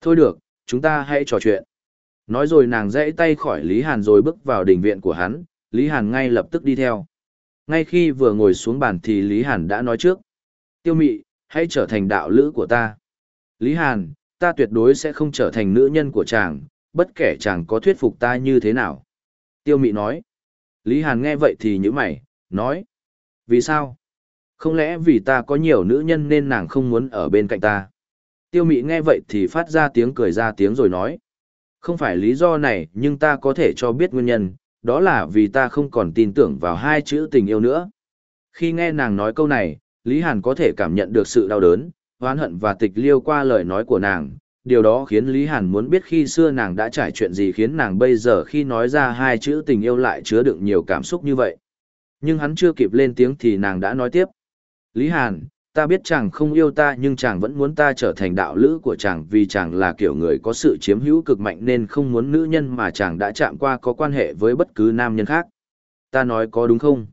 Thôi được, chúng ta hãy trò chuyện. Nói rồi nàng dãy tay khỏi Lý Hàn rồi bước vào đình viện của hắn, Lý Hàn ngay lập tức đi theo. Ngay khi vừa ngồi xuống bàn thì Lý Hàn đã nói trước. Tiêu mị, hãy trở thành đạo lữ của ta. Lý Hàn, ta tuyệt đối sẽ không trở thành nữ nhân của chàng, bất kể chàng có thuyết phục ta như thế nào. Tiêu mị nói. Lý Hàn nghe vậy thì như mày, nói. Vì sao? Không lẽ vì ta có nhiều nữ nhân nên nàng không muốn ở bên cạnh ta? Tiêu mị nghe vậy thì phát ra tiếng cười ra tiếng rồi nói. Không phải lý do này nhưng ta có thể cho biết nguyên nhân, đó là vì ta không còn tin tưởng vào hai chữ tình yêu nữa. Khi nghe nàng nói câu này, Lý Hàn có thể cảm nhận được sự đau đớn, oán hận và tịch liêu qua lời nói của nàng. Điều đó khiến Lý Hàn muốn biết khi xưa nàng đã trải chuyện gì khiến nàng bây giờ khi nói ra hai chữ tình yêu lại chứa đựng nhiều cảm xúc như vậy. Nhưng hắn chưa kịp lên tiếng thì nàng đã nói tiếp. Lý Hàn, ta biết chàng không yêu ta nhưng chàng vẫn muốn ta trở thành đạo lữ của chàng vì chàng là kiểu người có sự chiếm hữu cực mạnh nên không muốn nữ nhân mà chàng đã chạm qua có quan hệ với bất cứ nam nhân khác. Ta nói có đúng không?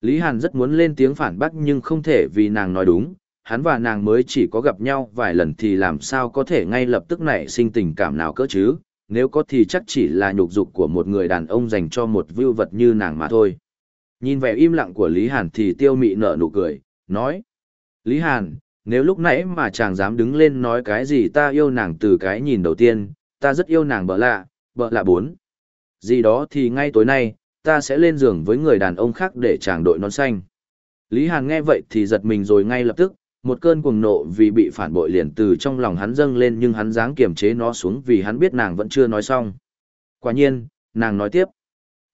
Lý Hàn rất muốn lên tiếng phản bác nhưng không thể vì nàng nói đúng, hắn và nàng mới chỉ có gặp nhau vài lần thì làm sao có thể ngay lập tức nảy sinh tình cảm nào cỡ chứ, nếu có thì chắc chỉ là nhục dục của một người đàn ông dành cho một vưu vật như nàng mà thôi. Nhìn vẻ im lặng của Lý Hàn thì tiêu mị nở nụ cười, nói. Lý Hàn, nếu lúc nãy mà chàng dám đứng lên nói cái gì ta yêu nàng từ cái nhìn đầu tiên, ta rất yêu nàng bợ lạ, bợ lạ bốn. Gì đó thì ngay tối nay, ta sẽ lên giường với người đàn ông khác để chàng đội nón xanh. Lý Hàn nghe vậy thì giật mình rồi ngay lập tức, một cơn cuồng nộ vì bị phản bội liền từ trong lòng hắn dâng lên nhưng hắn dáng kiềm chế nó xuống vì hắn biết nàng vẫn chưa nói xong. Quả nhiên, nàng nói tiếp.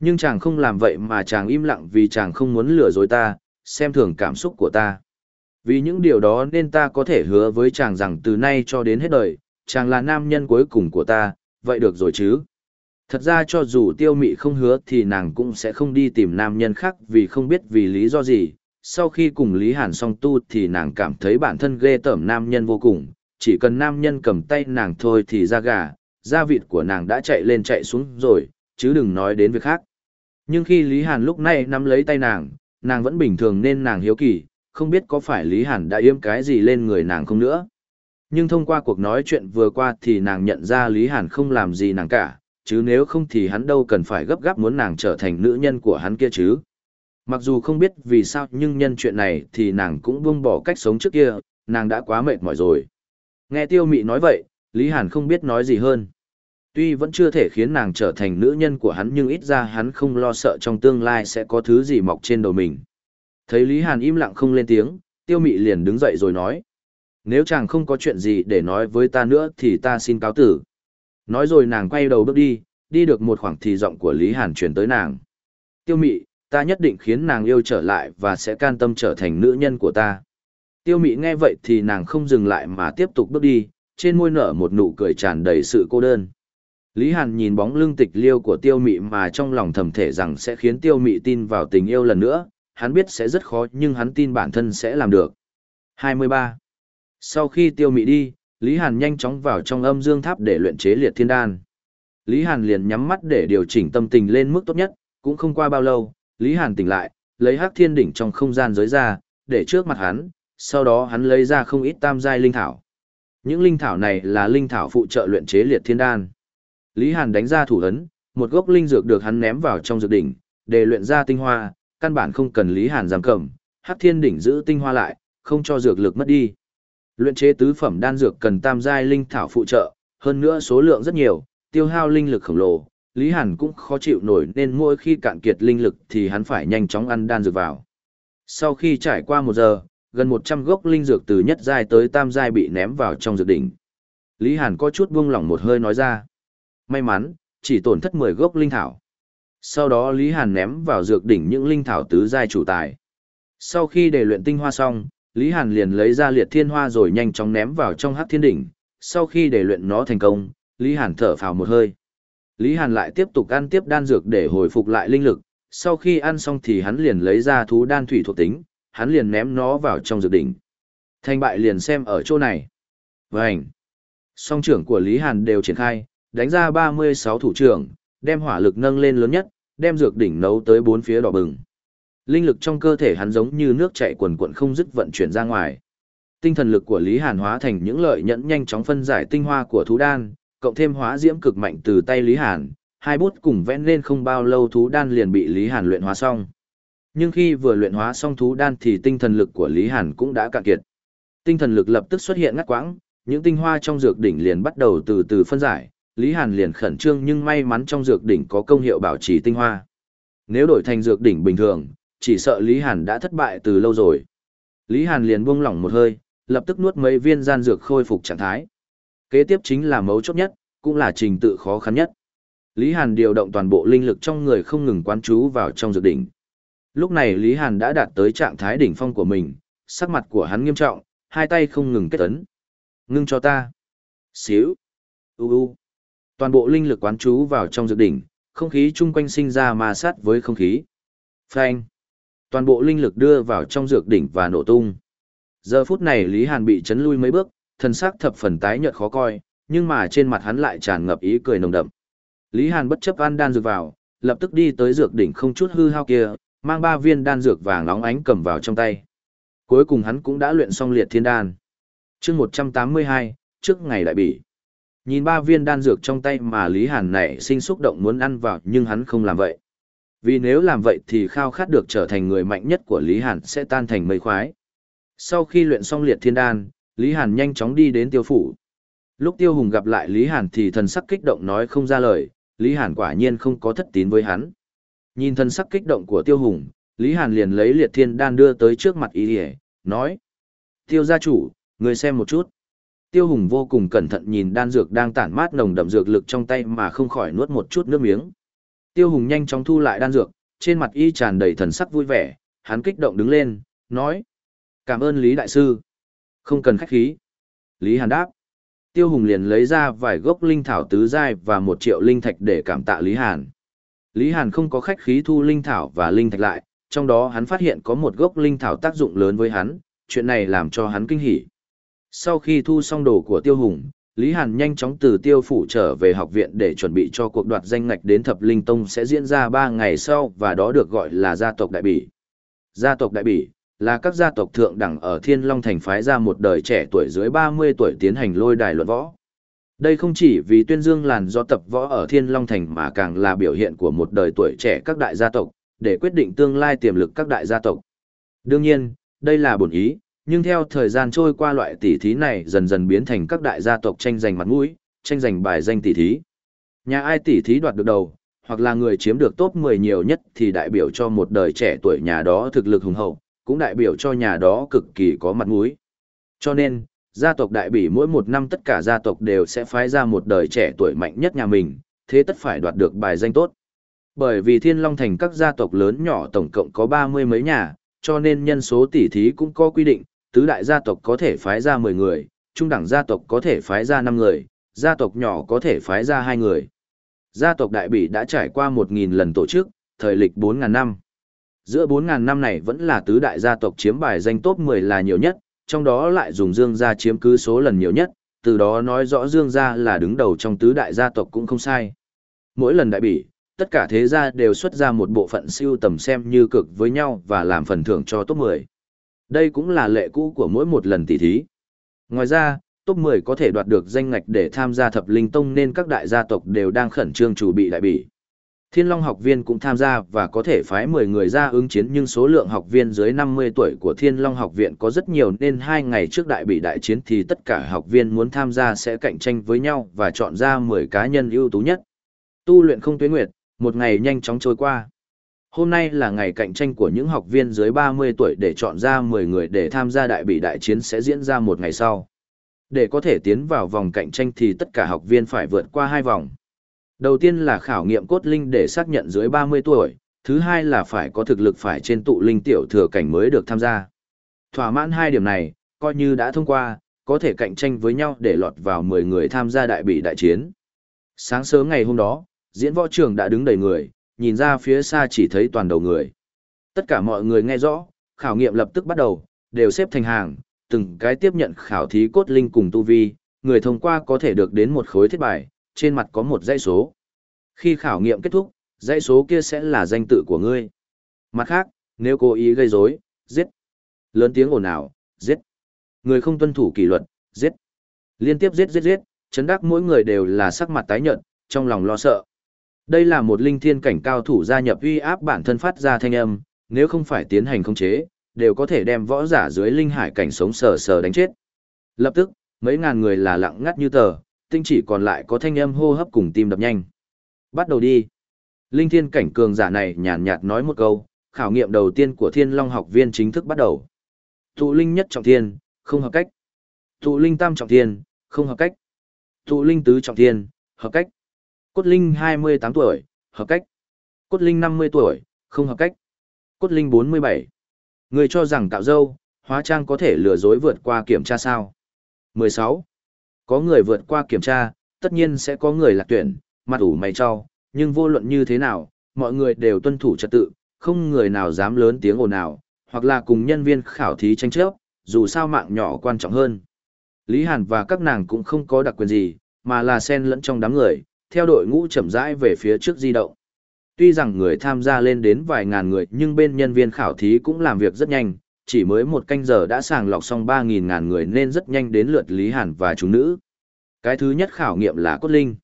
Nhưng chàng không làm vậy mà chàng im lặng vì chàng không muốn lừa dối ta, xem thường cảm xúc của ta. Vì những điều đó nên ta có thể hứa với chàng rằng từ nay cho đến hết đời, chàng là nam nhân cuối cùng của ta, vậy được rồi chứ. Thật ra cho dù tiêu mị không hứa thì nàng cũng sẽ không đi tìm nam nhân khác vì không biết vì lý do gì. Sau khi cùng Lý Hàn song tu thì nàng cảm thấy bản thân ghê tởm nam nhân vô cùng, chỉ cần nam nhân cầm tay nàng thôi thì da gà, da vịt của nàng đã chạy lên chạy xuống rồi, chứ đừng nói đến việc khác. Nhưng khi Lý Hàn lúc này nắm lấy tay nàng, nàng vẫn bình thường nên nàng hiếu kỳ, không biết có phải Lý Hàn đã yếm cái gì lên người nàng không nữa. Nhưng thông qua cuộc nói chuyện vừa qua thì nàng nhận ra Lý Hàn không làm gì nàng cả, chứ nếu không thì hắn đâu cần phải gấp gáp muốn nàng trở thành nữ nhân của hắn kia chứ. Mặc dù không biết vì sao nhưng nhân chuyện này thì nàng cũng buông bỏ cách sống trước kia, nàng đã quá mệt mỏi rồi. Nghe tiêu mị nói vậy, Lý Hàn không biết nói gì hơn. Tuy vẫn chưa thể khiến nàng trở thành nữ nhân của hắn nhưng ít ra hắn không lo sợ trong tương lai sẽ có thứ gì mọc trên đầu mình. Thấy Lý Hàn im lặng không lên tiếng, tiêu mị liền đứng dậy rồi nói. Nếu chàng không có chuyện gì để nói với ta nữa thì ta xin cáo tử. Nói rồi nàng quay đầu bước đi, đi được một khoảng thì giọng của Lý Hàn truyền tới nàng. Tiêu mị, ta nhất định khiến nàng yêu trở lại và sẽ can tâm trở thành nữ nhân của ta. Tiêu mị nghe vậy thì nàng không dừng lại mà tiếp tục bước đi, trên môi nở một nụ cười tràn đầy sự cô đơn. Lý Hàn nhìn bóng lưng tịch liêu của tiêu mị mà trong lòng thầm thể rằng sẽ khiến tiêu mị tin vào tình yêu lần nữa, hắn biết sẽ rất khó nhưng hắn tin bản thân sẽ làm được. 23. Sau khi tiêu mị đi, Lý Hàn nhanh chóng vào trong âm dương tháp để luyện chế liệt thiên đan. Lý Hàn liền nhắm mắt để điều chỉnh tâm tình lên mức tốt nhất, cũng không qua bao lâu, Lý Hàn tỉnh lại, lấy hắc thiên đỉnh trong không gian giới ra, để trước mặt hắn, sau đó hắn lấy ra không ít tam giai linh thảo. Những linh thảo này là linh thảo phụ trợ luyện chế liệt thiên đan. Lý Hàn đánh ra thủ ấn, một gốc linh dược được hắn ném vào trong dược đỉnh, để luyện ra tinh hoa, căn bản không cần Lý Hàn giam cầm, Hắc Thiên đỉnh giữ tinh hoa lại, không cho dược lực mất đi. Luyện chế tứ phẩm đan dược cần tam giai linh thảo phụ trợ, hơn nữa số lượng rất nhiều, tiêu hao linh lực khổng lồ, Lý Hàn cũng khó chịu nổi nên mỗi khi cạn kiệt linh lực thì hắn phải nhanh chóng ăn đan dược vào. Sau khi trải qua một giờ, gần 100 gốc linh dược từ nhất giai tới tam giai bị ném vào trong dược đỉnh. Lý Hàn có chút buông lỏng một hơi nói ra. May mắn, chỉ tổn thất 10 gốc linh thảo. Sau đó Lý Hàn ném vào dược đỉnh những linh thảo tứ giai chủ tài. Sau khi để luyện tinh hoa xong, Lý Hàn liền lấy ra liệt thiên hoa rồi nhanh chóng ném vào trong hắc thiên đỉnh. Sau khi để luyện nó thành công, Lý Hàn thở phào một hơi. Lý Hàn lại tiếp tục ăn tiếp đan dược để hồi phục lại linh lực. Sau khi ăn xong thì hắn liền lấy ra thú đan thủy thuộc tính, hắn liền ném nó vào trong dược đỉnh. Thành bại liền xem ở chỗ này. Vânh! Song trưởng của Lý Hàn đều triển khai, đánh ra 36 thủ trưởng, đem hỏa lực nâng lên lớn nhất, đem dược đỉnh nấu tới bốn phía đỏ bừng. Linh lực trong cơ thể hắn giống như nước chảy quần quần không dứt vận chuyển ra ngoài. Tinh thần lực của Lý Hàn hóa thành những lợi nhẫn nhanh chóng phân giải tinh hoa của thú đan, cộng thêm hóa diễm cực mạnh từ tay Lý Hàn, hai bút cùng vẽ lên không bao lâu thú đan liền bị Lý Hàn luyện hóa xong. Nhưng khi vừa luyện hóa xong thú đan thì tinh thần lực của Lý Hàn cũng đã cạn kiệt. Tinh thần lực lập tức xuất hiện ngắt quãng, những tinh hoa trong dược đỉnh liền bắt đầu từ từ phân giải, Lý Hàn liền khẩn trương nhưng may mắn trong dược đỉnh có công hiệu bảo trì tinh hoa. Nếu đổi thành dược đỉnh bình thường, chỉ sợ Lý Hàn đã thất bại từ lâu rồi. Lý Hàn liền buông lỏng một hơi, lập tức nuốt mấy viên gian dược khôi phục trạng thái. Kế tiếp chính là mấu chốt nhất, cũng là trình tự khó khăn nhất. Lý Hàn điều động toàn bộ linh lực trong người không ngừng quán chú vào trong dược đỉnh. Lúc này Lý Hàn đã đạt tới trạng thái đỉnh phong của mình, sắc mặt của hắn nghiêm trọng, hai tay không ngừng kết ấn. Ngưng cho ta. Xíu. U u. Toàn bộ linh lực quán chú vào trong dược đỉnh, không khí chung quanh sinh ra ma sát với không khí. Phanh. Toàn bộ linh lực đưa vào trong dược đỉnh và nổ tung. Giờ phút này Lý Hàn bị chấn lui mấy bước, thân xác thập phần tái nhợt khó coi, nhưng mà trên mặt hắn lại tràn ngập ý cười nồng đậm. Lý Hàn bất chấp ăn đan dược vào, lập tức đi tới dược đỉnh không chút hư hao kia, mang ba viên đan dược vàng nóng ánh cầm vào trong tay. Cuối cùng hắn cũng đã luyện xong liệt thiên đan. chương 182, trước ngày đại bỉ. Nhìn ba viên đan dược trong tay mà Lý Hàn này sinh xúc động muốn ăn vào nhưng hắn không làm vậy. Vì nếu làm vậy thì khao khát được trở thành người mạnh nhất của Lý Hàn sẽ tan thành mây khoái. Sau khi luyện xong liệt thiên đan, Lý Hàn nhanh chóng đi đến tiêu phủ. Lúc tiêu hùng gặp lại Lý Hàn thì thần sắc kích động nói không ra lời, Lý Hàn quả nhiên không có thất tín với hắn. Nhìn thần sắc kích động của tiêu hùng, Lý Hàn liền lấy liệt thiên đan đưa tới trước mặt ý hề, nói. Tiêu gia chủ, người xem một chút. Tiêu hùng vô cùng cẩn thận nhìn đan dược đang tản mát nồng đậm dược lực trong tay mà không khỏi nuốt một chút nước miếng. Tiêu hùng nhanh chóng thu lại đan dược, trên mặt y tràn đầy thần sắc vui vẻ, hắn kích động đứng lên, nói. Cảm ơn Lý Đại Sư. Không cần khách khí. Lý Hàn đáp. Tiêu Hùng liền lấy ra vài gốc linh thảo tứ giai và một triệu linh thạch để cảm tạ Lý Hàn. Lý Hàn không có khách khí thu linh thảo và linh thạch lại, trong đó hắn phát hiện có một gốc linh thảo tác dụng lớn với hắn, chuyện này làm cho hắn kinh hỉ. Sau khi thu xong đồ của Tiêu Hùng, Lý Hàn nhanh chóng từ Tiêu Phủ trở về học viện để chuẩn bị cho cuộc đoạt danh ngạch đến Thập Linh Tông sẽ diễn ra 3 ngày sau và đó được gọi là gia tộc Đại Bỉ. Gia tộc Đại Bỉ là các gia tộc thượng đẳng ở Thiên Long Thành phái ra một đời trẻ tuổi dưới 30 tuổi tiến hành lôi đài luận võ. Đây không chỉ vì tuyên dương làn do tập võ ở Thiên Long Thành mà càng là biểu hiện của một đời tuổi trẻ các đại gia tộc, để quyết định tương lai tiềm lực các đại gia tộc. Đương nhiên, đây là bổn ý, nhưng theo thời gian trôi qua loại tỷ thí này dần dần biến thành các đại gia tộc tranh giành mặt mũi, tranh giành bài danh tỷ thí. Nhà ai tỷ thí đoạt được đầu, hoặc là người chiếm được top 10 nhiều nhất thì đại biểu cho một đời trẻ tuổi nhà đó thực lực hùng hậu, cũng đại biểu cho nhà đó cực kỳ có mặt mũi. Cho nên, gia tộc đại bỉ mỗi một năm tất cả gia tộc đều sẽ phái ra một đời trẻ tuổi mạnh nhất nhà mình, thế tất phải đoạt được bài danh tốt. Bởi vì Thiên Long Thành các gia tộc lớn nhỏ tổng cộng có ba mươi mấy nhà, cho nên nhân số tỷ thí cũng có quy định, tứ đại gia tộc có thể phái ra 10 người, trung đẳng gia tộc có thể phái ra 5 người, gia tộc nhỏ có thể phái ra 2 người. Gia tộc đại bỉ đã trải qua 1.000 lần tổ chức, thời lịch 4.000 năm. Giữa 4.000 năm này vẫn là tứ đại gia tộc chiếm bài danh top 10 là nhiều nhất, trong đó lại dùng Dương gia chiếm cứ số lần nhiều nhất, từ đó nói rõ Dương gia là đứng đầu trong tứ đại gia tộc cũng không sai. Mỗi lần đại bỉ, tất cả thế gia đều xuất ra một bộ phận siêu tầm xem như cực với nhau và làm phần thưởng cho top 10. Đây cũng là lệ cũ của mỗi một lần tỷ thí. Ngoài ra, top 10 có thể đoạt được danh ngạch để tham gia thập linh tông nên các đại gia tộc đều đang khẩn trương chuẩn bị đại bỉ. Thiên Long học viên cũng tham gia và có thể phái 10 người ra ứng chiến nhưng số lượng học viên dưới 50 tuổi của Thiên Long học viện có rất nhiều nên hai ngày trước đại bị đại chiến thì tất cả học viên muốn tham gia sẽ cạnh tranh với nhau và chọn ra 10 cá nhân ưu tú nhất. Tu luyện không tuyến nguyệt, một ngày nhanh chóng trôi qua. Hôm nay là ngày cạnh tranh của những học viên dưới 30 tuổi để chọn ra 10 người để tham gia đại bị đại chiến sẽ diễn ra một ngày sau. Để có thể tiến vào vòng cạnh tranh thì tất cả học viên phải vượt qua hai vòng. Đầu tiên là khảo nghiệm cốt linh để xác nhận dưới 30 tuổi, thứ hai là phải có thực lực phải trên tụ linh tiểu thừa cảnh mới được tham gia. Thỏa mãn hai điểm này, coi như đã thông qua, có thể cạnh tranh với nhau để lọt vào 10 người tham gia đại bị đại chiến. Sáng sớm ngày hôm đó, diễn võ trường đã đứng đầy người, nhìn ra phía xa chỉ thấy toàn đầu người. Tất cả mọi người nghe rõ, khảo nghiệm lập tức bắt đầu, đều xếp thành hàng, từng cái tiếp nhận khảo thí cốt linh cùng tu vi, người thông qua có thể được đến một khối thiết bài, trên mặt có một dãy số. Khi khảo nghiệm kết thúc, dãy số kia sẽ là danh tự của ngươi. Mặt khác, nếu cố ý gây rối, giết. Lớn tiếng ồn ào, giết. Người không tuân thủ kỷ luật, giết. Liên tiếp giết giết giết, chấn đắc mỗi người đều là sắc mặt tái nhợt, trong lòng lo sợ. Đây là một linh thiên cảnh cao thủ gia nhập uy áp bản thân phát ra thanh âm, nếu không phải tiến hành khống chế, đều có thể đem võ giả dưới linh hải cảnh sống sờ sờ đánh chết. Lập tức, mấy ngàn người là lặng ngắt như tờ, tinh chỉ còn lại có thanh âm hô hấp cùng tim đập nhanh. Bắt đầu đi. Linh thiên cảnh cường giả này nhàn nhạt nói một câu, khảo nghiệm đầu tiên của thiên long học viên chính thức bắt đầu. Tụ linh nhất trọng thiên, không hợp cách. Tụ linh tam trọng thiên, không hợp cách. Tụ linh tứ trọng thiên, hợp cách. Cốt linh 28 tuổi, hợp cách. Cốt linh 50 tuổi, không hợp cách. Cốt linh 47. Người cho rằng cạo dâu, hóa trang có thể lừa dối vượt qua kiểm tra sao? 16. Có người vượt qua kiểm tra, tất nhiên sẽ có người lạc tuyển, mặt ủ mày cho, nhưng vô luận như thế nào, mọi người đều tuân thủ trật tự, không người nào dám lớn tiếng ồn nào, hoặc là cùng nhân viên khảo thí tranh chấp, dù sao mạng nhỏ quan trọng hơn. Lý Hàn và các nàng cũng không có đặc quyền gì, mà là xen lẫn trong đám người, theo đội ngũ chậm rãi về phía trước di động. Tuy rằng người tham gia lên đến vài ngàn người nhưng bên nhân viên khảo thí cũng làm việc rất nhanh, chỉ mới một canh giờ đã sàng lọc xong 3.000 ngàn người nên rất nhanh đến lượt Lý Hàn và chúng nữ. Cái thứ nhất khảo nghiệm là cốt linh.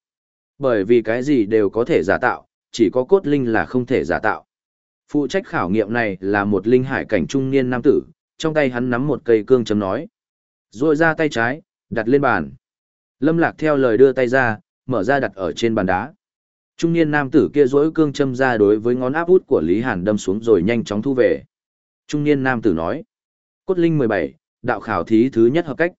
Bởi vì cái gì đều có thể giả tạo, chỉ có cốt linh là không thể giả tạo. Phụ trách khảo nghiệm này là một linh hải cảnh trung niên nam tử, trong tay hắn nắm một cây cương chấm nói. Rồi ra tay trái, đặt lên bàn. Lâm Lạc theo lời đưa tay ra, mở ra đặt ở trên bàn đá. Trung niên nam tử kia rỗi cương châm ra đối với ngón áp út của Lý Hàn đâm xuống rồi nhanh chóng thu về. Trung niên nam tử nói. Cốt linh 17, đạo khảo thí thứ nhất hợp cách.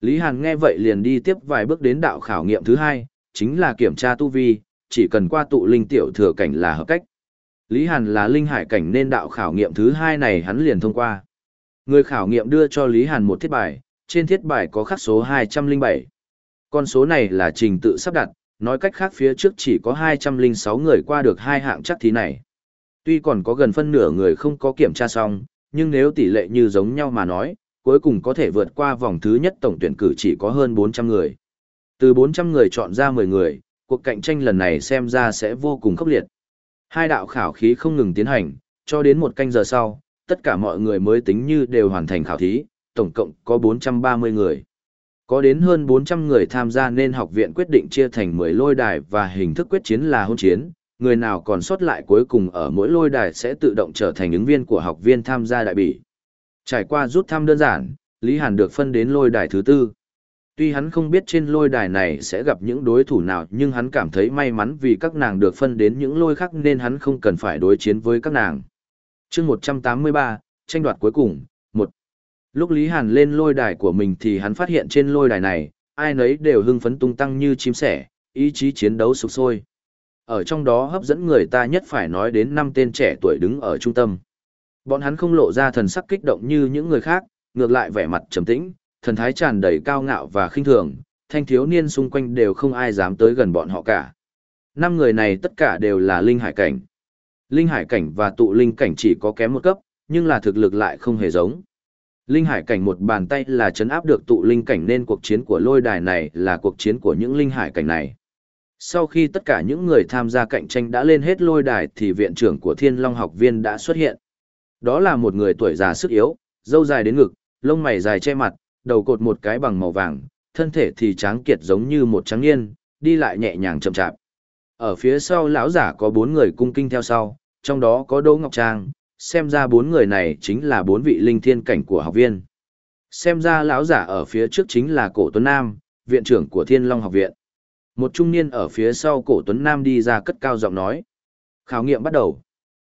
Lý Hàn nghe vậy liền đi tiếp vài bước đến đạo khảo nghiệm thứ hai, chính là kiểm tra tu vi, chỉ cần qua tụ linh tiểu thừa cảnh là hợp cách. Lý Hàn là linh hải cảnh nên đạo khảo nghiệm thứ hai này hắn liền thông qua. Người khảo nghiệm đưa cho Lý Hàn một thiết bài, trên thiết bài có khắc số 207. Con số này là trình tự sắp đặt, nói cách khác phía trước chỉ có 206 người qua được hai hạng chắc thí này. Tuy còn có gần phân nửa người không có kiểm tra xong, nhưng nếu tỷ lệ như giống nhau mà nói, cuối cùng có thể vượt qua vòng thứ nhất tổng tuyển cử chỉ có hơn 400 người. Từ 400 người chọn ra 10 người, cuộc cạnh tranh lần này xem ra sẽ vô cùng khốc liệt. Hai đạo khảo khí không ngừng tiến hành, cho đến một canh giờ sau, tất cả mọi người mới tính như đều hoàn thành khảo thí, tổng cộng có 430 người. Có đến hơn 400 người tham gia nên học viện quyết định chia thành 10 lôi đài và hình thức quyết chiến là hôn chiến, người nào còn sót lại cuối cùng ở mỗi lôi đài sẽ tự động trở thành ứng viên của học viên tham gia đại bỉ. Trải qua rút thăm đơn giản, Lý Hàn được phân đến lôi đài thứ tư. Tuy hắn không biết trên lôi đài này sẽ gặp những đối thủ nào nhưng hắn cảm thấy may mắn vì các nàng được phân đến những lôi khác nên hắn không cần phải đối chiến với các nàng. chương 183, tranh đoạt cuối cùng, Lúc Lý Hàn lên lôi đài của mình thì hắn phát hiện trên lôi đài này, ai nấy đều hưng phấn tung tăng như chim sẻ, ý chí chiến đấu sục sôi. Ở trong đó hấp dẫn người ta nhất phải nói đến năm tên trẻ tuổi đứng ở trung tâm. Bọn hắn không lộ ra thần sắc kích động như những người khác, ngược lại vẻ mặt trầm tĩnh, thần thái tràn đầy cao ngạo và khinh thường, thanh thiếu niên xung quanh đều không ai dám tới gần bọn họ cả. Năm người này tất cả đều là linh hải cảnh. Linh hải cảnh và tụ linh cảnh chỉ có kém một cấp, nhưng là thực lực lại không hề giống. Linh hải cảnh một bàn tay là chấn áp được tụ linh cảnh nên cuộc chiến của lôi đài này là cuộc chiến của những linh hải cảnh này. Sau khi tất cả những người tham gia cạnh tranh đã lên hết lôi đài thì viện trưởng của Thiên Long học viên đã xuất hiện. Đó là một người tuổi già sức yếu, râu dài đến ngực, lông mày dài che mặt, đầu cột một cái bằng màu vàng, thân thể thì tráng kiệt giống như một trắng niên, đi lại nhẹ nhàng chậm chạp. Ở phía sau lão giả có bốn người cung kinh theo sau, trong đó có Đỗ Ngọc Trang, xem ra bốn người này chính là bốn vị linh thiên cảnh của học viên. Xem ra lão giả ở phía trước chính là Cổ Tuấn Nam, viện trưởng của Thiên Long học viện. Một trung niên ở phía sau Cổ Tuấn Nam đi ra cất cao giọng nói. Khảo nghiệm bắt đầu.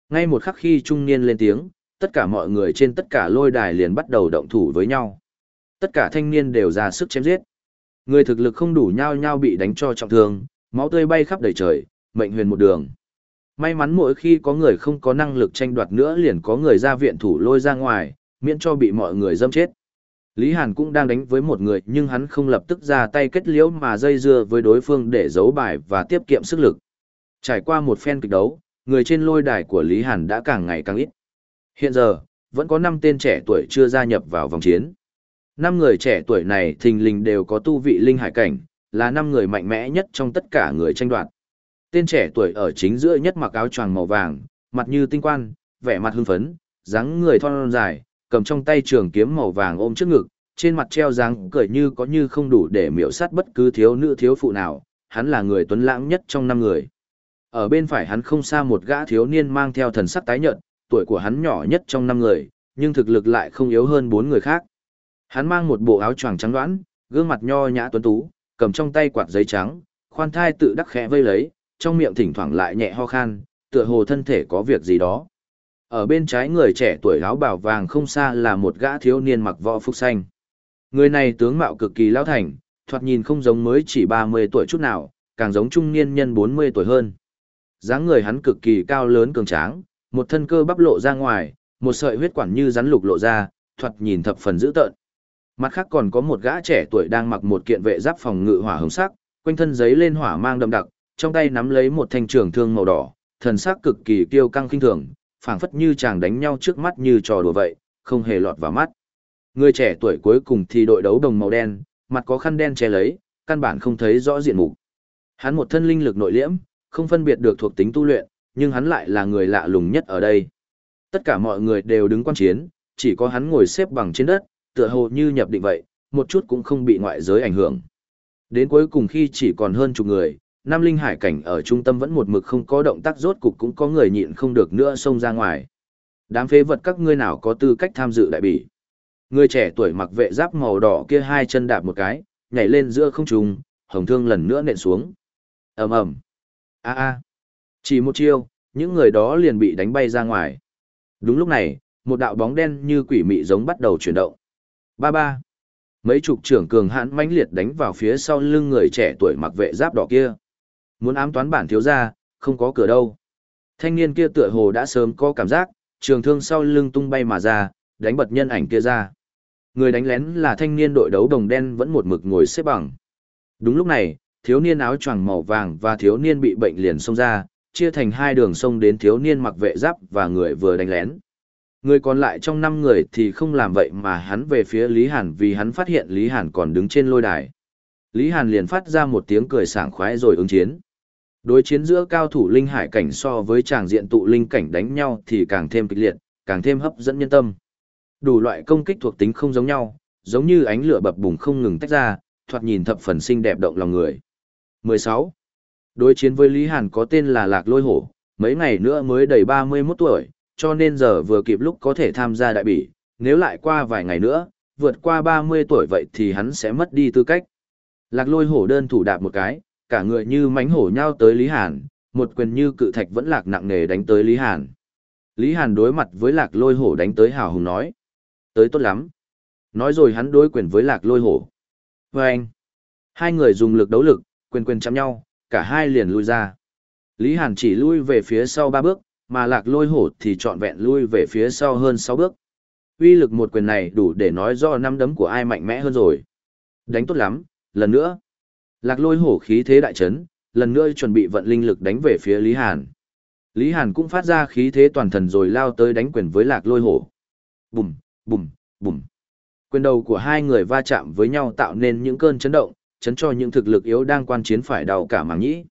Ngay một khắc khi trung niên lên tiếng, tất cả mọi người trên tất cả lôi đài liền bắt đầu động thủ với nhau. Tất cả thanh niên đều ra sức chém giết. Người thực lực không đủ nhau nhau bị đánh cho trọng thương, máu tươi bay khắp đầy trời, mệnh huyền một đường. May mắn mỗi khi có người không có năng lực tranh đoạt nữa liền có người ra viện thủ lôi ra ngoài, miễn cho bị mọi người dâm chết. Lý Hàn cũng đang đánh với một người nhưng hắn không lập tức ra tay kết liễu mà dây dưa với đối phương để giấu bài và tiết kiệm sức lực. Trải qua một phen kịch đấu, người trên lôi đài của Lý Hàn đã càng ngày càng ít. Hiện giờ, vẫn có 5 tên trẻ tuổi chưa gia nhập vào vòng chiến. Năm người trẻ tuổi này thình lình đều có tu vị linh hải cảnh, là năm người mạnh mẽ nhất trong tất cả người tranh đoạt. Tên trẻ tuổi ở chính giữa nhất mặc áo choàng màu vàng, mặt như tinh quan, vẻ mặt hưng phấn, dáng người thon dài, cầm trong tay trường kiếm màu vàng ôm trước ngực, trên mặt treo dáng cười như có như không đủ để miểu sát bất cứ thiếu nữ thiếu phụ nào, hắn là người tuấn lãng nhất trong năm người. Ở bên phải hắn không xa một gã thiếu niên mang theo thần sắc tái nhợt, tuổi của hắn nhỏ nhất trong năm người, nhưng thực lực lại không yếu hơn bốn người khác. Hắn mang một bộ áo choàng trắng đoán, gương mặt nho nhã tuấn tú, cầm trong tay quạt giấy trắng, khoan thai tự đắc khẽ vây lấy, trong miệng thỉnh thoảng lại nhẹ ho khan, tựa hồ thân thể có việc gì đó. Ở bên trái người trẻ tuổi áo bào vàng không xa là một gã thiếu niên mặc võ phục xanh. Người này tướng mạo cực kỳ lão thành, thoạt nhìn không giống mới chỉ 30 tuổi chút nào, càng giống trung niên nhân 40 tuổi hơn. dáng người hắn cực kỳ cao lớn cường tráng, một thân cơ bắp lộ ra ngoài, một sợi huyết quản như rắn lục lộ ra, thoạt nhìn thập phần dữ tợn. Mặt khác còn có một gã trẻ tuổi đang mặc một kiện vệ giáp phòng ngự hỏa hồng sắc, quanh thân giấy lên hỏa mang đậm đặc, trong tay nắm lấy một thanh trường thương màu đỏ, thần sắc cực kỳ kiêu căng khinh thường, phảng phất như chàng đánh nhau trước mắt như trò đùa vậy, không hề lọt vào mắt. Người trẻ tuổi cuối cùng thì đội đấu đồng màu đen, mặt có khăn đen che lấy, căn bản không thấy rõ diện mục. Hắn một thân linh lực nội liễm, không phân biệt được thuộc tính tu luyện, nhưng hắn lại là người lạ lùng nhất ở đây. Tất cả mọi người đều đứng quan chiến, chỉ có hắn ngồi xếp bằng trên đất, tựa hồ như nhập định vậy, một chút cũng không bị ngoại giới ảnh hưởng. Đến cuối cùng khi chỉ còn hơn chục người, Nam Linh Hải cảnh ở trung tâm vẫn một mực không có động tác rốt cục cũng có người nhịn không được nữa xông ra ngoài. Đám phế vật các ngươi nào có tư cách tham dự đại bỉ. Người trẻ tuổi mặc vệ giáp màu đỏ kia hai chân đạp một cái, nhảy lên giữa không trung, hồng thương lần nữa nện xuống. ầm ầm, a a, chỉ một chiêu, những người đó liền bị đánh bay ra ngoài. Đúng lúc này, một đạo bóng đen như quỷ mị giống bắt đầu chuyển động. Ba ba, mấy chục trưởng cường hãn mãnh liệt đánh vào phía sau lưng người trẻ tuổi mặc vệ giáp đỏ kia. Muốn ám toán bản thiếu gia, không có cửa đâu. Thanh niên kia tựa hồ đã sớm có cảm giác, trường thương sau lưng tung bay mà ra, đánh bật nhân ảnh kia ra. Người đánh lén là thanh niên đội đấu đồng đen vẫn một mực ngồi xếp bằng. Đúng lúc này, thiếu niên áo choàng màu vàng và thiếu niên bị bệnh liền xông ra, chia thành hai đường xông đến thiếu niên mặc vệ giáp và người vừa đánh lén. Người còn lại trong năm người thì không làm vậy mà hắn về phía Lý Hàn vì hắn phát hiện Lý Hàn còn đứng trên lôi đài. Lý Hàn liền phát ra một tiếng cười sảng khoái rồi ứng chiến. Đối chiến giữa cao thủ linh hải cảnh so với tràng diện tụ linh cảnh đánh nhau thì càng thêm kịch liệt, càng thêm hấp dẫn nhân tâm. Đủ loại công kích thuộc tính không giống nhau, giống như ánh lửa bập bùng không ngừng tách ra, thoạt nhìn thập phần xinh đẹp động lòng người. 16. Đối chiến với Lý Hàn có tên là Lạc Lôi Hổ, mấy ngày nữa mới đầy 31 tuổi, cho nên giờ vừa kịp lúc có thể tham gia đại bỉ, nếu lại qua vài ngày nữa, vượt qua 30 tuổi vậy thì hắn sẽ mất đi tư cách. Lạc Lôi Hổ đơn thủ đạp một cái, cả người như mánh hổ nhau tới Lý Hàn, một quyền như cự thạch vẫn lạc nặng nề đánh tới Lý Hàn. Lý Hàn đối mặt với lạc lôi hổ đánh tới hào hùng nói. Tới tốt lắm. Nói rồi hắn đối quyền với lạc lôi hổ. Và anh. Hai người dùng lực đấu lực, quyền quyền chạm nhau, cả hai liền lui ra. Lý Hàn chỉ lui về phía sau ba bước, mà lạc lôi hổ thì trọn vẹn lui về phía sau hơn sáu bước. Uy lực một quyền này đủ để nói do năm đấm của ai mạnh mẽ hơn rồi. Đánh tốt lắm, lần nữa. Lạc lôi hổ khí thế đại chấn, lần nữa chuẩn bị vận linh lực đánh về phía Lý Hàn. Lý Hàn cũng phát ra khí thế toàn thần rồi lao tới đánh quyền với lạc lôi hổ. Bùm, bùm, bùm. Quyền đầu của hai người va chạm với nhau tạo nên những cơn chấn động, chấn cho những thực lực yếu đang quan chiến phải đau cả màng nhĩ.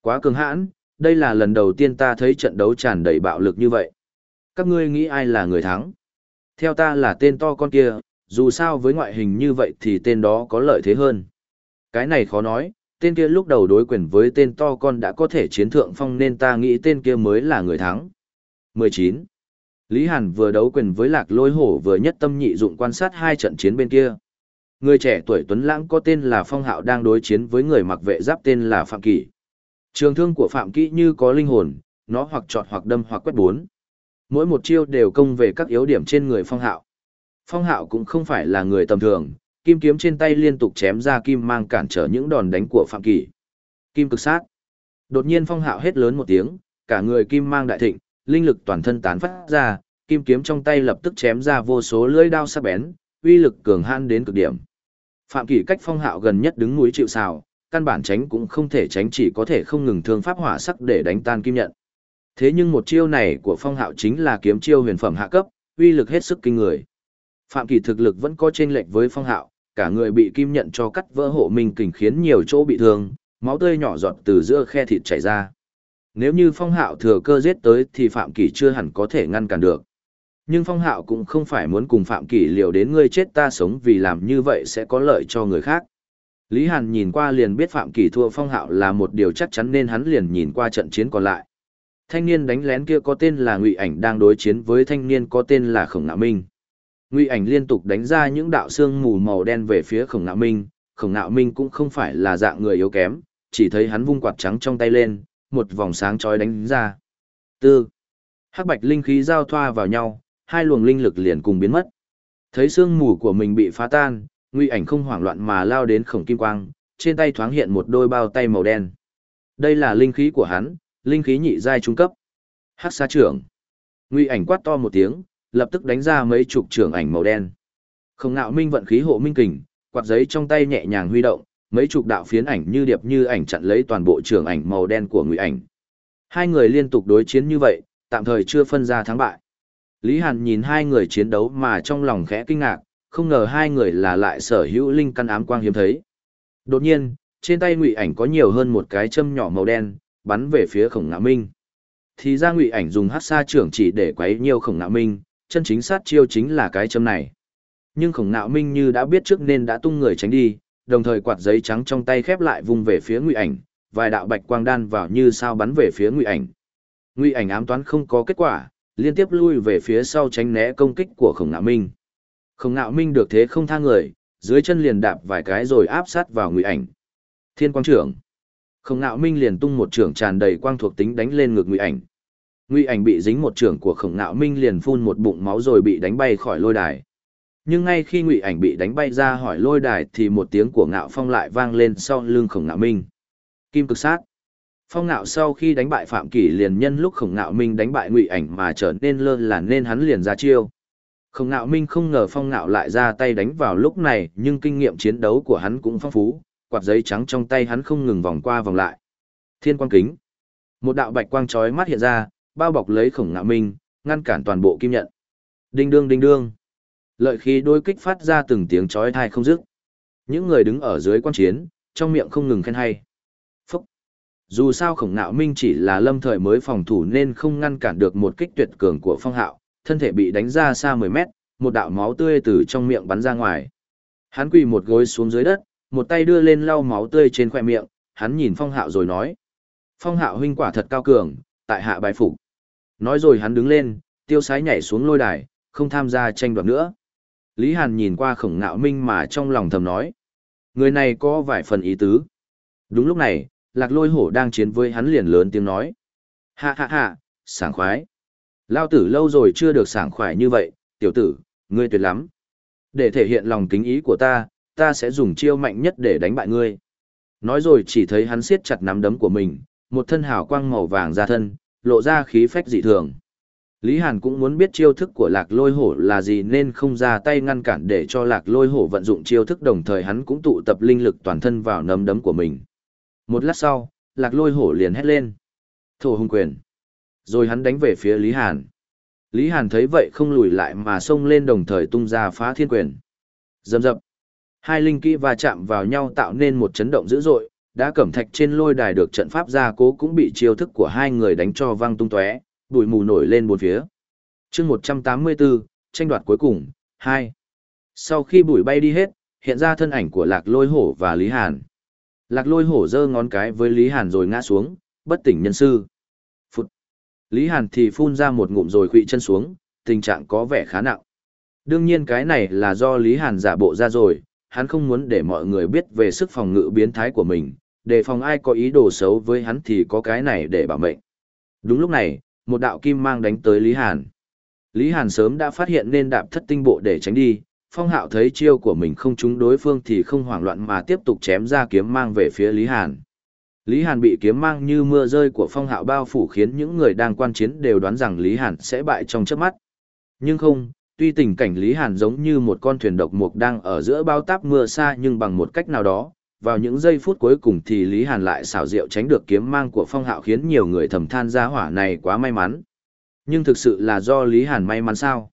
Quá cường hãn, đây là lần đầu tiên ta thấy trận đấu tràn đầy bạo lực như vậy. Các ngươi nghĩ ai là người thắng? Theo ta là tên to con kia, dù sao với ngoại hình như vậy thì tên đó có lợi thế hơn. Cái này khó nói, tên kia lúc đầu đối quyền với tên to con đã có thể chiến thượng phong nên ta nghĩ tên kia mới là người thắng. 19. Lý Hàn vừa đấu quyền với lạc lôi hổ vừa nhất tâm nhị dụng quan sát hai trận chiến bên kia. Người trẻ tuổi Tuấn Lãng có tên là Phong Hạo đang đối chiến với người mặc vệ giáp tên là Phạm Kỷ. Trường thương của Phạm Kỷ như có linh hồn, nó hoặc chọn hoặc đâm hoặc quét bốn. Mỗi một chiêu đều công về các yếu điểm trên người Phong Hạo. Phong Hạo cũng không phải là người tầm thường, kim kiếm trên tay liên tục chém ra kim mang cản trở những đòn đánh của Phạm Kỳ. Kim cực sát. Đột nhiên phong hạo hết lớn một tiếng, cả người kim mang đại thịnh, linh lực toàn thân tán phát ra, kim kiếm trong tay lập tức chém ra vô số lưỡi đao sắc bén, uy lực cường han đến cực điểm. Phạm Kỳ cách phong hạo gần nhất đứng núi chịu sào, căn bản tránh cũng không thể tránh chỉ có thể không ngừng thương pháp hỏa sắc để đánh tan kim nhận. Thế nhưng một chiêu này của phong hạo chính là kiếm chiêu huyền phẩm hạ cấp, uy lực hết sức kinh người. Phạm Kỳ thực lực vẫn có chênh lệch với phong hạo, cả người bị kim nhận cho cắt vỡ hộ minh kình khiến nhiều chỗ bị thương, máu tươi nhỏ giọt từ giữa khe thịt chảy ra. Nếu như phong hạo thừa cơ giết tới thì Phạm Kỳ chưa hẳn có thể ngăn cản được. Nhưng Phong Hạo cũng không phải muốn cùng Phạm Kỳ liều đến ngươi chết ta sống vì làm như vậy sẽ có lợi cho người khác. Lý Hàn nhìn qua liền biết Phạm Kỳ thua Phong Hạo là một điều chắc chắn nên hắn liền nhìn qua trận chiến còn lại. Thanh niên đánh lén kia có tên là Ngụy Ảnh đang đối chiến với thanh niên có tên là Khổng Ngạ Minh. Ngụy Ảnh liên tục đánh ra những đạo xương mù màu đen về phía Khổng Nạo Minh, Khổng Nạo Minh cũng không phải là dạng người yếu kém, chỉ thấy hắn vung quạt trắng trong tay lên, một vòng sáng chói đánh ra. Tư. Hắc bạch linh khí giao thoa vào nhau, hai luồng linh lực liền cùng biến mất. Thấy xương mù của mình bị phá tan, Ngụy Ảnh không hoảng loạn mà lao đến Khổng Kim Quang, trên tay thoáng hiện một đôi bao tay màu đen. Đây là linh khí của hắn, linh khí nhị giai trung cấp. Hắc xa trưởng. Ngụy Ảnh quát to một tiếng, lập tức đánh ra mấy chục trưởng ảnh màu đen. Không ngạo minh vận khí hộ minh kình, quạt giấy trong tay nhẹ nhàng huy động, mấy chục đạo phiến ảnh như điệp như ảnh chặn lấy toàn bộ trưởng ảnh màu đen của Ngụy Ảnh. Hai người liên tục đối chiến như vậy, tạm thời chưa phân ra thắng bại. Lý Hàn nhìn hai người chiến đấu mà trong lòng khẽ kinh ngạc, không ngờ hai người là lại sở hữu linh căn ám quang hiếm thấy. Đột nhiên, trên tay Ngụy Ảnh có nhiều hơn một cái châm nhỏ màu đen, bắn về phía Khổng Ngạo Minh. Thì ra Ngụy Ảnh dùng hắc sa trưởng chỉ để quấy nhiều Khổng Ngạo Minh, chân chính sát chiêu chính là cái châm này. Nhưng Khổng nạo Minh như đã biết trước nên đã tung người tránh đi, đồng thời quạt giấy trắng trong tay khép lại vùng về phía Ngụy Ảnh, vài đạo bạch quang đan vào như sao bắn về phía Ngụy Ảnh. Ngụy Ảnh ám toán không có kết quả, liên tiếp lui về phía sau tránh né công kích của Khổng nạo Minh. Khổng nạo Minh được thế không tha người, dưới chân liền đạp vài cái rồi áp sát vào Ngụy Ảnh. Thiên Quang trưởng. Khổng nạo Minh liền tung một trưởng tràn đầy quang thuộc tính đánh lên ngực Ngụy Ảnh. Ngụy Ảnh bị dính một trưởng của Khổng Ngạo Minh liền phun một bụng máu rồi bị đánh bay khỏi lôi đài. Nhưng ngay khi Ngụy Ảnh bị đánh bay ra hỏi lôi đài thì một tiếng của Ngạo Phong lại vang lên sau lưng Khổng Ngạo Minh. Kim cực sát. Phong Ngạo sau khi đánh bại Phạm Kỷ liền nhân lúc Khổng Ngạo Minh đánh bại Ngụy Ảnh mà trở nên lơ là nên hắn liền ra chiêu. Khổng Ngạo Minh không ngờ Phong Ngạo lại ra tay đánh vào lúc này, nhưng kinh nghiệm chiến đấu của hắn cũng phong phú, quạt giấy trắng trong tay hắn không ngừng vòng qua vòng lại. Thiên quang kính. Một đạo bạch quang chói mắt hiện ra, bao bọc lấy Khổng Ngạo Minh, ngăn cản toàn bộ kim nhận. Đinh đương đinh đương. Lợi khí đôi kích phát ra từng tiếng chói tai không dứt. Những người đứng ở dưới quan chiến, trong miệng không ngừng khen hay. Phúc. Dù sao khổng nạo minh chỉ là lâm thời mới phòng thủ nên không ngăn cản được một kích tuyệt cường của phong hạo, thân thể bị đánh ra xa 10 mét, một đạo máu tươi từ trong miệng bắn ra ngoài. Hắn quỳ một gối xuống dưới đất, một tay đưa lên lau máu tươi trên khoẻ miệng, hắn nhìn phong hạo rồi nói. Phong hạo huynh quả thật cao cường, tại hạ bài phục. Nói rồi hắn đứng lên, tiêu sái nhảy xuống lôi đài, không tham gia tranh đoạt nữa. Lý Hàn nhìn qua khổng ngạo minh mà trong lòng thầm nói. Người này có vài phần ý tứ. Đúng lúc này, lạc lôi hổ đang chiến với hắn liền lớn tiếng nói. Hạ hạ hạ, sảng khoái. Lao tử lâu rồi chưa được sảng khoái như vậy, tiểu tử, ngươi tuyệt lắm. Để thể hiện lòng kính ý của ta, ta sẽ dùng chiêu mạnh nhất để đánh bại ngươi. Nói rồi chỉ thấy hắn siết chặt nắm đấm của mình, một thân hào quang màu vàng ra thân, lộ ra khí phách dị thường. Lý Hàn cũng muốn biết chiêu thức của lạc lôi hổ là gì nên không ra tay ngăn cản để cho lạc lôi hổ vận dụng chiêu thức đồng thời hắn cũng tụ tập linh lực toàn thân vào nấm đấm của mình. Một lát sau, lạc lôi hổ liền hét lên. Thổ hung quyền. Rồi hắn đánh về phía Lý Hàn. Lý Hàn thấy vậy không lùi lại mà xông lên đồng thời tung ra phá thiên quyền. Dầm dập. Hai linh kỹ va chạm vào nhau tạo nên một chấn động dữ dội, đã cẩm thạch trên lôi đài được trận pháp gia cố cũng bị chiêu thức của hai người đánh cho văng tung tóe, bụi mù nổi lên bốn phía. chương 184, tranh đoạt cuối cùng, 2. Sau khi bụi bay đi hết, hiện ra thân ảnh của lạc lôi hổ và Lý Hàn. Lạc lôi hổ giơ ngón cái với Lý Hàn rồi ngã xuống, bất tỉnh nhân sư. Phụt. Lý Hàn thì phun ra một ngụm rồi quỵ chân xuống, tình trạng có vẻ khá nặng. Đương nhiên cái này là do Lý Hàn giả bộ ra rồi, hắn không muốn để mọi người biết về sức phòng ngự biến thái của mình, để phòng ai có ý đồ xấu với hắn thì có cái này để bảo mệnh. Đúng lúc này, một đạo kim mang đánh tới Lý Hàn. Lý Hàn sớm đã phát hiện nên đạp thất tinh bộ để tránh đi, Phong Hạo thấy chiêu của mình không trúng đối phương thì không hoảng loạn mà tiếp tục chém ra kiếm mang về phía Lý Hàn. Lý Hàn bị kiếm mang như mưa rơi của Phong Hạo bao phủ khiến những người đang quan chiến đều đoán rằng Lý Hàn sẽ bại trong chớp mắt. Nhưng không, tuy tình cảnh Lý Hàn giống như một con thuyền độc mục đang ở giữa bao táp mưa xa nhưng bằng một cách nào đó, vào những giây phút cuối cùng thì Lý Hàn lại xảo diệu tránh được kiếm mang của Phong Hạo khiến nhiều người thầm than ra hỏa này quá may mắn. Nhưng thực sự là do Lý Hàn may mắn sao?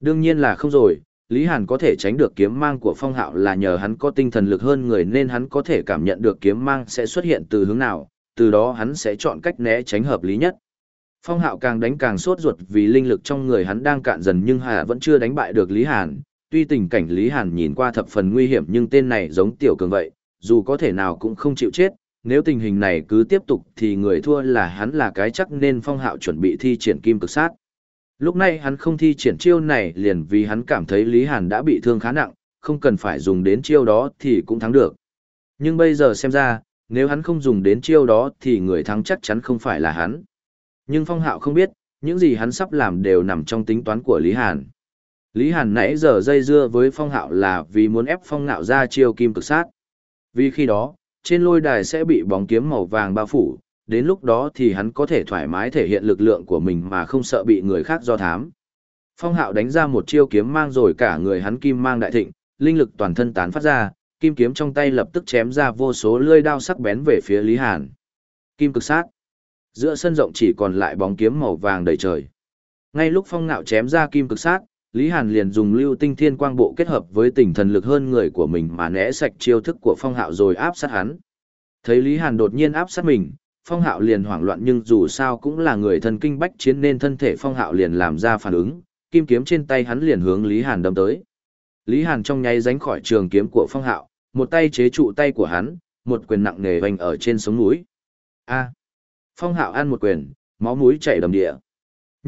Đương nhiên là không rồi, Lý Hàn có thể tránh được kiếm mang của Phong Hạo là nhờ hắn có tinh thần lực hơn người nên hắn có thể cảm nhận được kiếm mang sẽ xuất hiện từ hướng nào, từ đó hắn sẽ chọn cách né tránh hợp lý nhất. Phong hạo càng đánh càng sốt ruột vì linh lực trong người hắn đang cạn dần nhưng hà vẫn chưa đánh bại được Lý Hàn. Tuy tình cảnh Lý Hàn nhìn qua thập phần nguy hiểm nhưng tên này giống tiểu cường vậy, dù có thể nào cũng không chịu chết. Nếu tình hình này cứ tiếp tục thì người thua là hắn là cái chắc nên phong hạo chuẩn bị thi triển kim cực sát. Lúc này hắn không thi triển chiêu này liền vì hắn cảm thấy Lý Hàn đã bị thương khá nặng, không cần phải dùng đến chiêu đó thì cũng thắng được. Nhưng bây giờ xem ra, nếu hắn không dùng đến chiêu đó thì người thắng chắc chắn không phải là hắn. Nhưng Phong Hạo không biết, những gì hắn sắp làm đều nằm trong tính toán của Lý Hàn. Lý Hàn nãy giờ dây dưa với Phong Hạo là vì muốn ép Phong Nạo ra chiêu kim cực sát. Vì khi đó, trên lôi đài sẽ bị bóng kiếm màu vàng bao phủ, đến lúc đó thì hắn có thể thoải mái thể hiện lực lượng của mình mà không sợ bị người khác do thám. Phong Hạo đánh ra một chiêu kiếm mang rồi cả người hắn kim mang đại thịnh, linh lực toàn thân tán phát ra, kim kiếm trong tay lập tức chém ra vô số lưỡi đao sắc bén về phía Lý Hàn. Kim cực sát. Giữa sân rộng chỉ còn lại bóng kiếm màu vàng đầy trời. Ngay lúc Phong Nạo chém ra kim cực sát, Lý Hàn liền dùng lưu tinh thiên quang bộ kết hợp với tình thần lực hơn người của mình mà né sạch chiêu thức của Phong Hạo rồi áp sát hắn. Thấy Lý Hàn đột nhiên áp sát mình, Phong Hạo liền hoảng loạn nhưng dù sao cũng là người thần kinh bách chiến nên thân thể Phong Hạo liền làm ra phản ứng, kim kiếm trên tay hắn liền hướng Lý Hàn đâm tới. Lý Hàn trong nháy ránh khỏi trường kiếm của Phong Hạo, một tay chế trụ tay của hắn, một quyền nặng nề vành ở trên sống núi. A. Phong Hạo ăn một quyền, máu mũi chảy đầm địa.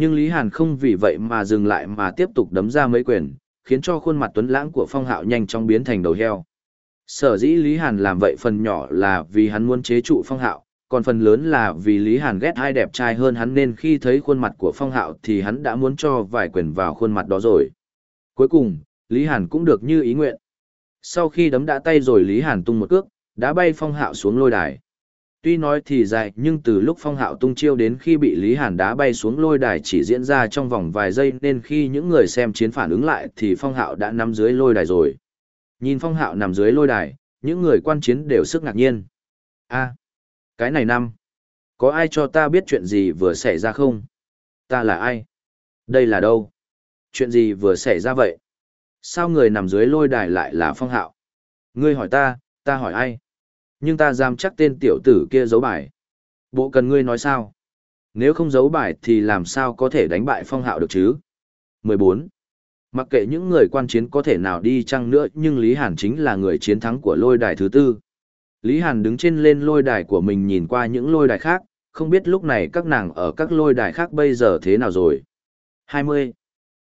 Nhưng Lý Hàn không vì vậy mà dừng lại mà tiếp tục đấm ra mấy quyền, khiến cho khuôn mặt tuấn lãng của Phong Hạo nhanh chóng biến thành đầu heo. Sở dĩ Lý Hàn làm vậy phần nhỏ là vì hắn muốn chế trụ Phong Hạo, còn phần lớn là vì Lý Hàn ghét hai đẹp trai hơn hắn nên khi thấy khuôn mặt của Phong Hạo thì hắn đã muốn cho vài quyền vào khuôn mặt đó rồi. Cuối cùng, Lý Hàn cũng được như ý nguyện. Sau khi đấm đã tay rồi Lý Hàn tung một cước, đã bay Phong Hạo xuống lôi đài. Tuy nói thì dài nhưng từ lúc Phong Hạo tung chiêu đến khi bị Lý Hàn đá bay xuống lôi đài chỉ diễn ra trong vòng vài giây nên khi những người xem chiến phản ứng lại thì Phong Hạo đã nằm dưới lôi đài rồi. Nhìn Phong Hạo nằm dưới lôi đài, những người quan chiến đều sức ngạc nhiên. a cái này năm. Có ai cho ta biết chuyện gì vừa xảy ra không? Ta là ai? Đây là đâu? Chuyện gì vừa xảy ra vậy? Sao người nằm dưới lôi đài lại là phong hạo? Ngươi hỏi ta, ta hỏi ai? Nhưng ta dám chắc tên tiểu tử kia giấu bài. Bộ cần ngươi nói sao? Nếu không giấu bài thì làm sao có thể đánh bại phong hạo được chứ? 14. Mặc kệ những người quan chiến có thể nào đi chăng nữa nhưng Lý Hàn chính là người chiến thắng của lôi đài thứ tư. Lý Hàn đứng trên lên lôi đài của mình nhìn qua những lôi đài khác, không biết lúc này các nàng ở các lôi đài khác bây giờ thế nào rồi. 20.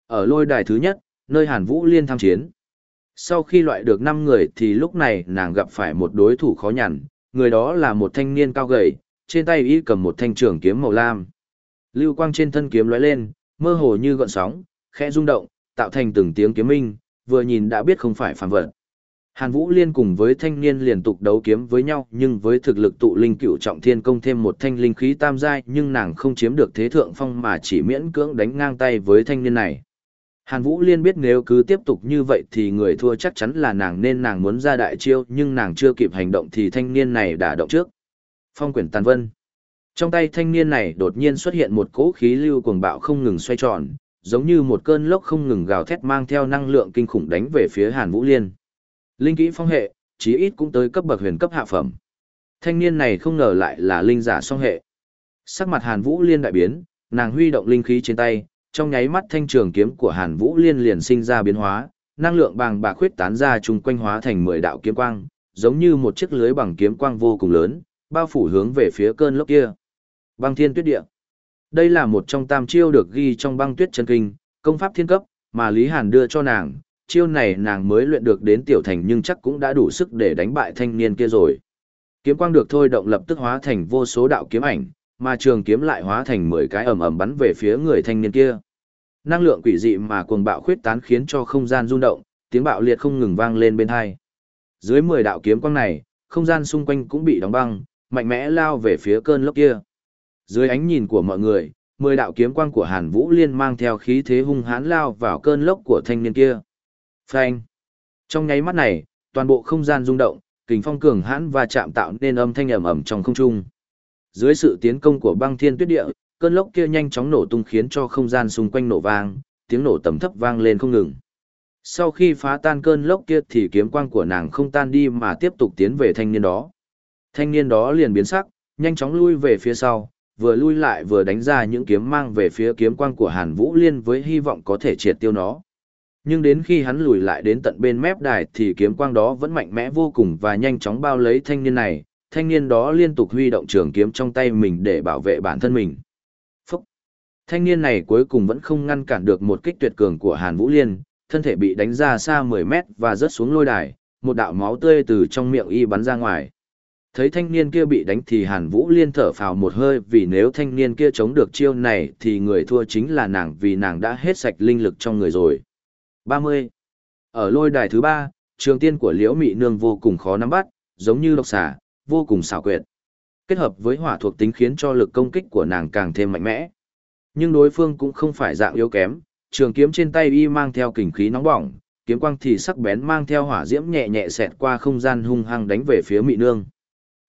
Ở lôi đài thứ nhất, nơi Hàn Vũ Liên tham chiến. Sau khi loại được 5 người thì lúc này nàng gặp phải một đối thủ khó nhằn, người đó là một thanh niên cao gầy, trên tay y cầm một thanh trường kiếm màu lam. Lưu quang trên thân kiếm lóe lên, mơ hồ như gợn sóng, khẽ rung động, tạo thành từng tiếng kiếm minh, vừa nhìn đã biết không phải phàm vật. Hàn Vũ Liên cùng với thanh niên liên tục đấu kiếm với nhau nhưng với thực lực tụ linh cựu trọng thiên công thêm một thanh linh khí tam giai nhưng nàng không chiếm được thế thượng phong mà chỉ miễn cưỡng đánh ngang tay với thanh niên này. Hàn Vũ Liên biết nếu cứ tiếp tục như vậy thì người thua chắc chắn là nàng nên nàng muốn ra đại chiêu nhưng nàng chưa kịp hành động thì thanh niên này đã động trước. Phong quyển tàn vân. Trong tay thanh niên này đột nhiên xuất hiện một cỗ khí lưu cuồng bạo không ngừng xoay tròn, giống như một cơn lốc không ngừng gào thét mang theo năng lượng kinh khủng đánh về phía Hàn Vũ Liên. Linh kỹ phong hệ, chí ít cũng tới cấp bậc huyền cấp hạ phẩm. Thanh niên này không ngờ lại là linh giả song hệ. Sắc mặt Hàn Vũ Liên đại biến, nàng huy động linh khí trên tay, trong nháy mắt thanh trường kiếm của Hàn Vũ Liên liền sinh ra biến hóa, năng lượng bàng bạc khuyết tán ra chung quanh hóa thành 10 đạo kiếm quang, giống như một chiếc lưới bằng kiếm quang vô cùng lớn, bao phủ hướng về phía cơn lốc kia. Băng Thiên Tuyết Địa. Đây là một trong tam chiêu được ghi trong băng tuyết chân kinh, công pháp thiên cấp, mà Lý Hàn đưa cho nàng, chiêu này nàng mới luyện được đến tiểu thành nhưng chắc cũng đã đủ sức để đánh bại thanh niên kia rồi. Kiếm quang được thôi động lập tức hóa thành vô số đạo kiếm ảnh, mà trường kiếm lại hóa thành 10 cái ầm ầm bắn về phía người thanh niên kia. Năng lượng quỷ dị mà cuồng bạo khuyết tán khiến cho không gian rung động, tiếng bạo liệt không ngừng vang lên bên hai. Dưới 10 đạo kiếm quang này, không gian xung quanh cũng bị đóng băng, mạnh mẽ lao về phía cơn lốc kia. Dưới ánh nhìn của mọi người, 10 đạo kiếm quang của Hàn Vũ Liên mang theo khí thế hung hãn lao vào cơn lốc của thanh niên kia. Phanh. Trong nháy mắt này, toàn bộ không gian rung động, kình phong cường hãn và chạm tạo nên âm thanh ầm ầm trong không trung. Dưới sự tiến công của băng thiên tuyết địa, cơn lốc kia nhanh chóng nổ tung khiến cho không gian xung quanh nổ vang, tiếng nổ tầm thấp vang lên không ngừng. Sau khi phá tan cơn lốc kia thì kiếm quang của nàng không tan đi mà tiếp tục tiến về thanh niên đó. Thanh niên đó liền biến sắc, nhanh chóng lui về phía sau, vừa lui lại vừa đánh ra những kiếm mang về phía kiếm quang của Hàn Vũ Liên với hy vọng có thể triệt tiêu nó. Nhưng đến khi hắn lùi lại đến tận bên mép đài thì kiếm quang đó vẫn mạnh mẽ vô cùng và nhanh chóng bao lấy thanh niên này, thanh niên đó liên tục huy động trường kiếm trong tay mình để bảo vệ bản thân mình. Phúc! Thanh niên này cuối cùng vẫn không ngăn cản được một kích tuyệt cường của Hàn Vũ Liên, thân thể bị đánh ra xa 10 mét và rớt xuống lôi đài, một đạo máu tươi từ trong miệng y bắn ra ngoài. Thấy thanh niên kia bị đánh thì Hàn Vũ Liên thở phào một hơi vì nếu thanh niên kia chống được chiêu này thì người thua chính là nàng vì nàng đã hết sạch linh lực trong người rồi. 30. Ở lôi đài thứ 3, trường tiên của Liễu Mị Nương vô cùng khó nắm bắt, giống như độc xà, vô cùng xảo quyệt. Kết hợp với hỏa thuộc tính khiến cho lực công kích của nàng càng thêm mạnh mẽ. Nhưng đối phương cũng không phải dạng yếu kém, trường kiếm trên tay y mang theo kình khí nóng bỏng, kiếm quang thì sắc bén mang theo hỏa diễm nhẹ nhẹ xẹt qua không gian hung hăng đánh về phía Mị Nương.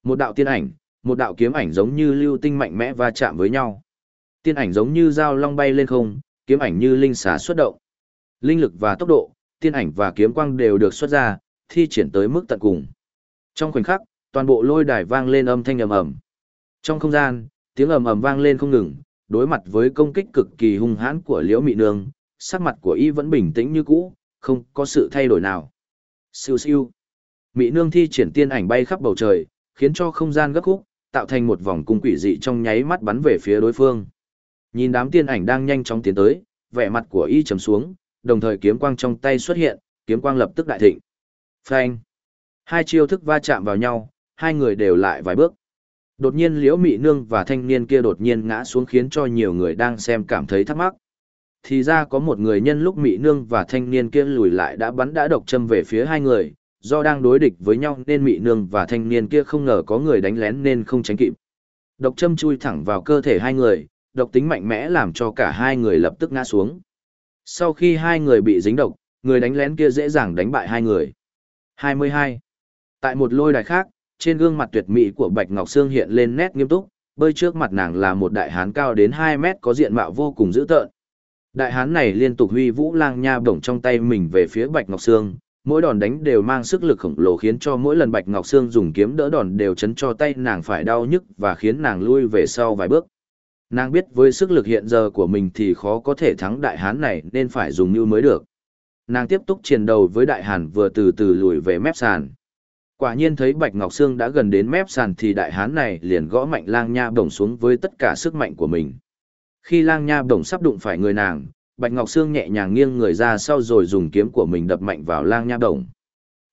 Một đạo tiên ảnh, một đạo kiếm ảnh giống như lưu tinh mạnh mẽ va chạm với nhau. Tiên ảnh giống như dao long bay lên không, kiếm ảnh như linh xà xuất động. Linh lực và tốc độ, tiên ảnh và kiếm quang đều được xuất ra, thi triển tới mức tận cùng. Trong khoảnh khắc, toàn bộ lôi đài vang lên âm thanh ầm ầm. Trong không gian, tiếng ầm ầm vang lên không ngừng, đối mặt với công kích cực kỳ hung hãn của Liễu Mị Nương, sắc mặt của y vẫn bình tĩnh như cũ, không có sự thay đổi nào. Siêu siêu. Mị Nương thi triển tiên ảnh bay khắp bầu trời, khiến cho không gian gấp khúc, tạo thành một vòng cung quỷ dị trong nháy mắt bắn về phía đối phương. Nhìn đám tiên ảnh đang nhanh chóng tiến tới, vẻ mặt của y trầm xuống, đồng thời kiếm quang trong tay xuất hiện, kiếm quang lập tức đại thịnh. Phanh! Hai chiêu thức va chạm vào nhau, hai người đều lại vài bước. Đột nhiên Liễu Mị Nương và thanh niên kia đột nhiên ngã xuống khiến cho nhiều người đang xem cảm thấy thắc mắc. Thì ra có một người nhân lúc Mị Nương và thanh niên kia lùi lại đã bắn đã độc châm về phía hai người, do đang đối địch với nhau nên Mị Nương và thanh niên kia không ngờ có người đánh lén nên không tránh kịp. Độc châm chui thẳng vào cơ thể hai người, độc tính mạnh mẽ làm cho cả hai người lập tức ngã xuống. Sau khi hai người bị dính độc, người đánh lén kia dễ dàng đánh bại hai người. 22. Tại một lôi đài khác, trên gương mặt tuyệt mỹ của Bạch Ngọc Sương hiện lên nét nghiêm túc, bơi trước mặt nàng là một đại hán cao đến 2 mét có diện mạo vô cùng dữ tợn. Đại hán này liên tục huy vũ lang nha bổng trong tay mình về phía Bạch Ngọc Sương, mỗi đòn đánh đều mang sức lực khổng lồ khiến cho mỗi lần Bạch Ngọc Sương dùng kiếm đỡ đòn đều chấn cho tay nàng phải đau nhức và khiến nàng lui về sau vài bước. Nàng biết với sức lực hiện giờ của mình thì khó có thể thắng đại hán này nên phải dùng như mới được. Nàng tiếp tục chiến đầu với đại hán vừa từ từ lùi về mép sàn. Quả nhiên thấy Bạch Ngọc Sương đã gần đến mép sàn thì đại hán này liền gõ mạnh lang nha bổng xuống với tất cả sức mạnh của mình. Khi lang nha bổng sắp đụng phải người nàng, Bạch Ngọc Sương nhẹ nhàng nghiêng người ra sau rồi dùng kiếm của mình đập mạnh vào lang nha bổng.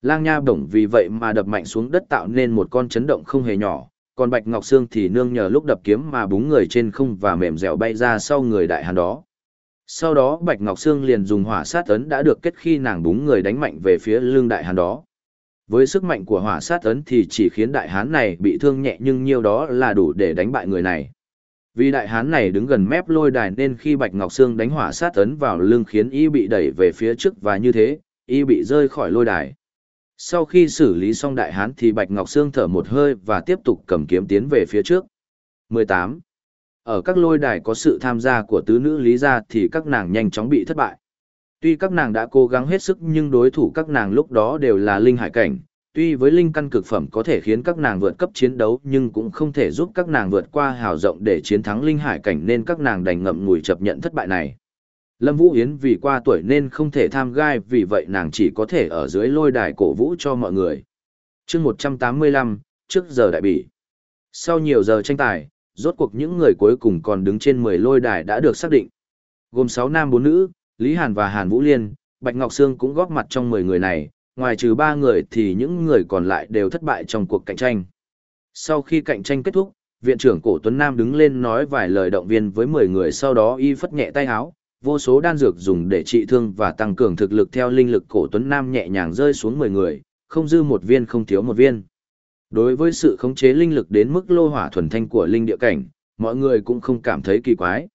Lang nha bổng vì vậy mà đập mạnh xuống đất tạo nên một con chấn động không hề nhỏ, còn Bạch Ngọc Sương thì nương nhờ lúc đập kiếm mà búng người trên không và mềm dẻo bay ra sau người đại hán đó. Sau đó Bạch Ngọc Sương liền dùng hỏa sát ấn đã được kết khi nàng búng người đánh mạnh về phía lưng đại hán đó. Với sức mạnh của hỏa sát ấn thì chỉ khiến đại hán này bị thương nhẹ nhưng nhiều đó là đủ để đánh bại người này. Vì đại hán này đứng gần mép lôi đài nên khi Bạch Ngọc Sương đánh hỏa sát ấn vào lưng khiến y bị đẩy về phía trước và như thế, y bị rơi khỏi lôi đài. Sau khi xử lý xong đại hán thì Bạch Ngọc Sương thở một hơi và tiếp tục cầm kiếm tiến về phía trước. 18. Ở các lôi đài có sự tham gia của tứ nữ lý gia thì các nàng nhanh chóng bị thất bại. Tuy các nàng đã cố gắng hết sức nhưng đối thủ các nàng lúc đó đều là linh hải cảnh, tuy với linh căn cực phẩm có thể khiến các nàng vượt cấp chiến đấu nhưng cũng không thể giúp các nàng vượt qua hào rộng để chiến thắng linh hải cảnh nên các nàng đành ngậm ngùi chấp nhận thất bại này. Lâm Vũ Yến vì qua tuổi nên không thể tham gai vì vậy nàng chỉ có thể ở dưới lôi đài cổ vũ cho mọi người. chương 185, trước giờ đại bỉ. Sau nhiều giờ tranh tài, rốt cuộc những người cuối cùng còn đứng trên 10 lôi đài đã được xác định. Gồm 6 nam 4 nữ, Lý Hàn và Hàn Vũ Liên, Bạch Ngọc Sương cũng góp mặt trong 10 người này, ngoài trừ 3 người thì những người còn lại đều thất bại trong cuộc cạnh tranh. Sau khi cạnh tranh kết thúc, viện trưởng Cổ Tuấn Nam đứng lên nói vài lời động viên với 10 người sau đó y phất nhẹ tay áo, vô số đan dược dùng để trị thương và tăng cường thực lực theo linh lực cổ tuấn nam nhẹ nhàng rơi xuống 10 người, không dư một viên không thiếu một viên. Đối với sự khống chế linh lực đến mức lô hỏa thuần thanh của linh địa cảnh, mọi người cũng không cảm thấy kỳ quái.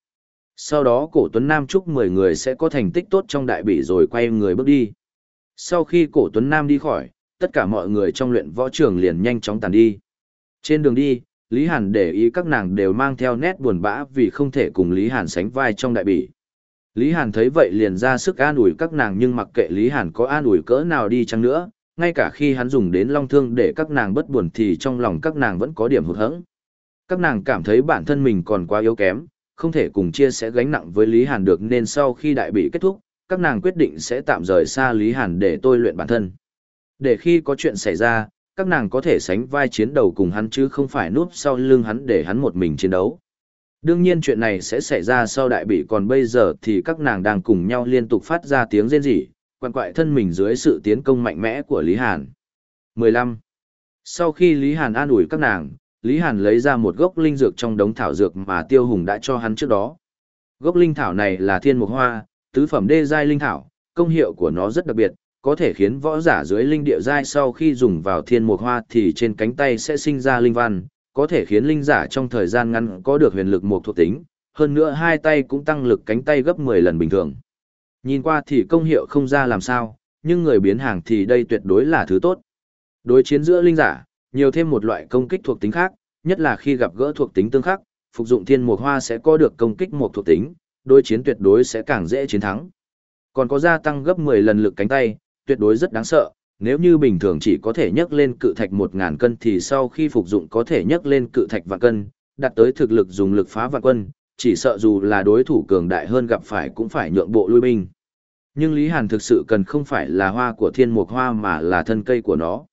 Sau đó cổ tuấn nam chúc 10 người sẽ có thành tích tốt trong đại bỉ rồi quay người bước đi. Sau khi cổ tuấn nam đi khỏi, tất cả mọi người trong luyện võ trường liền nhanh chóng tàn đi. Trên đường đi, Lý Hàn để ý các nàng đều mang theo nét buồn bã vì không thể cùng Lý Hàn sánh vai trong đại bỉ. Lý Hàn thấy vậy liền ra sức an ủi các nàng nhưng mặc kệ Lý Hàn có an ủi cỡ nào đi chăng nữa, ngay cả khi hắn dùng đến long thương để các nàng bất buồn thì trong lòng các nàng vẫn có điểm hụt hẫng. Các nàng cảm thấy bản thân mình còn quá yếu kém, không thể cùng chia sẻ gánh nặng với Lý Hàn được nên sau khi đại bị kết thúc, các nàng quyết định sẽ tạm rời xa Lý Hàn để tôi luyện bản thân. Để khi có chuyện xảy ra, các nàng có thể sánh vai chiến đầu cùng hắn chứ không phải núp sau lưng hắn để hắn một mình chiến đấu. Đương nhiên chuyện này sẽ xảy ra sau đại bị còn bây giờ thì các nàng đang cùng nhau liên tục phát ra tiếng rên rỉ, quằn quại thân mình dưới sự tiến công mạnh mẽ của Lý Hàn. 15. Sau khi Lý Hàn an ủi các nàng, Lý Hàn lấy ra một gốc linh dược trong đống thảo dược mà Tiêu Hùng đã cho hắn trước đó. Gốc linh thảo này là thiên mục hoa, tứ phẩm đê giai linh thảo, công hiệu của nó rất đặc biệt, có thể khiến võ giả dưới linh địa giai sau khi dùng vào thiên mục hoa thì trên cánh tay sẽ sinh ra linh văn, có thể khiến linh giả trong thời gian ngắn có được huyền lực một thuộc tính, hơn nữa hai tay cũng tăng lực cánh tay gấp 10 lần bình thường. Nhìn qua thì công hiệu không ra làm sao, nhưng người biến hàng thì đây tuyệt đối là thứ tốt. Đối chiến giữa linh giả, nhiều thêm một loại công kích thuộc tính khác, nhất là khi gặp gỡ thuộc tính tương khắc, phục dụng thiên mục hoa sẽ có được công kích một thuộc tính, đối chiến tuyệt đối sẽ càng dễ chiến thắng. Còn có gia tăng gấp 10 lần lực cánh tay, tuyệt đối rất đáng sợ, nếu như bình thường chỉ có thể nhấc lên cự thạch 1000 cân thì sau khi phục dụng có thể nhấc lên cự thạch vạn cân, đạt tới thực lực dùng lực phá vạn quân, chỉ sợ dù là đối thủ cường đại hơn gặp phải cũng phải nhượng bộ lui binh. Nhưng Lý Hàn thực sự cần không phải là hoa của thiên mục hoa mà là thân cây của nó.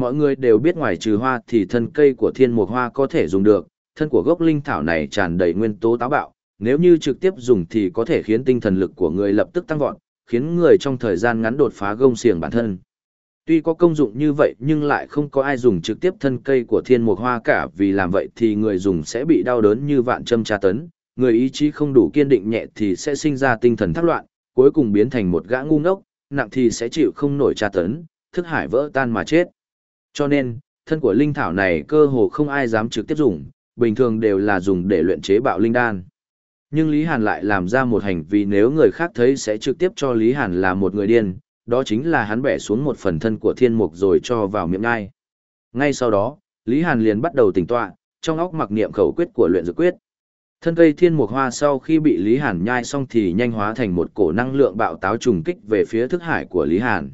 Mọi người đều biết ngoài trừ hoa thì thân cây của thiên mục hoa có thể dùng được, thân của gốc linh thảo này tràn đầy nguyên tố táo bạo, nếu như trực tiếp dùng thì có thể khiến tinh thần lực của người lập tức tăng vọt, khiến người trong thời gian ngắn đột phá gông xiềng bản thân. Tuy có công dụng như vậy nhưng lại không có ai dùng trực tiếp thân cây của thiên mục hoa cả vì làm vậy thì người dùng sẽ bị đau đớn như vạn châm tra tấn, người ý chí không đủ kiên định nhẹ thì sẽ sinh ra tinh thần thác loạn, cuối cùng biến thành một gã ngu ngốc, nặng thì sẽ chịu không nổi tra tấn, thức hải vỡ tan mà chết. Cho nên, thân của linh thảo này cơ hồ không ai dám trực tiếp dùng, bình thường đều là dùng để luyện chế bạo linh đan. Nhưng Lý Hàn lại làm ra một hành vi nếu người khác thấy sẽ trực tiếp cho Lý Hàn là một người điên, đó chính là hắn bẻ xuống một phần thân của thiên mục rồi cho vào miệng ngai. Ngay sau đó, Lý Hàn liền bắt đầu tỉnh tọa, trong óc mặc niệm khẩu quyết của luyện dược quyết. Thân cây thiên mục hoa sau khi bị Lý Hàn nhai xong thì nhanh hóa thành một cổ năng lượng bạo táo trùng kích về phía thức hải của Lý Hàn.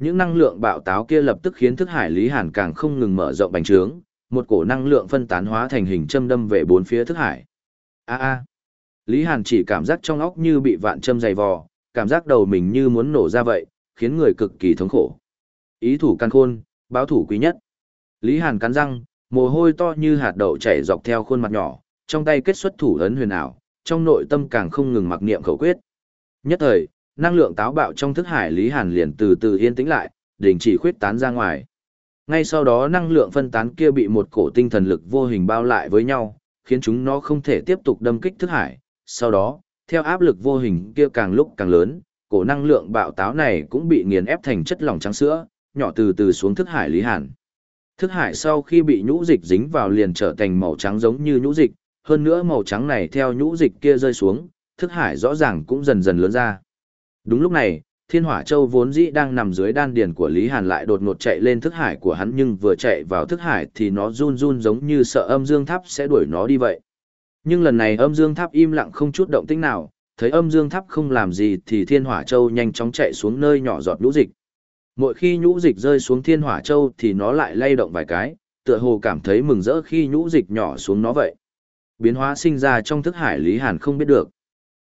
Những năng lượng bạo táo kia lập tức khiến thức hải Lý Hàn càng không ngừng mở rộng bành trướng, một cổ năng lượng phân tán hóa thành hình châm đâm về bốn phía thức hải. A a. Lý Hàn chỉ cảm giác trong óc như bị vạn châm dày vò, cảm giác đầu mình như muốn nổ ra vậy, khiến người cực kỳ thống khổ. Ý thủ căn khôn, báo thủ quý nhất. Lý Hàn cắn răng, mồ hôi to như hạt đậu chảy dọc theo khuôn mặt nhỏ, trong tay kết xuất thủ ấn huyền ảo, trong nội tâm càng không ngừng mặc niệm khẩu quyết. Nhất thời, năng lượng táo bạo trong thức hải Lý Hàn liền từ từ yên tĩnh lại, đình chỉ khuyết tán ra ngoài. Ngay sau đó năng lượng phân tán kia bị một cổ tinh thần lực vô hình bao lại với nhau, khiến chúng nó không thể tiếp tục đâm kích thức hải. Sau đó, theo áp lực vô hình kia càng lúc càng lớn, cổ năng lượng bạo táo này cũng bị nghiền ép thành chất lỏng trắng sữa, nhỏ từ từ xuống thức hải Lý Hàn. Thức hải sau khi bị nhũ dịch dính vào liền trở thành màu trắng giống như nhũ dịch, hơn nữa màu trắng này theo nhũ dịch kia rơi xuống, thức hải rõ ràng cũng dần dần lớn ra. Đúng lúc này, Thiên Hỏa Châu vốn dĩ đang nằm dưới đan điền của Lý Hàn lại đột ngột chạy lên thức hải của hắn nhưng vừa chạy vào thức hải thì nó run run giống như sợ âm dương tháp sẽ đuổi nó đi vậy. Nhưng lần này âm dương tháp im lặng không chút động tĩnh nào, thấy âm dương tháp không làm gì thì Thiên Hỏa Châu nhanh chóng chạy xuống nơi nhỏ giọt nhũ dịch. Mỗi khi nhũ dịch rơi xuống Thiên Hỏa Châu thì nó lại lay động vài cái, tựa hồ cảm thấy mừng rỡ khi nhũ dịch nhỏ xuống nó vậy. Biến hóa sinh ra trong thức hải Lý Hàn không biết được.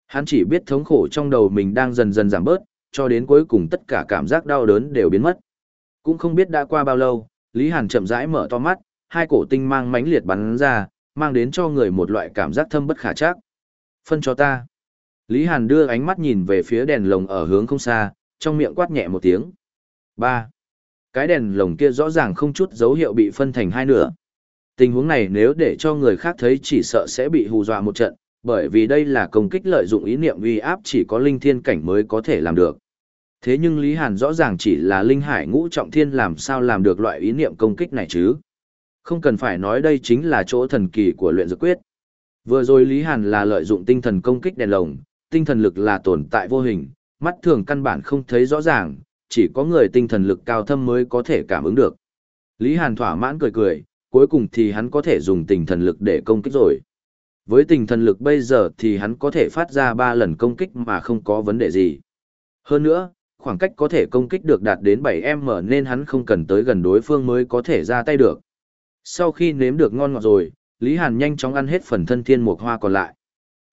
Hắn chỉ biết thống khổ trong đầu mình đang dần dần giảm bớt, cho đến cuối cùng tất cả cảm giác đau đớn đều biến mất. Cũng không biết đã qua bao lâu, Lý Hàn chậm rãi mở to mắt, hai cổ tinh mang mãnh liệt bắn ra, mang đến cho người một loại cảm giác thâm bất khả trắc. Phân cho ta. Lý Hàn đưa ánh mắt nhìn về phía đèn lồng ở hướng không xa, trong miệng quát nhẹ một tiếng. Ba. Cái đèn lồng kia rõ ràng không chút dấu hiệu bị phân thành hai nửa. Tình huống này nếu để cho người khác thấy chỉ sợ sẽ bị hù dọa một trận, bởi vì đây là công kích lợi dụng ý niệm uy áp chỉ có linh thiên cảnh mới có thể làm được. Thế nhưng Lý Hàn rõ ràng chỉ là linh hải ngũ trọng thiên làm sao làm được loại ý niệm công kích này chứ? Không cần phải nói đây chính là chỗ thần kỳ của luyện dược quyết. Vừa rồi Lý Hàn là lợi dụng tinh thần công kích đèn lồng, tinh thần lực là tồn tại vô hình, mắt thường căn bản không thấy rõ ràng, chỉ có người tinh thần lực cao thâm mới có thể cảm ứng được. Lý Hàn thỏa mãn cười cười, cuối cùng thì hắn có thể dùng tinh thần lực để công kích rồi. Với tình thần lực bây giờ thì hắn có thể phát ra 3 lần công kích mà không có vấn đề gì. Hơn nữa, khoảng cách có thể công kích được đạt đến 7m nên hắn không cần tới gần đối phương mới có thể ra tay được. Sau khi nếm được ngon ngọt rồi, Lý Hàn nhanh chóng ăn hết phần thân thiên mục hoa còn lại.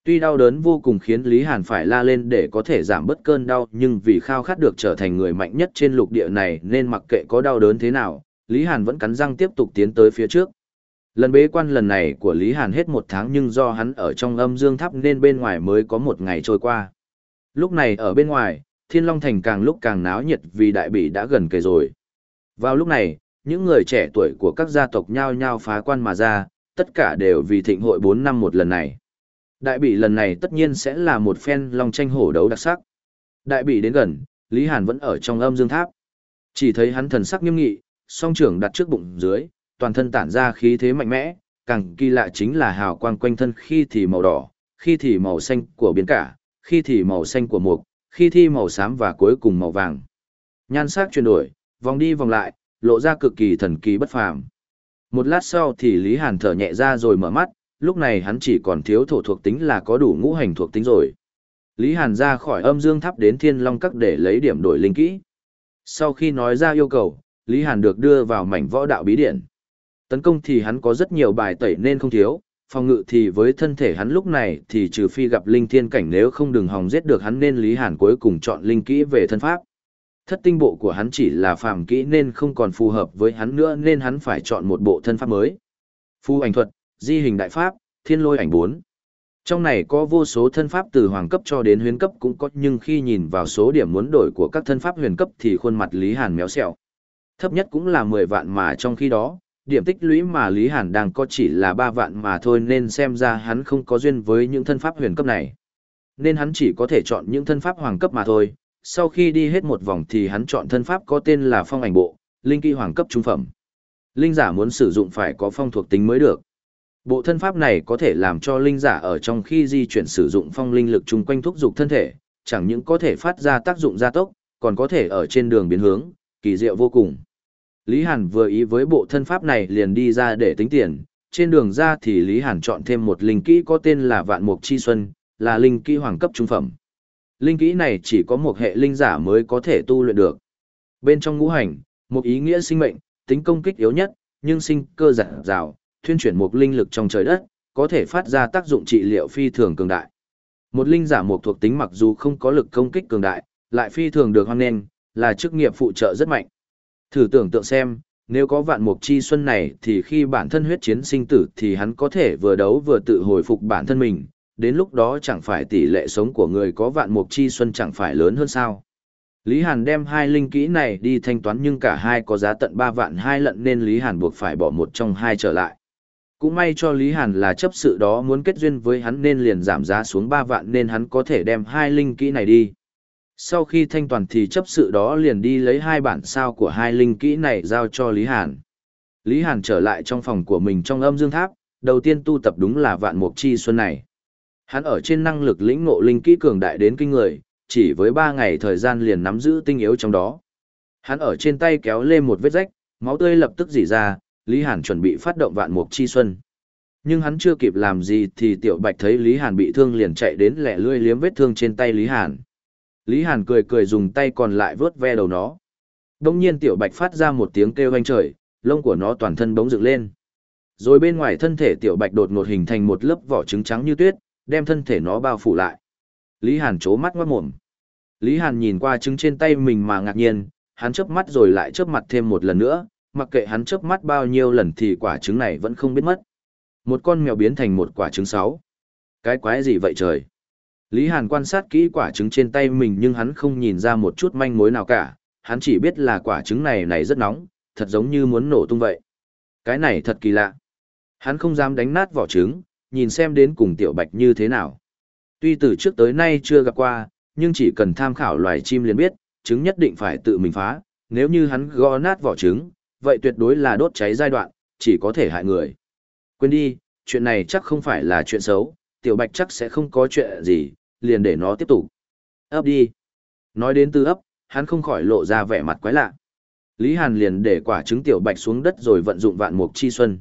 Tuy đau đớn vô cùng khiến Lý Hàn phải la lên để có thể giảm bớt cơn đau nhưng vì khao khát được trở thành người mạnh nhất trên lục địa này nên mặc kệ có đau đớn thế nào, Lý Hàn vẫn cắn răng tiếp tục tiến tới phía trước. Lần bế quan lần này của Lý Hàn hết một tháng nhưng do hắn ở trong âm dương tháp nên bên ngoài mới có một ngày trôi qua. Lúc này ở bên ngoài, Thiên Long Thành càng lúc càng náo nhiệt vì đại bỉ đã gần kề rồi. Vào lúc này, những người trẻ tuổi của các gia tộc nhao nhao phá quan mà ra, tất cả đều vì thịnh hội 4 năm một lần này. Đại bỉ lần này tất nhiên sẽ là một phen long tranh hổ đấu đặc sắc. Đại bỉ đến gần, Lý Hàn vẫn ở trong âm dương tháp. Chỉ thấy hắn thần sắc nghiêm nghị, song trưởng đặt trước bụng dưới, toàn thân tản ra khí thế mạnh mẽ, càng kỳ lạ chính là hào quang quanh thân khi thì màu đỏ, khi thì màu xanh của biến cả, khi thì màu xanh của mục, khi thì màu xám và cuối cùng màu vàng. Nhan sắc chuyển đổi, vòng đi vòng lại, lộ ra cực kỳ thần kỳ bất phàm. Một lát sau thì Lý Hàn thở nhẹ ra rồi mở mắt, lúc này hắn chỉ còn thiếu thổ thuộc tính là có đủ ngũ hành thuộc tính rồi. Lý Hàn ra khỏi âm dương tháp đến thiên long các để lấy điểm đổi linh kỹ. Sau khi nói ra yêu cầu, Lý Hàn được đưa vào mảnh võ đạo bí điển. Tấn công thì hắn có rất nhiều bài tẩy nên không thiếu, phòng ngự thì với thân thể hắn lúc này thì trừ phi gặp linh thiên cảnh nếu không đừng hòng giết được hắn nên Lý Hàn cuối cùng chọn linh kỹ về thân pháp. Thất tinh bộ của hắn chỉ là phàm kỹ nên không còn phù hợp với hắn nữa nên hắn phải chọn một bộ thân pháp mới. Phu ảnh thuật, di hình đại pháp, thiên lôi ảnh bốn Trong này có vô số thân pháp từ hoàng cấp cho đến huyền cấp cũng có nhưng khi nhìn vào số điểm muốn đổi của các thân pháp huyền cấp thì khuôn mặt Lý Hàn méo xẹo. Thấp nhất cũng là 10 vạn mà trong khi đó, điểm tích lũy mà Lý Hàn đang có chỉ là 3 vạn mà thôi nên xem ra hắn không có duyên với những thân pháp huyền cấp này. Nên hắn chỉ có thể chọn những thân pháp hoàng cấp mà thôi. Sau khi đi hết một vòng thì hắn chọn thân pháp có tên là phong ảnh bộ, linh kỹ hoàng cấp trung phẩm. Linh giả muốn sử dụng phải có phong thuộc tính mới được. Bộ thân pháp này có thể làm cho linh giả ở trong khi di chuyển sử dụng phong linh lực chung quanh thúc dục thân thể, chẳng những có thể phát ra tác dụng gia tốc, còn có thể ở trên đường biến hướng, kỳ diệu vô cùng. Lý Hàn vừa ý với bộ thân pháp này liền đi ra để tính tiền, trên đường ra thì Lý Hàn chọn thêm một linh kỹ có tên là Vạn Mục Chi Xuân, là linh kỹ hoàng cấp trung phẩm. Linh kỹ này chỉ có một hệ linh giả mới có thể tu luyện được. Bên trong ngũ hành, một ý nghĩa sinh mệnh, tính công kích yếu nhất, nhưng sinh cơ giả rào, thuyên chuyển một linh lực trong trời đất, có thể phát ra tác dụng trị liệu phi thường cường đại. Một linh giả một thuộc tính mặc dù không có lực công kích cường đại, lại phi thường được hoan nghênh, là chức nghiệp phụ trợ rất mạnh. Thử tưởng tượng xem, nếu có vạn mục chi xuân này thì khi bản thân huyết chiến sinh tử thì hắn có thể vừa đấu vừa tự hồi phục bản thân mình, đến lúc đó chẳng phải tỷ lệ sống của người có vạn mục chi xuân chẳng phải lớn hơn sao. Lý Hàn đem hai linh kỹ này đi thanh toán nhưng cả hai có giá tận 3 vạn hai lận nên Lý Hàn buộc phải bỏ một trong hai trở lại. Cũng may cho Lý Hàn là chấp sự đó muốn kết duyên với hắn nên liền giảm giá xuống 3 vạn nên hắn có thể đem hai linh kỹ này đi. Sau khi thanh toàn thì chấp sự đó liền đi lấy hai bản sao của hai linh kỹ này giao cho Lý Hàn. Lý Hàn trở lại trong phòng của mình trong âm dương tháp, đầu tiên tu tập đúng là vạn mục chi xuân này. Hắn ở trên năng lực lĩnh ngộ linh kỹ cường đại đến kinh người, chỉ với ba ngày thời gian liền nắm giữ tinh yếu trong đó. Hắn ở trên tay kéo lên một vết rách, máu tươi lập tức dỉ ra, Lý Hàn chuẩn bị phát động vạn mục chi xuân. Nhưng hắn chưa kịp làm gì thì Tiểu Bạch thấy Lý Hàn bị thương liền chạy đến lẻ lươi liếm vết thương trên tay Lý Hàn. Lý Hàn cười cười dùng tay còn lại vớt ve đầu nó. Đông nhiên Tiểu Bạch phát ra một tiếng kêu hoanh trời, lông của nó toàn thân bỗng dựng lên. Rồi bên ngoài thân thể Tiểu Bạch đột ngột hình thành một lớp vỏ trứng trắng như tuyết, đem thân thể nó bao phủ lại. Lý Hàn chố mắt ngoát mồm. Lý Hàn nhìn qua trứng trên tay mình mà ngạc nhiên, hắn chớp mắt rồi lại chớp mặt thêm một lần nữa, mặc kệ hắn chớp mắt bao nhiêu lần thì quả trứng này vẫn không biết mất. Một con mèo biến thành một quả trứng sáu. Cái quái gì vậy trời? Lý Hàn quan sát kỹ quả trứng trên tay mình nhưng hắn không nhìn ra một chút manh mối nào cả, hắn chỉ biết là quả trứng này này rất nóng, thật giống như muốn nổ tung vậy. Cái này thật kỳ lạ. Hắn không dám đánh nát vỏ trứng, nhìn xem đến cùng tiểu bạch như thế nào. Tuy từ trước tới nay chưa gặp qua, nhưng chỉ cần tham khảo loài chim liền biết, trứng nhất định phải tự mình phá, nếu như hắn gõ nát vỏ trứng, vậy tuyệt đối là đốt cháy giai đoạn, chỉ có thể hại người. Quên đi, chuyện này chắc không phải là chuyện xấu, tiểu bạch chắc sẽ không có chuyện gì, liền để nó tiếp tục. Ấp đi. Nói đến từ ấp, hắn không khỏi lộ ra vẻ mặt quái lạ. Lý Hàn liền để quả trứng tiểu bạch xuống đất rồi vận dụng vạn mục chi xuân.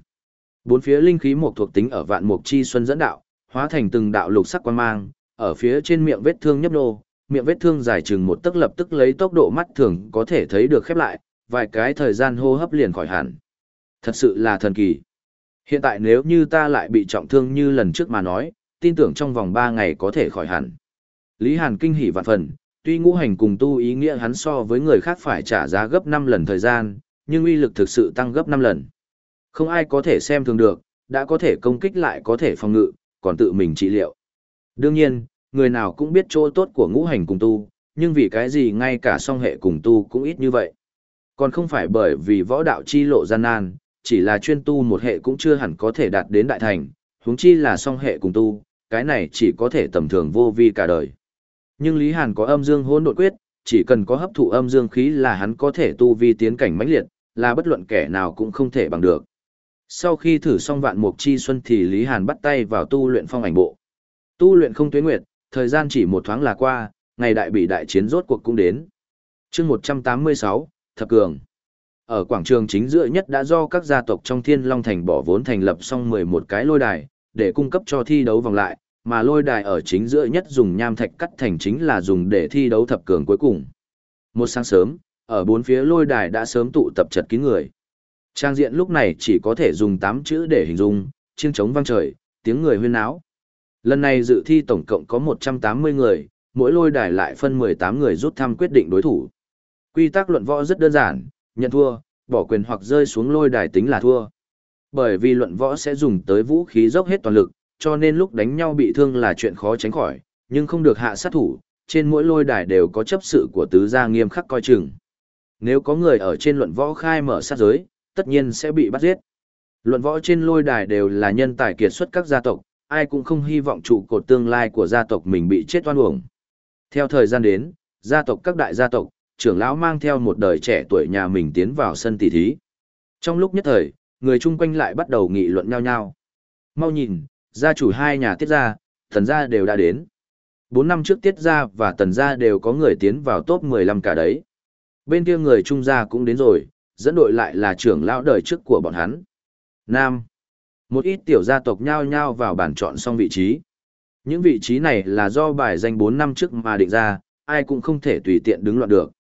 Bốn phía linh khí một thuộc tính ở vạn mục chi xuân dẫn đạo, hóa thành từng đạo lục sắc quan mang, ở phía trên miệng vết thương nhấp nô, miệng vết thương dài chừng một tấc lập tức lấy tốc độ mắt thường có thể thấy được khép lại, vài cái thời gian hô hấp liền khỏi hẳn. Thật sự là thần kỳ. Hiện tại nếu như ta lại bị trọng thương như lần trước mà nói, tin tưởng trong vòng 3 ngày có thể khỏi hẳn. Lý Hàn kinh hỉ vạn phần, tuy ngũ hành cùng tu ý nghĩa hắn so với người khác phải trả giá gấp 5 lần thời gian, nhưng uy lực thực sự tăng gấp 5 lần. Không ai có thể xem thường được, đã có thể công kích lại có thể phòng ngự, còn tự mình trị liệu. Đương nhiên, người nào cũng biết chỗ tốt của ngũ hành cùng tu, nhưng vì cái gì ngay cả song hệ cùng tu cũng ít như vậy. Còn không phải bởi vì võ đạo chi lộ gian nan, chỉ là chuyên tu một hệ cũng chưa hẳn có thể đạt đến đại thành, huống chi là song hệ cùng tu, cái này chỉ có thể tầm thường vô vi cả đời. Nhưng Lý Hàn có âm dương hỗn độn quyết, chỉ cần có hấp thụ âm dương khí là hắn có thể tu vi tiến cảnh mãnh liệt, là bất luận kẻ nào cũng không thể bằng được. Sau khi thử xong vạn mục chi xuân thì Lý Hàn bắt tay vào tu luyện phong ảnh bộ. Tu luyện không tuyến nguyệt, thời gian chỉ một thoáng là qua, ngày đại bị đại chiến rốt cuộc cũng đến. chương 186, Thập Cường. Ở quảng trường chính giữa nhất đã do các gia tộc trong Thiên Long Thành bỏ vốn thành lập xong 11 cái lôi đài, để cung cấp cho thi đấu vòng lại, mà lôi đài ở chính giữa nhất dùng nham thạch cắt thành chính là dùng để thi đấu thập cường cuối cùng. Một sáng sớm, ở bốn phía lôi đài đã sớm tụ tập chật kín người. Trang diện lúc này chỉ có thể dùng 8 chữ để hình dung, chiêng trống vang trời, tiếng người huyên náo. Lần này dự thi tổng cộng có 180 người, mỗi lôi đài lại phân 18 người rút thăm quyết định đối thủ. Quy tắc luận võ rất đơn giản, nhận thua, bỏ quyền hoặc rơi xuống lôi đài tính là thua. Bởi vì luận võ sẽ dùng tới vũ khí dốc hết toàn lực, cho nên lúc đánh nhau bị thương là chuyện khó tránh khỏi, nhưng không được hạ sát thủ, trên mỗi lôi đài đều có chấp sự của tứ gia nghiêm khắc coi chừng. Nếu có người ở trên luận võ khai mở sát giới, tất nhiên sẽ bị bắt giết. Luận võ trên lôi đài đều là nhân tài kiệt xuất các gia tộc, ai cũng không hy vọng trụ cột tương lai của gia tộc mình bị chết oan uổng. Theo thời gian đến, gia tộc các đại gia tộc, trưởng lão mang theo một đời trẻ tuổi nhà mình tiến vào sân tỷ thí. Trong lúc nhất thời, người chung quanh lại bắt đầu nghị luận nhau nhau. Mau nhìn, gia chủ hai nhà tiết gia, thần gia đều đã đến. Bốn năm trước tiết gia và tần gia đều có người tiến vào top 15 cả đấy. Bên kia người trung gia cũng đến rồi, dẫn đội lại là trưởng lão đời trước của bọn hắn. Nam. Một ít tiểu gia tộc nhao nhao vào bàn chọn xong vị trí. Những vị trí này là do bài danh 4 năm trước mà định ra, ai cũng không thể tùy tiện đứng loạn được.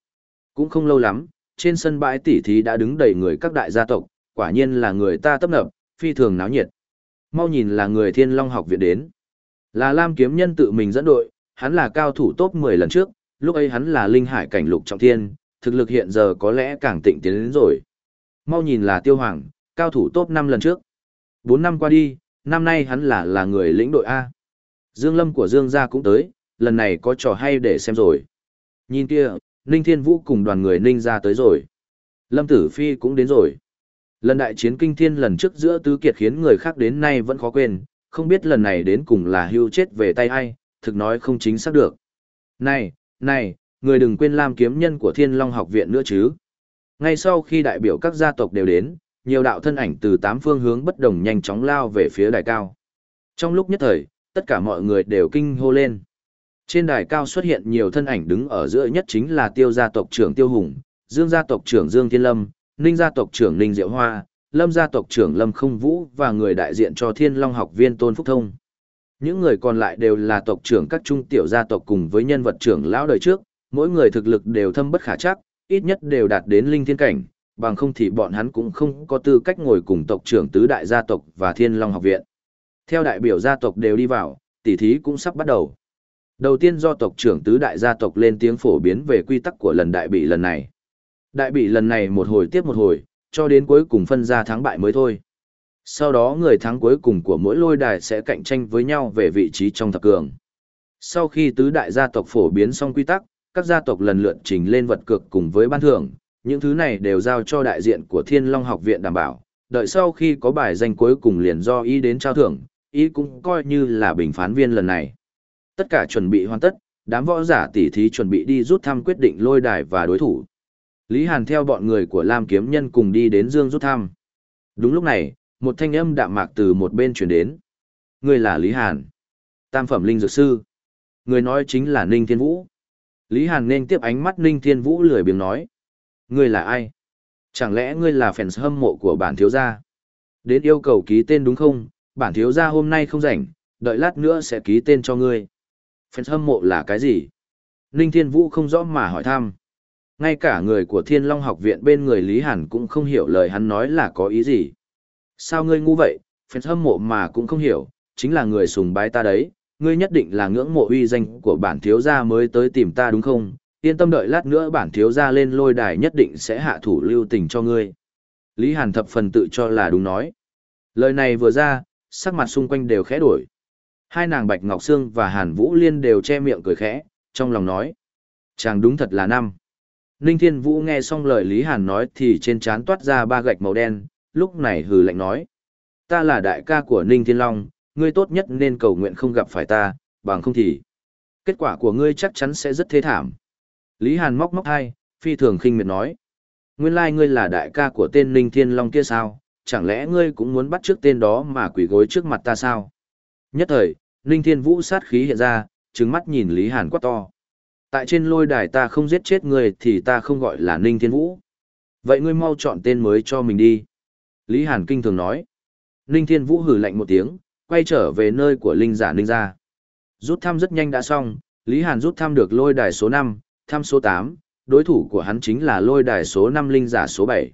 Cũng không lâu lắm, trên sân bãi tỉ thí đã đứng đầy người các đại gia tộc, quả nhiên là người ta tấp nập, phi thường náo nhiệt. Mau nhìn là người Thiên Long học viện đến. Là Lam Kiếm Nhân tự mình dẫn đội, hắn là cao thủ top 10 lần trước, lúc ấy hắn là linh hải cảnh lục trọng thiên, thực lực hiện giờ có lẽ càng tịnh tiến đến rồi. Mau nhìn là Tiêu Hoàng, cao thủ top 5 lần trước. 4 năm qua đi, năm nay hắn là là người lĩnh đội A. Dương Lâm của Dương gia cũng tới, lần này có trò hay để xem rồi. Nhìn kia, Ninh Thiên Vũ cùng đoàn người Ninh gia tới rồi. Lâm Tử Phi cũng đến rồi. Lần đại chiến kinh thiên lần trước giữa tứ kiệt khiến người khác đến nay vẫn khó quên, không biết lần này đến cùng là hưu chết về tay ai, thực nói không chính xác được. Này, này, người đừng quên làm kiếm nhân của Thiên Long học viện nữa chứ. Ngay sau khi đại biểu các gia tộc đều đến, nhiều đạo thân ảnh từ tám phương hướng bất đồng nhanh chóng lao về phía đài cao. Trong lúc nhất thời, tất cả mọi người đều kinh hô lên. Trên đài cao xuất hiện nhiều thân ảnh đứng ở giữa nhất chính là tiêu gia tộc trưởng Tiêu Hùng, Dương gia tộc trưởng Dương Thiên Lâm, Ninh gia tộc trưởng Ninh Diệu Hoa, Lâm gia tộc trưởng Lâm Không Vũ và người đại diện cho Thiên Long học viên Tôn Phúc Thông. Những người còn lại đều là tộc trưởng các trung tiểu gia tộc cùng với nhân vật trưởng lão đời trước, mỗi người thực lực đều thâm bất khả chắc, ít nhất đều đạt đến linh thiên cảnh, bằng không thì bọn hắn cũng không có tư cách ngồi cùng tộc trưởng tứ đại gia tộc và Thiên Long học viện. Theo đại biểu gia tộc đều đi vào, tỷ thí cũng sắp bắt đầu. Đầu tiên do tộc trưởng tứ đại gia tộc lên tiếng phổ biến về quy tắc của lần đại bị lần này. Đại bị lần này một hồi tiếp một hồi, cho đến cuối cùng phân ra thắng bại mới thôi. Sau đó người thắng cuối cùng của mỗi lôi đài sẽ cạnh tranh với nhau về vị trí trong thập cường. Sau khi tứ đại gia tộc phổ biến xong quy tắc, các gia tộc lần lượt trình lên vật cực cùng với ban thưởng, những thứ này đều giao cho đại diện của Thiên Long học viện đảm bảo, đợi sau khi có bài danh cuối cùng liền do ý đến trao thưởng, ý cũng coi như là bình phán viên lần này. Tất cả chuẩn bị hoàn tất, đám võ giả tỉ thí chuẩn bị đi rút thăm quyết định lôi đài và đối thủ. Lý Hàn theo bọn người của Lam Kiếm Nhân cùng đi đến Dương rút thăm. Đúng lúc này, một thanh âm đạm mạc từ một bên chuyển đến. Người là Lý Hàn. Tam phẩm linh dược sư. Người nói chính là Ninh Thiên Vũ. Lý Hàn nên tiếp ánh mắt Ninh Thiên Vũ lười biếng nói. Ngươi là ai? Chẳng lẽ ngươi là fans hâm mộ của bản thiếu gia? Đến yêu cầu ký tên đúng không? Bản thiếu gia hôm nay không rảnh, đợi lát nữa sẽ ký tên cho ngươi. Fans hâm mộ là cái gì? Ninh Thiên Vũ không rõ mà hỏi thăm. Ngay cả người của Thiên Long học viện bên người Lý Hàn cũng không hiểu lời hắn nói là có ý gì. Sao ngươi ngu vậy, Phật hâm mộ mà cũng không hiểu, chính là người sùng bái ta đấy, ngươi nhất định là ngưỡng mộ uy danh của bản thiếu gia mới tới tìm ta đúng không? Yên tâm đợi lát nữa bản thiếu gia lên lôi đài nhất định sẽ hạ thủ lưu tình cho ngươi. Lý Hàn thập phần tự cho là đúng nói. Lời này vừa ra, sắc mặt xung quanh đều khẽ đổi. Hai nàng Bạch Ngọc Sương và Hàn Vũ Liên đều che miệng cười khẽ, trong lòng nói. Chàng đúng thật là năm. Ninh Thiên Vũ nghe xong lời Lý Hàn nói thì trên trán toát ra ba gạch màu đen, lúc này hừ lạnh nói. Ta là đại ca của Ninh Thiên Long, ngươi tốt nhất nên cầu nguyện không gặp phải ta, bằng không thì. Kết quả của ngươi chắc chắn sẽ rất thế thảm. Lý Hàn móc móc hai, phi thường khinh miệt nói. Nguyên lai ngươi là đại ca của tên Ninh Thiên Long kia sao, chẳng lẽ ngươi cũng muốn bắt trước tên đó mà quỷ gối trước mặt ta sao? Nhất thời, Ninh Thiên Vũ sát khí hiện ra, trừng mắt nhìn Lý Hàn quát to. Tại trên lôi đài ta không giết chết ngươi thì ta không gọi là Ninh Thiên Vũ. Vậy ngươi mau chọn tên mới cho mình đi. Lý Hàn kinh thường nói. Ninh Thiên Vũ hử lạnh một tiếng, quay trở về nơi của Linh giả Ninh gia. Rút thăm rất nhanh đã xong, Lý Hàn rút thăm được lôi đài số năm, thăm số tám. đối thủ của hắn chính là lôi đài số năm Linh giả số bảy.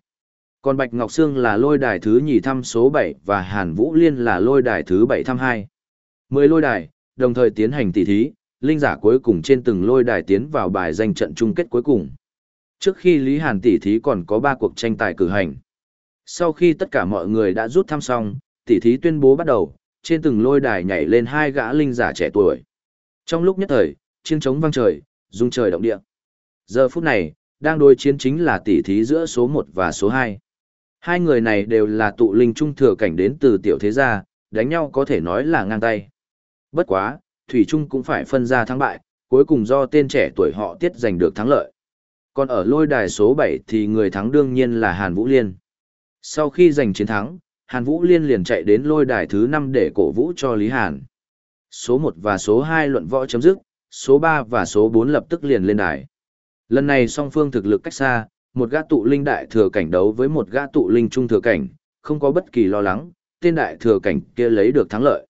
Còn Bạch Ngọc Sương là lôi đài thứ nhì thăm số bảy và Hàn Vũ Liên là lôi đài thứ bảy thăm hai. Mười lôi đài, đồng thời tiến hành tỷ thí, linh giả cuối cùng trên từng lôi đài tiến vào bài danh trận chung kết cuối cùng. Trước khi Lý Hàn tỷ thí còn có 3 cuộc tranh tài cử hành. Sau khi tất cả mọi người đã rút thăm xong, tỷ thí tuyên bố bắt đầu, trên từng lôi đài nhảy lên hai gã linh giả trẻ tuổi. Trong lúc nhất thời, chiêng trống vang trời, rung trời động địa. Giờ phút này, đang đối chiến chính là tỷ thí giữa số 1 và số 2. Hai người này đều là tụ linh trung thừa cảnh đến từ tiểu thế gia, đánh nhau có thể nói là ngang tay. Bất quá, Thủy Trung cũng phải phân ra thắng bại, cuối cùng do tên trẻ tuổi họ tiết giành được thắng lợi. Còn ở lôi đài số 7 thì người thắng đương nhiên là Hàn Vũ Liên. Sau khi giành chiến thắng, Hàn Vũ Liên liền chạy đến lôi đài thứ 5 để cổ vũ cho Lý Hàn. Số 1 và số 2 luận võ chấm dứt, số 3 và số 4 lập tức liền lên đài. Lần này song phương thực lực cách xa, một gã tụ linh đại thừa cảnh đấu với một gã tụ linh trung thừa cảnh, không có bất kỳ lo lắng, tên đại thừa cảnh kia lấy được thắng lợi.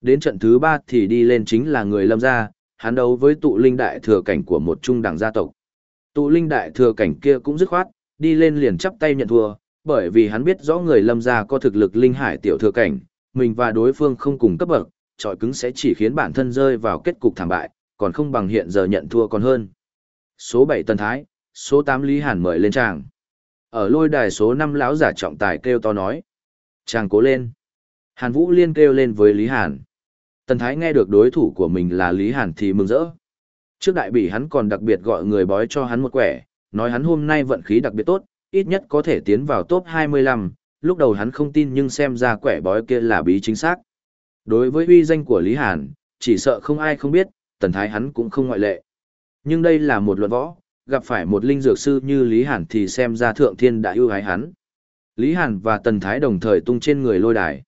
Đến trận thứ ba thì đi lên chính là người lâm gia, hắn đấu với tụ linh đại thừa cảnh của một trung đẳng gia tộc. Tụ linh đại thừa cảnh kia cũng dứt khoát, đi lên liền chắp tay nhận thua, bởi vì hắn biết rõ người lâm gia có thực lực linh hải tiểu thừa cảnh, mình và đối phương không cùng cấp bậc, trọi cứng sẽ chỉ khiến bản thân rơi vào kết cục thảm bại, còn không bằng hiện giờ nhận thua còn hơn. Số 7 Tần Thái, số 8 Lý Hàn mời lên tràng. Ở lôi đài số 5 lão giả trọng tài kêu to nói. Chàng cố lên. Hàn Vũ Liên kêu lên với Lý Hàn. Tần Thái nghe được đối thủ của mình là Lý Hàn thì mừng rỡ. Trước đại bỉ hắn còn đặc biệt gọi người bói cho hắn một quẻ, nói hắn hôm nay vận khí đặc biệt tốt, ít nhất có thể tiến vào top 25, lúc đầu hắn không tin nhưng xem ra quẻ bói kia là bí chính xác. Đối với uy danh của Lý Hàn, chỉ sợ không ai không biết, Tần Thái hắn cũng không ngoại lệ. Nhưng đây là một luận võ, gặp phải một linh dược sư như Lý Hàn thì xem ra thượng thiên đã ưu ái hắn. Lý Hàn và Tần Thái đồng thời tung trên người lôi đài.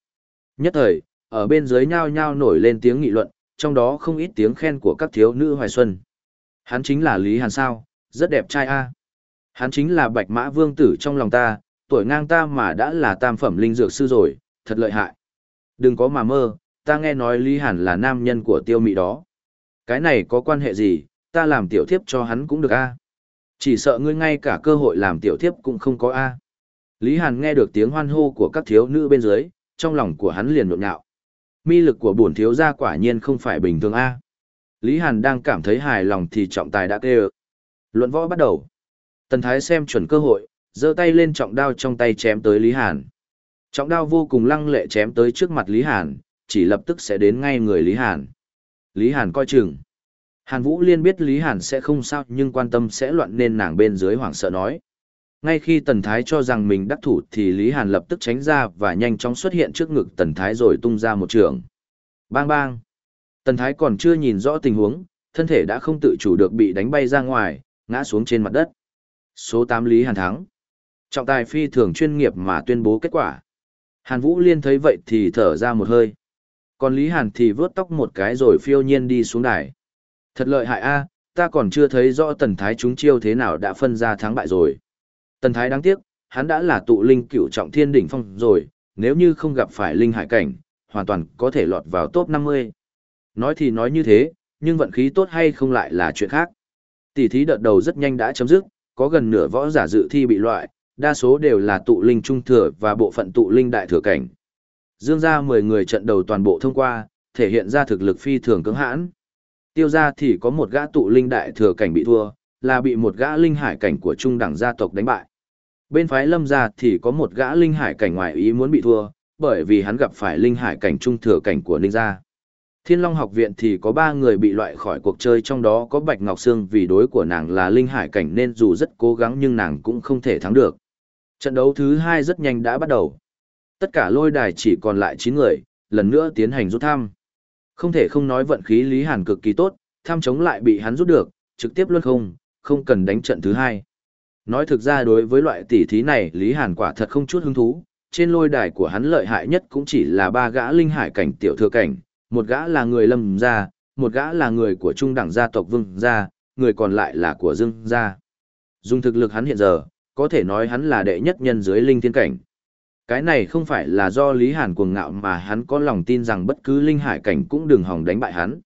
Nhất thời, ở bên dưới nhao nhao nổi lên tiếng nghị luận, trong đó không ít tiếng khen của các thiếu nữ hoài xuân. Hắn chính là Lý Hàn sao, rất đẹp trai a. Hắn chính là bạch mã vương tử trong lòng ta, tuổi ngang ta mà đã là tam phẩm linh dược sư rồi, thật lợi hại. Đừng có mà mơ, ta nghe nói Lý Hàn là nam nhân của tiêu mị đó. Cái này có quan hệ gì, ta làm tiểu thiếp cho hắn cũng được a. Chỉ sợ ngươi ngay cả cơ hội làm tiểu thiếp cũng không có a. Lý Hàn nghe được tiếng hoan hô của các thiếu nữ bên dưới, trong lòng của hắn liền nhộn nhạo. Mi lực của bổn thiếu gia quả nhiên không phải bình thường a. Lý Hàn đang cảm thấy hài lòng thì trọng tài đã kêu. Luận võ bắt đầu. Tần Thái xem chuẩn cơ hội, giơ tay lên trọng đao trong tay chém tới Lý Hàn. Trọng đao vô cùng lăng lệ chém tới trước mặt Lý Hàn, chỉ lập tức sẽ đến ngay người Lý Hàn. Lý Hàn coi chừng. Hàn Vũ Liên biết Lý Hàn sẽ không sao nhưng quan tâm sẽ loạn nên nàng bên dưới hoảng sợ nói. Ngay khi Tần Thái cho rằng mình đắc thủ thì Lý Hàn lập tức tránh ra và nhanh chóng xuất hiện trước ngực Tần Thái rồi tung ra một trường. Bang bang. Tần Thái còn chưa nhìn rõ tình huống, thân thể đã không tự chủ được bị đánh bay ra ngoài, ngã xuống trên mặt đất. Số 8 Lý Hàn thắng. Trọng tài phi thường chuyên nghiệp mà tuyên bố kết quả. Hàn Vũ Liên thấy vậy thì thở ra một hơi. Còn Lý Hàn thì vớt tóc một cái rồi phiêu nhiên đi xuống đài. Thật lợi hại a, ta còn chưa thấy rõ Tần Thái chúng chiêu thế nào đã phân ra thắng bại rồi. Tần Thái đáng tiếc, hắn đã là tụ linh cựu trọng thiên đỉnh phong rồi, nếu như không gặp phải linh hải cảnh, hoàn toàn có thể lọt vào top 50. Nói thì nói như thế, nhưng vận khí tốt hay không lại là chuyện khác. Tỷ thí đợt đầu rất nhanh đã chấm dứt, có gần nửa võ giả dự thi bị loại, đa số đều là tụ linh trung thừa và bộ phận tụ linh đại thừa cảnh. Dương gia 10 người trận đầu toàn bộ thông qua, thể hiện ra thực lực phi thường cứng hãn. Tiêu gia thì có một gã tụ linh đại thừa cảnh bị thua, là bị một gã linh hải cảnh của trung đẳng gia tộc đánh bại. Bên phái lâm gia thì có một gã linh hải cảnh ngoại ý muốn bị thua, bởi vì hắn gặp phải linh hải cảnh trung thừa cảnh của ninh gia. Thiên Long học viện thì có ba người bị loại khỏi cuộc chơi trong đó có Bạch Ngọc Sương vì đối của nàng là linh hải cảnh nên dù rất cố gắng nhưng nàng cũng không thể thắng được. Trận đấu thứ hai rất nhanh đã bắt đầu. Tất cả lôi đài chỉ còn lại chín người, lần nữa tiến hành rút thăm. Không thể không nói vận khí Lý Hàn cực kỳ tốt, tham chống lại bị hắn rút được, trực tiếp luôn không, không cần đánh trận thứ hai. Nói thực ra đối với loại tỷ thí này Lý Hàn quả thật không chút hứng thú, trên lôi đài của hắn lợi hại nhất cũng chỉ là ba gã linh hải cảnh tiểu thừa cảnh, một gã là người lâm gia, một gã là người của trung đẳng gia tộc vương gia, người còn lại là của dương gia. Dùng thực lực hắn hiện giờ, có thể nói hắn là đệ nhất nhân dưới linh thiên cảnh. Cái này không phải là do Lý Hàn cuồng ngạo mà hắn có lòng tin rằng bất cứ linh hải cảnh cũng đừng hòng đánh bại hắn.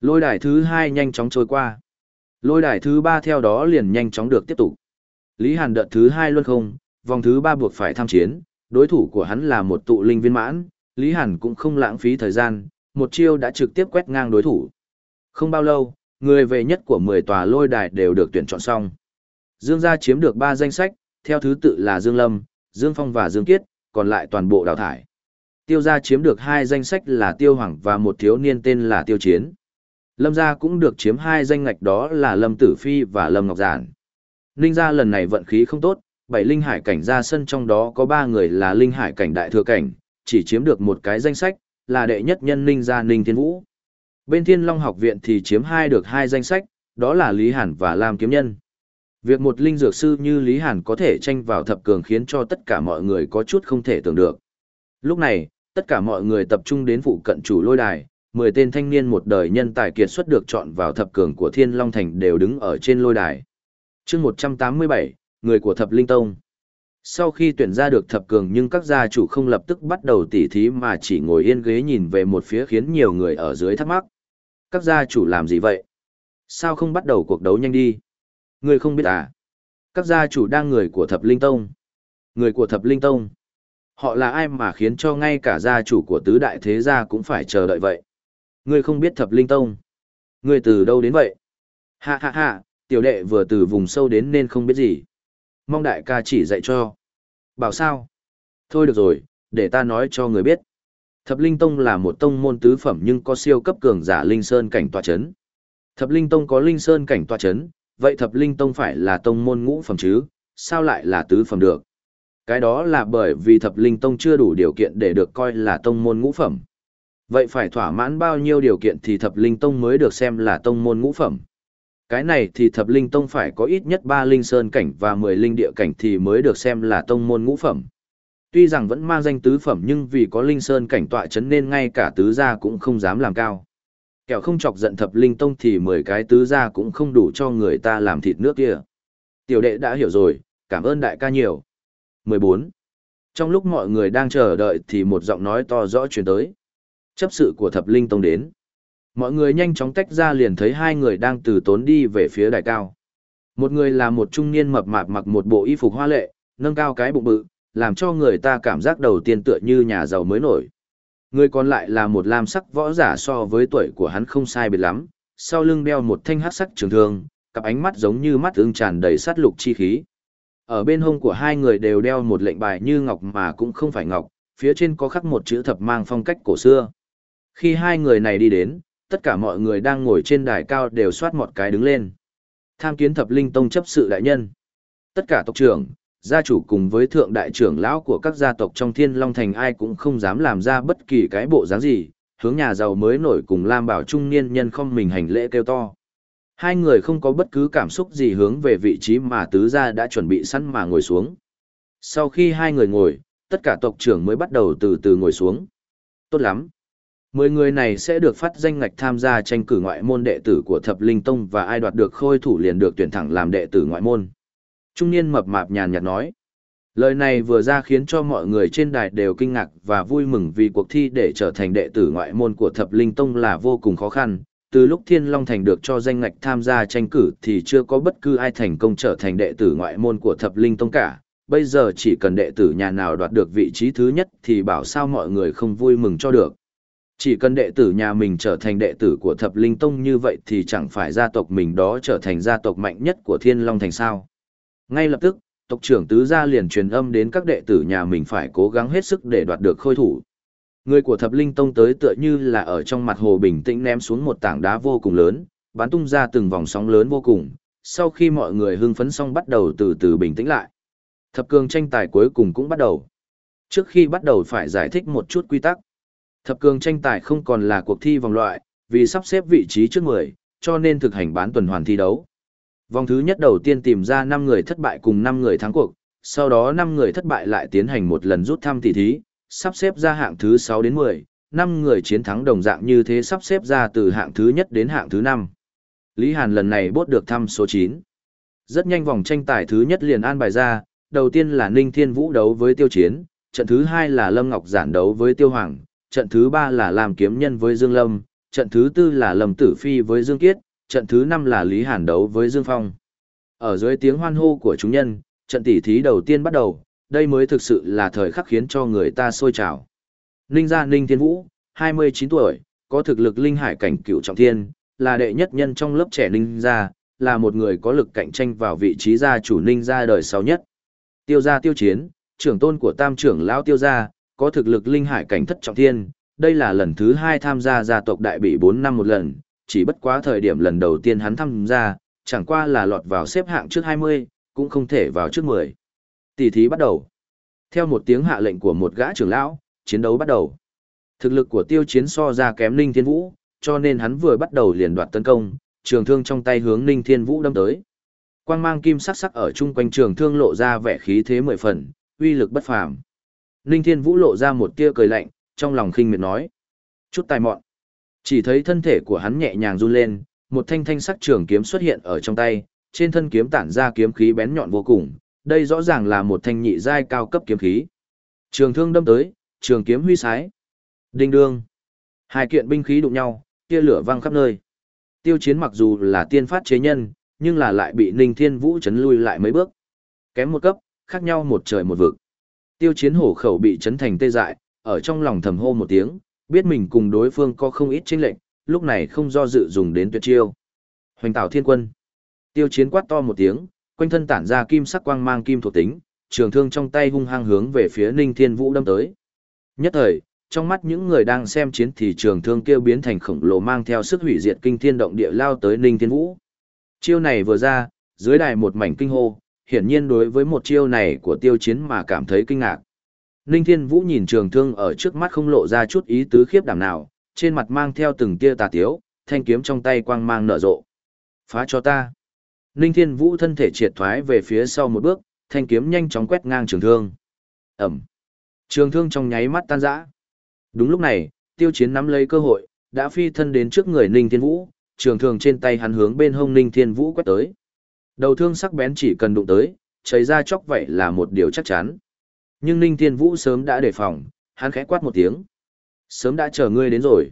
Lôi đài thứ hai nhanh chóng trôi qua. Lôi đài thứ ba theo đó liền nhanh chóng được tiếp tục. Lý Hàn đợt thứ hai luôn không, vòng thứ ba buộc phải tham chiến, đối thủ của hắn là một tụ linh viên mãn, Lý Hàn cũng không lãng phí thời gian, một chiêu đã trực tiếp quét ngang đối thủ. Không bao lâu, người về nhất của 10 tòa lôi đài đều được tuyển chọn xong. Dương gia chiếm được 3 danh sách, theo thứ tự là Dương Lâm, Dương Phong và Dương Kiết, còn lại toàn bộ đào thải. Tiêu gia chiếm được 2 danh sách là Tiêu Hoàng và một thiếu niên tên là Tiêu Chiến. Lâm gia cũng được chiếm 2 danh ngạch đó là Lâm Tử Phi và Lâm Ngọc Giản. Ninh gia lần này vận khí không tốt, bảy linh hải cảnh ra sân trong đó có 3 người là linh hải cảnh đại thừa cảnh, chỉ chiếm được một cái danh sách, là đệ nhất nhân Ninh gia Ninh Thiên Vũ. Bên Thiên Long học viện thì chiếm hai được hai danh sách, đó là Lý Hàn và Lam Kiếm Nhân. Việc một linh dược sư như Lý Hàn có thể tranh vào thập cường khiến cho tất cả mọi người có chút không thể tưởng được. Lúc này, tất cả mọi người tập trung đến phụ cận chủ lôi đài, 10 tên thanh niên một đời nhân tài kiệt xuất được chọn vào thập cường của Thiên Long Thành đều đứng ở trên lôi đài chương 187, người của thập linh tông. Sau khi tuyển ra được thập cường nhưng các gia chủ không lập tức bắt đầu tỉ thí mà chỉ ngồi yên ghế nhìn về một phía khiến nhiều người ở dưới thắc mắc. Các gia chủ làm gì vậy? Sao không bắt đầu cuộc đấu nhanh đi? Người không biết à? Các gia chủ đang người của thập linh tông. Người của thập linh tông. Họ là ai mà khiến cho ngay cả gia chủ của tứ đại thế gia cũng phải chờ đợi vậy? Người không biết thập linh tông. Người từ đâu đến vậy? Ha ha ha, tiểu đệ vừa từ vùng sâu đến nên không biết gì. Mong đại ca chỉ dạy cho. Bảo sao? Thôi được rồi, để ta nói cho người biết. Thập Linh Tông là một tông môn tứ phẩm nhưng có siêu cấp cường giả Linh Sơn cảnh tòa chấn. Thập Linh Tông có Linh Sơn cảnh tòa chấn, vậy Thập Linh Tông phải là tông môn ngũ phẩm chứ, sao lại là tứ phẩm được? Cái đó là bởi vì Thập Linh Tông chưa đủ điều kiện để được coi là tông môn ngũ phẩm. Vậy phải thỏa mãn bao nhiêu điều kiện thì Thập Linh Tông mới được xem là tông môn ngũ phẩm? Cái này thì thập linh tông phải có ít nhất 3 linh sơn cảnh và 10 linh địa cảnh thì mới được xem là tông môn ngũ phẩm. Tuy rằng vẫn mang danh tứ phẩm nhưng vì có linh sơn cảnh tọa chấn nên ngay cả tứ gia cũng không dám làm cao. Kẻo không chọc giận thập linh tông thì 10 cái tứ gia cũng không đủ cho người ta làm thịt nước kia. Tiểu đệ đã hiểu rồi, cảm ơn đại ca nhiều. 14. Trong lúc mọi người đang chờ đợi thì một giọng nói to rõ truyền tới. Chấp sự của thập linh tông đến. Mọi người nhanh chóng tách ra liền thấy hai người đang từ tốn đi về phía đài cao. Một người là một trung niên mập mạp mặc một bộ y phục hoa lệ, nâng cao cái bụng bự, làm cho người ta cảm giác đầu tiên tựa như nhà giàu mới nổi. Người còn lại là một lam sắc võ giả so với tuổi của hắn không sai biệt lắm, sau lưng đeo một thanh hắc sắc trường thương, cặp ánh mắt giống như mắt ương tràn đầy sát lục chi khí. Ở bên hông của hai người đều đeo một lệnh bài như ngọc mà cũng không phải ngọc, phía trên có khắc một chữ thập mang phong cách cổ xưa. Khi hai người này đi đến, tất cả mọi người đang ngồi trên đài cao đều soát một cái đứng lên. Tham kiến thập linh tông chấp sự đại nhân. Tất cả tộc trưởng, gia chủ cùng với thượng đại trưởng lão của các gia tộc trong thiên long thành ai cũng không dám làm ra bất kỳ cái bộ dáng gì, hướng nhà giàu mới nổi cùng Lam Bảo trung niên nhân không mình hành lễ kêu to. Hai người không có bất cứ cảm xúc gì hướng về vị trí mà tứ gia đã chuẩn bị sẵn mà ngồi xuống. Sau khi hai người ngồi, tất cả tộc trưởng mới bắt đầu từ từ ngồi xuống. Tốt lắm, Mười người này sẽ được phát danh ngạch tham gia tranh cử ngoại môn đệ tử của Thập Linh Tông và ai đoạt được khôi thủ liền được tuyển thẳng làm đệ tử ngoại môn. Trung niên mập mạp nhàn nhạt nói. Lời này vừa ra khiến cho mọi người trên đài đều kinh ngạc và vui mừng vì cuộc thi để trở thành đệ tử ngoại môn của Thập Linh Tông là vô cùng khó khăn. Từ lúc Thiên Long Thành được cho danh ngạch tham gia tranh cử thì chưa có bất cứ ai thành công trở thành đệ tử ngoại môn của Thập Linh Tông cả, bây giờ chỉ cần đệ tử nhà nào đoạt được vị trí thứ nhất thì bảo sao mọi người không vui mừng cho được. Chỉ cần đệ tử nhà mình trở thành đệ tử của thập linh tông như vậy thì chẳng phải gia tộc mình đó trở thành gia tộc mạnh nhất của thiên long thành sao. Ngay lập tức, tộc trưởng tứ gia liền truyền âm đến các đệ tử nhà mình phải cố gắng hết sức để đoạt được khôi thủ. Người của thập linh tông tới tựa như là ở trong mặt hồ bình tĩnh ném xuống một tảng đá vô cùng lớn, bắn tung ra từng vòng sóng lớn vô cùng, sau khi mọi người hưng phấn xong bắt đầu từ từ bình tĩnh lại. Thập cường tranh tài cuối cùng cũng bắt đầu. Trước khi bắt đầu phải giải thích một chút quy tắc. Thập cường tranh tài không còn là cuộc thi vòng loại, vì sắp xếp vị trí trước 10, cho nên thực hành bán tuần hoàn thi đấu. Vòng thứ nhất đầu tiên tìm ra 5 người thất bại cùng 5 người thắng cuộc, sau đó 5 người thất bại lại tiến hành một lần rút thăm tỷ thí, sắp xếp ra hạng thứ 6 đến 10, 5 người chiến thắng đồng dạng như thế sắp xếp ra từ hạng thứ nhất đến hạng thứ 5. Lý Hàn lần này bốt được thăm số 9. Rất nhanh vòng tranh tài thứ nhất liền an bài ra, đầu tiên là Ninh Thiên Vũ đấu với Tiêu Chiến, trận thứ hai là Lâm Ngọc Giản đấu với Tiêu Hoàng, trận thứ ba là Làm Kiếm Nhân với Dương Lâm, trận thứ tư là Lâm Tử Phi với Dương Kiết, trận thứ năm là Lý Hàn đấu với Dương Phong. Ở dưới tiếng hoan hô của chúng nhân, trận tỷ thí đầu tiên bắt đầu, đây mới thực sự là thời khắc khiến cho người ta sôi trào. Ninh gia Ninh Thiên Vũ, 29 tuổi, có thực lực linh hải cảnh cựu trọng thiên, là đệ nhất nhân trong lớp trẻ Ninh gia, là một người có lực cạnh tranh vào vị trí gia chủ Ninh gia đời sau nhất. Tiêu gia tiêu chiến, trưởng tôn của tam trưởng lão tiêu gia, có thực lực linh hải cảnh thất trọng thiên, đây là lần thứ hai tham gia gia tộc đại bị 4 năm một lần, chỉ bất quá thời điểm lần đầu tiên hắn tham gia, chẳng qua là lọt vào xếp hạng trước 20, cũng không thể vào trước 10. Tỷ thí bắt đầu. Theo một tiếng hạ lệnh của một gã trưởng lão, chiến đấu bắt đầu. Thực lực của tiêu chiến so ra kém Ninh Thiên Vũ, cho nên hắn vừa bắt đầu liền đoạt tấn công, trường thương trong tay hướng Ninh Thiên Vũ đâm tới. Quang mang kim sắc sắc ở chung quanh trường thương lộ ra vẻ khí thế mười phần, uy lực bất phàm. Ninh Thiên Vũ lộ ra một tia cười lạnh, trong lòng khinh miệt nói. Chút tài mọn. Chỉ thấy thân thể của hắn nhẹ nhàng run lên, một thanh thanh sắc trường kiếm xuất hiện ở trong tay, trên thân kiếm tản ra kiếm khí bén nhọn vô cùng, đây rõ ràng là một thanh nhị giai cao cấp kiếm khí. Trường thương đâm tới, trường kiếm huy sái. Đinh đương. Hai kiện binh khí đụng nhau, tia lửa văng khắp nơi. Tiêu chiến mặc dù là tiên phát chế nhân, nhưng là lại bị Ninh Thiên Vũ chấn lui lại mấy bước. Kém một cấp, khác nhau một trời một vực. Tiêu chiến hổ khẩu bị chấn thành tê dại, ở trong lòng thầm hô một tiếng, biết mình cùng đối phương có không ít chênh lệnh, lúc này không do dự dùng đến tuyệt chiêu. Hoành tạo thiên quân. Tiêu chiến quát to một tiếng, quanh thân tản ra kim sắc quang mang kim thuộc tính, trường thương trong tay hung hăng hướng về phía Ninh Thiên Vũ đâm tới. Nhất thời, trong mắt những người đang xem chiến thì trường thương kêu biến thành khổng lồ mang theo sức hủy diệt kinh thiên động địa lao tới Ninh Thiên Vũ. Chiêu này vừa ra, dưới đài một mảnh kinh hô, hiển nhiên đối với một chiêu này của tiêu chiến mà cảm thấy kinh ngạc. Ninh Thiên Vũ nhìn trường thương ở trước mắt không lộ ra chút ý tứ khiếp đảm nào, trên mặt mang theo từng tia tà tiếu, thanh kiếm trong tay quang mang nở rộ. Phá cho ta. Ninh Thiên Vũ thân thể triệt thoái về phía sau một bước, thanh kiếm nhanh chóng quét ngang trường thương. Ẩm. Trường thương trong nháy mắt tan rã. Đúng lúc này, tiêu chiến nắm lấy cơ hội, đã phi thân đến trước người Ninh Thiên Vũ, trường thương trên tay hắn hướng bên hông Ninh Thiên Vũ quét tới. Đầu thương sắc bén chỉ cần đụng tới, chảy ra chóc vậy là một điều chắc chắn. Nhưng Ninh Thiên Vũ sớm đã đề phòng, hắn khẽ quát một tiếng. Sớm đã chờ ngươi đến rồi.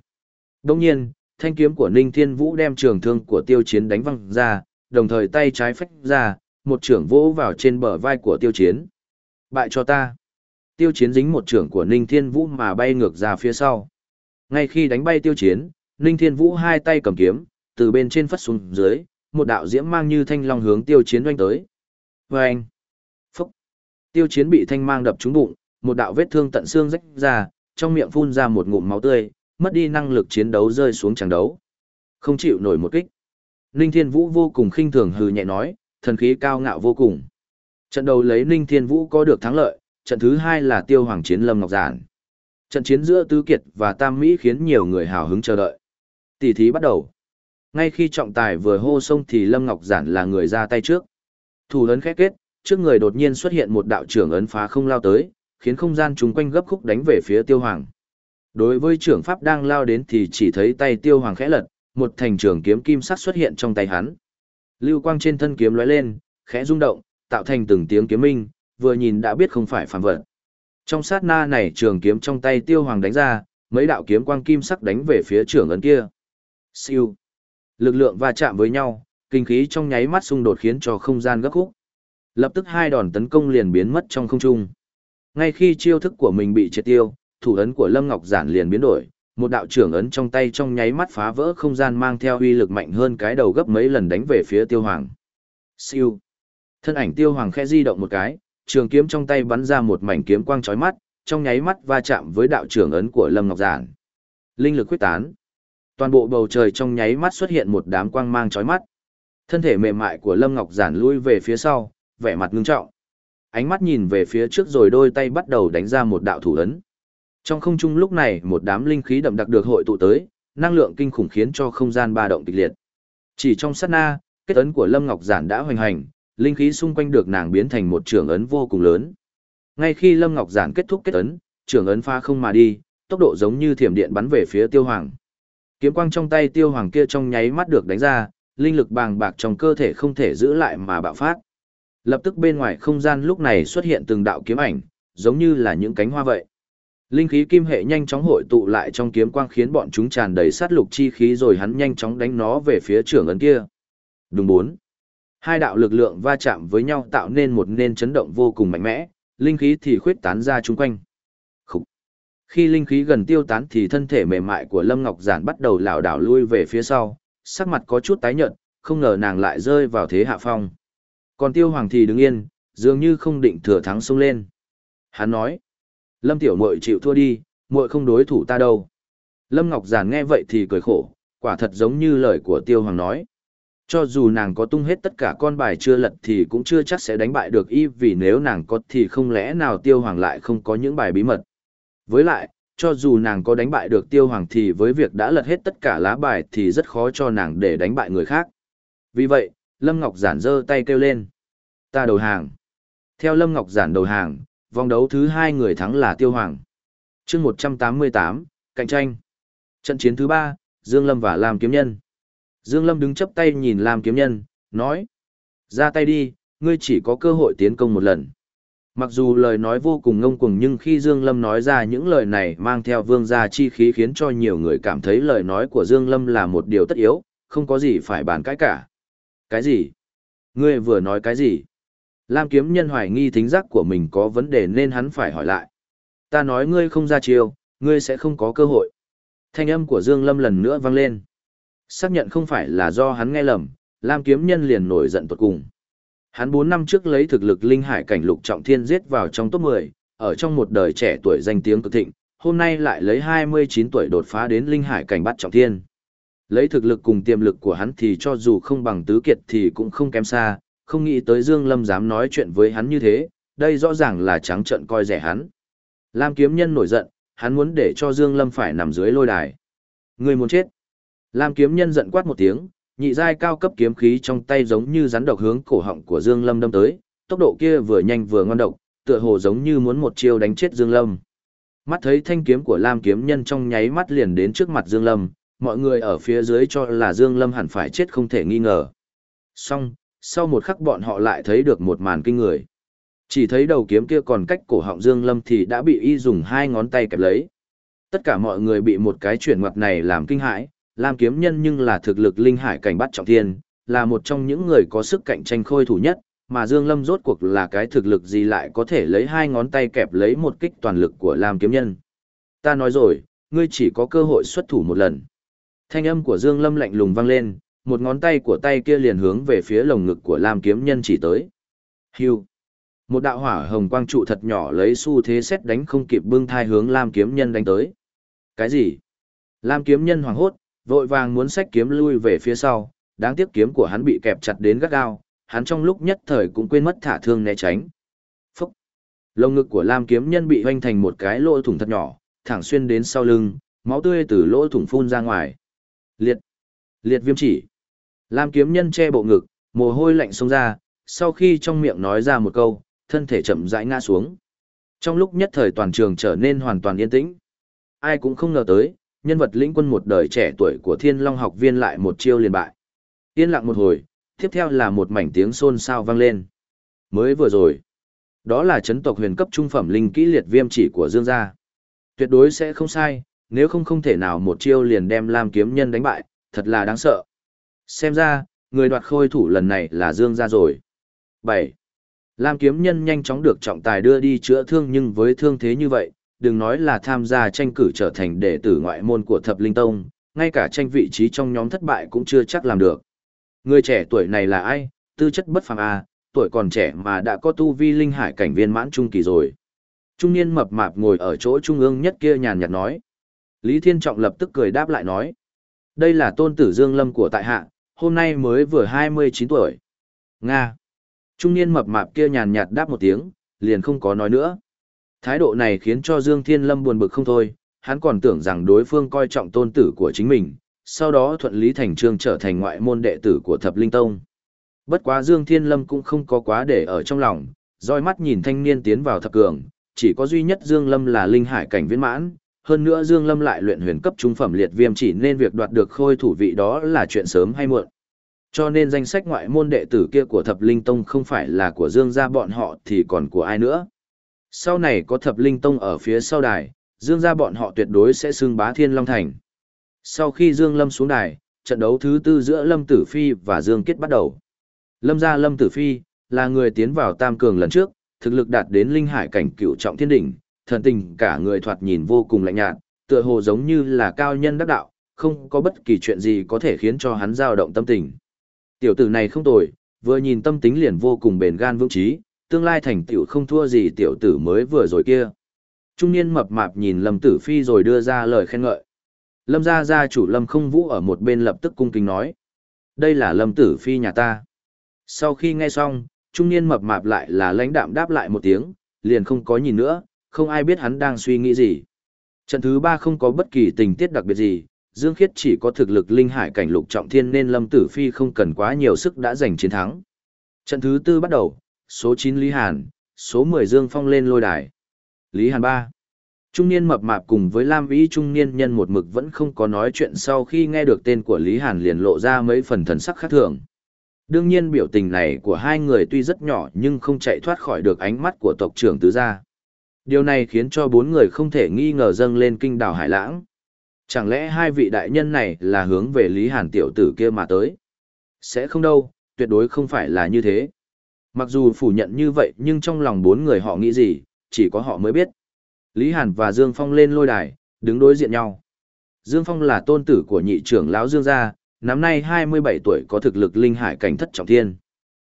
Đông nhiên, thanh kiếm của Ninh Thiên Vũ đem trường thương của tiêu chiến đánh văng ra, đồng thời tay trái phách ra, một trưởng vỗ vào trên bờ vai của tiêu chiến. Bại cho ta. Tiêu chiến dính một trưởng của Ninh Thiên Vũ mà bay ngược ra phía sau. Ngay khi đánh bay tiêu chiến, Ninh Thiên Vũ hai tay cầm kiếm, từ bên trên phất xuống dưới, một đạo diễm mang như thanh long hướng tiêu chiến doanh tới. Và anh, phúc, tiêu chiến bị thanh mang đập trúng bụng, một đạo vết thương tận xương rách ra, trong miệng phun ra một ngụm máu tươi, mất đi năng lực chiến đấu rơi xuống tràng đấu. Không chịu nổi một kích. Ninh Thiên Vũ vô cùng khinh thường hừ nhẹ nói, thần khí cao ngạo vô cùng. Trận đầu lấy Ninh Thiên Vũ có được thắng lợi, trận thứ hai là tiêu hoàng chiến Lâm Ngọc Giản. Trận chiến giữa Tứ Kiệt và Tam Mỹ khiến nhiều người hào hứng chờ đợi. Tỷ thí bắt đầu. Ngay khi trọng tài vừa hô xong thì Lâm Ngọc Giản là người ra tay trước. Thủ ấn khẽ kết, trước người đột nhiên xuất hiện một đạo trưởng ấn phá không lao tới, khiến không gian chung quanh gấp khúc đánh về phía tiêu hoàng. Đối với trưởng pháp đang lao đến thì chỉ thấy tay tiêu hoàng khẽ lật, một thành trường kiếm kim sắc xuất hiện trong tay hắn. Lưu quang trên thân kiếm lóe lên, khẽ rung động, tạo thành từng tiếng kiếm minh, vừa nhìn đã biết không phải phàm vật. Trong sát na này trường kiếm trong tay tiêu hoàng đánh ra, mấy đạo kiếm quang kim sắc đánh về phía trưởng ấn kia. Siêu. Lực lượng va chạm với nhau, kinh khí trong nháy mắt xung đột khiến cho không gian gấp khúc. Lập tức hai đòn tấn công liền biến mất trong không trung. Ngay khi chiêu thức của mình bị triệt tiêu, thủ ấn của Lâm Ngọc Giản liền biến đổi, một đạo trưởng ấn trong tay trong nháy mắt phá vỡ không gian mang theo uy lực mạnh hơn cái đầu gấp mấy lần đánh về phía Tiêu Hoàng. Siêu. Thân ảnh Tiêu Hoàng khẽ di động một cái, trường kiếm trong tay bắn ra một mảnh kiếm quang chói mắt, trong nháy mắt va chạm với đạo trưởng ấn của Lâm Ngọc Giản. Linh lực quyết tán. Toàn bộ bầu trời trong nháy mắt xuất hiện một đám quang mang chói mắt. Thân thể mềm mại của Lâm Ngọc Giản lui về phía sau, vẻ mặt ngưng trọng. Ánh mắt nhìn về phía trước rồi đôi tay bắt đầu đánh ra một đạo thủ ấn. Trong không trung lúc này một đám linh khí đậm đặc được hội tụ tới, năng lượng kinh khủng khiến cho không gian ba động kịch liệt. Chỉ trong sát na, kết ấn của Lâm Ngọc Giản đã hoành hành, linh khí xung quanh được nàng biến thành một trường ấn vô cùng lớn. Ngay khi Lâm Ngọc Giản kết thúc kết ấn, trường ấn pha không mà đi, tốc độ giống như thiểm điện bắn về phía Tiêu Hoàng. Kiếm quang trong tay Tiêu Hoàng kia trong nháy mắt được đánh ra, linh lực bàng bạc trong cơ thể không thể giữ lại mà bạo phát. Lập tức bên ngoài không gian lúc này xuất hiện từng đạo kiếm ảnh, giống như là những cánh hoa vậy. Linh khí kim hệ nhanh chóng hội tụ lại trong kiếm quang khiến bọn chúng tràn đầy sát lục chi khí rồi hắn nhanh chóng đánh nó về phía trưởng ấn kia. Đúng bốn. Hai đạo lực lượng va chạm với nhau tạo nên một nền chấn động vô cùng mạnh mẽ, linh khí thì khuyết tán ra chung quanh. Khi linh khí gần tiêu tán thì thân thể mềm mại của Lâm Ngọc Giản bắt đầu lảo đảo lui về phía sau, sắc mặt có chút tái nhợt, không ngờ nàng lại rơi vào thế hạ phong. Còn Tiêu Hoàng thì đứng yên, dường như không định thừa thắng xông lên. Hắn nói, Lâm Tiểu Muội chịu thua đi, muội không đối thủ ta đâu. Lâm Ngọc Giản nghe vậy thì cười khổ, quả thật giống như lời của Tiêu Hoàng nói. Cho dù nàng có tung hết tất cả con bài chưa lật thì cũng chưa chắc sẽ đánh bại được y vì nếu nàng có thì không lẽ nào Tiêu Hoàng lại không có những bài bí mật. Với lại, cho dù nàng có đánh bại được Tiêu Hoàng thì với việc đã lật hết tất cả lá bài thì rất khó cho nàng để đánh bại người khác. Vì vậy, Lâm Ngọc Giản giơ tay kêu lên. Ta đầu hàng. Theo Lâm Ngọc Giản đầu hàng, vòng đấu thứ hai người thắng là Tiêu Hoàng. chương 188, cạnh tranh. Trận chiến thứ ba, Dương Lâm và Lam Kiếm Nhân. Dương Lâm đứng chấp tay nhìn Lam Kiếm Nhân, nói. Ra tay đi, ngươi chỉ có cơ hội tiến công một lần. Mặc dù lời nói vô cùng ngông cuồng nhưng khi Dương Lâm nói ra những lời này mang theo vương gia chi khí khiến cho nhiều người cảm thấy lời nói của Dương Lâm là một điều tất yếu, không có gì phải bàn cãi cả. Cái gì? Ngươi vừa nói cái gì? Lam kiếm nhân hoài nghi thính giác của mình có vấn đề nên hắn phải hỏi lại. Ta nói ngươi không ra chiêu, ngươi sẽ không có cơ hội. Thanh âm của Dương Lâm lần nữa vang lên. Xác nhận không phải là do hắn nghe lầm, Lam kiếm nhân liền nổi giận tuột cùng. Hắn 4 năm trước lấy thực lực linh hải cảnh lục trọng thiên giết vào trong top 10, ở trong một đời trẻ tuổi danh tiếng cực thịnh, hôm nay lại lấy 29 tuổi đột phá đến linh hải cảnh bắt trọng thiên. Lấy thực lực cùng tiềm lực của hắn thì cho dù không bằng tứ kiệt thì cũng không kém xa, không nghĩ tới Dương Lâm dám nói chuyện với hắn như thế, đây rõ ràng là trắng trợn coi rẻ hắn. Lam kiếm nhân nổi giận, hắn muốn để cho Dương Lâm phải nằm dưới lôi đài. Người muốn chết. Lam kiếm nhân giận quát một tiếng, nhị giai cao cấp kiếm khí trong tay giống như rắn độc hướng cổ họng của Dương Lâm đâm tới, tốc độ kia vừa nhanh vừa ngon độc, tựa hồ giống như muốn một chiêu đánh chết Dương Lâm. Mắt thấy thanh kiếm của Lam kiếm nhân trong nháy mắt liền đến trước mặt Dương Lâm, mọi người ở phía dưới cho là Dương Lâm hẳn phải chết không thể nghi ngờ. Song, sau một khắc bọn họ lại thấy được một màn kinh người. Chỉ thấy đầu kiếm kia còn cách cổ họng Dương Lâm thì đã bị y dùng hai ngón tay kẹp lấy. Tất cả mọi người bị một cái chuyển ngoặt này làm kinh hãi, Lam kiếm nhân nhưng là thực lực linh hải cảnh bắt trọng thiên, là một trong những người có sức cạnh tranh khôi thủ nhất, mà Dương Lâm rốt cuộc là cái thực lực gì lại có thể lấy hai ngón tay kẹp lấy một kích toàn lực của Lam kiếm nhân. Ta nói rồi, ngươi chỉ có cơ hội xuất thủ một lần. Thanh âm của Dương Lâm lạnh lùng vang lên, một ngón tay của tay kia liền hướng về phía lồng ngực của Lam kiếm nhân chỉ tới. Hưu. Một đạo hỏa hồng quang trụ thật nhỏ lấy xu thế xét đánh không kịp bưng thai hướng Lam kiếm nhân đánh tới. Cái gì? Lam kiếm nhân hoảng hốt, vội vàng muốn sách kiếm lui về phía sau, đáng tiếc kiếm của hắn bị kẹp chặt đến gắt gao, hắn trong lúc nhất thời cũng quên mất thả thương né tránh. Phúc! Lồng ngực của Lam kiếm nhân bị hoanh thành một cái lỗ thủng thật nhỏ, thẳng xuyên đến sau lưng, máu tươi từ lỗ thủng phun ra ngoài. Liệt! Liệt viêm chỉ! Lam kiếm nhân che bộ ngực, mồ hôi lạnh xông ra, sau khi trong miệng nói ra một câu, thân thể chậm rãi ngã xuống. Trong lúc nhất thời toàn trường trở nên hoàn toàn yên tĩnh. Ai cũng không ngờ tới, nhân vật lĩnh quân một đời trẻ tuổi của Thiên Long học viên lại một chiêu liền bại. Yên lặng một hồi, tiếp theo là một mảnh tiếng xôn xao vang lên. Mới vừa rồi, đó là chấn tộc huyền cấp trung phẩm linh kỹ liệt viêm chỉ của Dương gia. Tuyệt đối sẽ không sai, nếu không không thể nào một chiêu liền đem Lam kiếm nhân đánh bại, thật là đáng sợ. Xem ra, người đoạt khôi thủ lần này là Dương gia rồi. 7. Lam kiếm nhân nhanh chóng được trọng tài đưa đi chữa thương nhưng với thương thế như vậy, đừng nói là tham gia tranh cử trở thành đệ tử ngoại môn của thập linh tông, ngay cả tranh vị trí trong nhóm thất bại cũng chưa chắc làm được. Người trẻ tuổi này là ai, tư chất bất phàm à, tuổi còn trẻ mà đã có tu vi linh hải cảnh viên mãn trung kỳ rồi. Trung niên mập mạp ngồi ở chỗ trung ương nhất kia nhàn nhạt nói. Lý Thiên Trọng lập tức cười đáp lại nói. Đây là tôn tử Dương Lâm của tại hạ, hôm nay mới vừa 29 tuổi. Nga. Trung niên mập mạp kia nhàn nhạt đáp một tiếng, liền không có nói nữa. Thái độ này khiến cho Dương Thiên Lâm buồn bực không thôi, hắn còn tưởng rằng đối phương coi trọng tôn tử của chính mình, sau đó thuận lý thành trương trở thành ngoại môn đệ tử của Thập Linh Tông. Bất quá Dương Thiên Lâm cũng không có quá để ở trong lòng, dõi mắt nhìn thanh niên tiến vào thập cường, chỉ có duy nhất Dương Lâm là linh hải cảnh viên mãn, hơn nữa Dương Lâm lại luyện huyền cấp trung phẩm liệt viêm chỉ nên việc đoạt được khôi thủ vị đó là chuyện sớm hay muộn. Cho nên danh sách ngoại môn đệ tử kia của Thập Linh Tông không phải là của Dương gia bọn họ thì còn của ai nữa. Sau này có Thập Linh Tông ở phía sau đài, Dương gia bọn họ tuyệt đối sẽ xưng bá Thiên Long Thành. Sau khi Dương Lâm xuống đài, trận đấu thứ tư giữa Lâm Tử Phi và Dương Kết bắt đầu. Lâm gia Lâm Tử Phi là người tiến vào tam cường lần trước, thực lực đạt đến linh hải cảnh cựu trọng thiên đỉnh, thần tình cả người thoạt nhìn vô cùng lạnh nhạt, tựa hồ giống như là cao nhân đắc đạo, không có bất kỳ chuyện gì có thể khiến cho hắn dao động tâm tình. Tiểu tử này không tồi, vừa nhìn tâm tính liền vô cùng bền gan vững trí, tương lai thành tựu không thua gì tiểu tử mới vừa rồi kia. Trung niên mập mạp nhìn Lâm Tử Phi rồi đưa ra lời khen ngợi. Lâm gia gia chủ Lâm không vũ ở một bên lập tức cung kính nói. Đây là Lâm Tử Phi nhà ta. Sau khi nghe xong, trung niên mập mạp lại là lãnh đạm đáp lại một tiếng, liền không có nhìn nữa, không ai biết hắn đang suy nghĩ gì. Trận thứ ba không có bất kỳ tình tiết đặc biệt gì, Dương Khiết chỉ có thực lực linh hải cảnh lục trọng thiên nên Lâm Tử Phi không cần quá nhiều sức đã giành chiến thắng. Trận thứ tư bắt đầu, số 9 Lý Hàn, số 10 Dương Phong lên lôi đài. Lý Hàn 3. Trung niên mập mạp cùng với Lam Vĩ trung niên nhân một mực vẫn không có nói chuyện sau khi nghe được tên của Lý Hàn liền lộ ra mấy phần thần sắc khác thường. Đương nhiên biểu tình này của hai người tuy rất nhỏ nhưng không chạy thoát khỏi được ánh mắt của tộc trưởng tứ gia. Điều này khiến cho bốn người không thể nghi ngờ dâng lên kinh đảo Hải Lãng. Chẳng lẽ hai vị đại nhân này là hướng về Lý Hàn tiểu tử kia mà tới? Sẽ không đâu, tuyệt đối không phải là như thế. Mặc dù phủ nhận như vậy nhưng trong lòng bốn người họ nghĩ gì, chỉ có họ mới biết. Lý Hàn và Dương Phong lên lôi đài, đứng đối diện nhau. Dương Phong là tôn tử của nhị trưởng lão Dương gia, năm nay 27 tuổi có thực lực linh hải cảnh thất trọng thiên.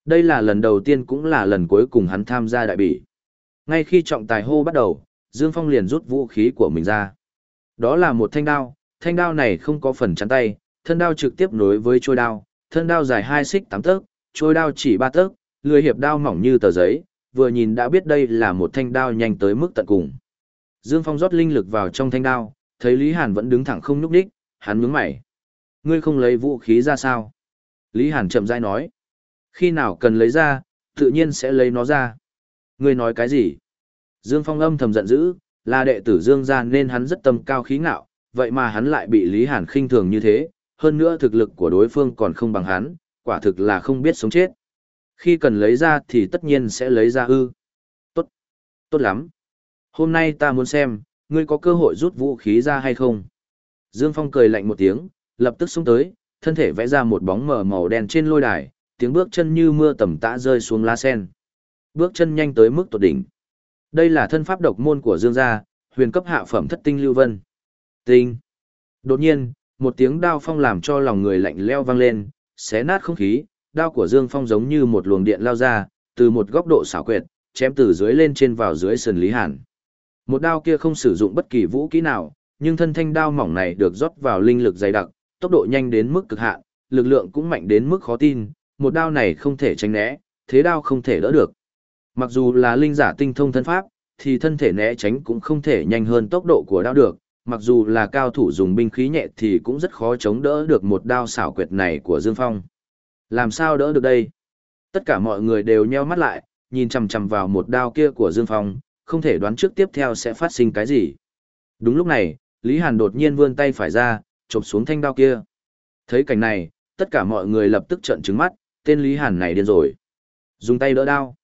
Đây là lần đầu tiên cũng là lần cuối cùng hắn tham gia đại bỉ. Ngay khi trọng tài hô bắt đầu, Dương Phong liền rút vũ khí của mình ra. Đó là một thanh đao, thanh đao này không có phần chắn tay, thân đao trực tiếp nối với trôi đao, thân đao dài 2 xích 8 tấc, trôi đao chỉ 3 tấc, lưỡi hiệp đao mỏng như tờ giấy, vừa nhìn đã biết đây là một thanh đao nhanh tới mức tận cùng. Dương Phong rót linh lực vào trong thanh đao, thấy Lý Hàn vẫn đứng thẳng không nhúc đích, hắn nhướng mày. Ngươi không lấy vũ khí ra sao? Lý Hàn chậm rãi nói. Khi nào cần lấy ra, tự nhiên sẽ lấy nó ra. Ngươi nói cái gì? Dương Phong âm thầm giận dữ, là đệ tử Dương gia nên hắn rất tâm cao khí ngạo, vậy mà hắn lại bị Lý Hàn khinh thường như thế, hơn nữa thực lực của đối phương còn không bằng hắn, quả thực là không biết sống chết. Khi cần lấy ra thì tất nhiên sẽ lấy ra ư. Tốt, tốt lắm. Hôm nay ta muốn xem, ngươi có cơ hội rút vũ khí ra hay không? Dương Phong cười lạnh một tiếng, lập tức xuống tới, thân thể vẽ ra một bóng mờ màu đen trên lôi đài, tiếng bước chân như mưa tầm tã rơi xuống lá sen. Bước chân nhanh tới mức tột đỉnh. Đây là thân pháp độc môn của Dương gia, huyền cấp hạ phẩm thất tinh lưu vân. Tinh. Đột nhiên, một tiếng đao phong làm cho lòng người lạnh leo vang lên, xé nát không khí, đao của Dương Phong giống như một luồng điện lao ra, từ một góc độ xảo quyệt, chém từ dưới lên trên vào dưới sườn Lý Hàn. Một đao kia không sử dụng bất kỳ vũ kỹ nào, nhưng thân thanh đao mỏng này được rót vào linh lực dày đặc, tốc độ nhanh đến mức cực hạn, lực lượng cũng mạnh đến mức khó tin, một đao này không thể tránh né, thế đao không thể đỡ được. Mặc dù là linh giả tinh thông thân pháp, thì thân thể né tránh cũng không thể nhanh hơn tốc độ của đao được, mặc dù là cao thủ dùng binh khí nhẹ thì cũng rất khó chống đỡ được một đao xảo quyệt này của Dương Phong. Làm sao đỡ được đây? Tất cả mọi người đều nheo mắt lại, nhìn chằm chằm vào một đao kia của Dương Phong, không thể đoán trước tiếp theo sẽ phát sinh cái gì. Đúng lúc này, Lý Hàn đột nhiên vươn tay phải ra, chộp xuống thanh đao kia. Thấy cảnh này, tất cả mọi người lập tức trợn trừng mắt, tên Lý Hàn này điên rồi. Dùng tay đỡ đao.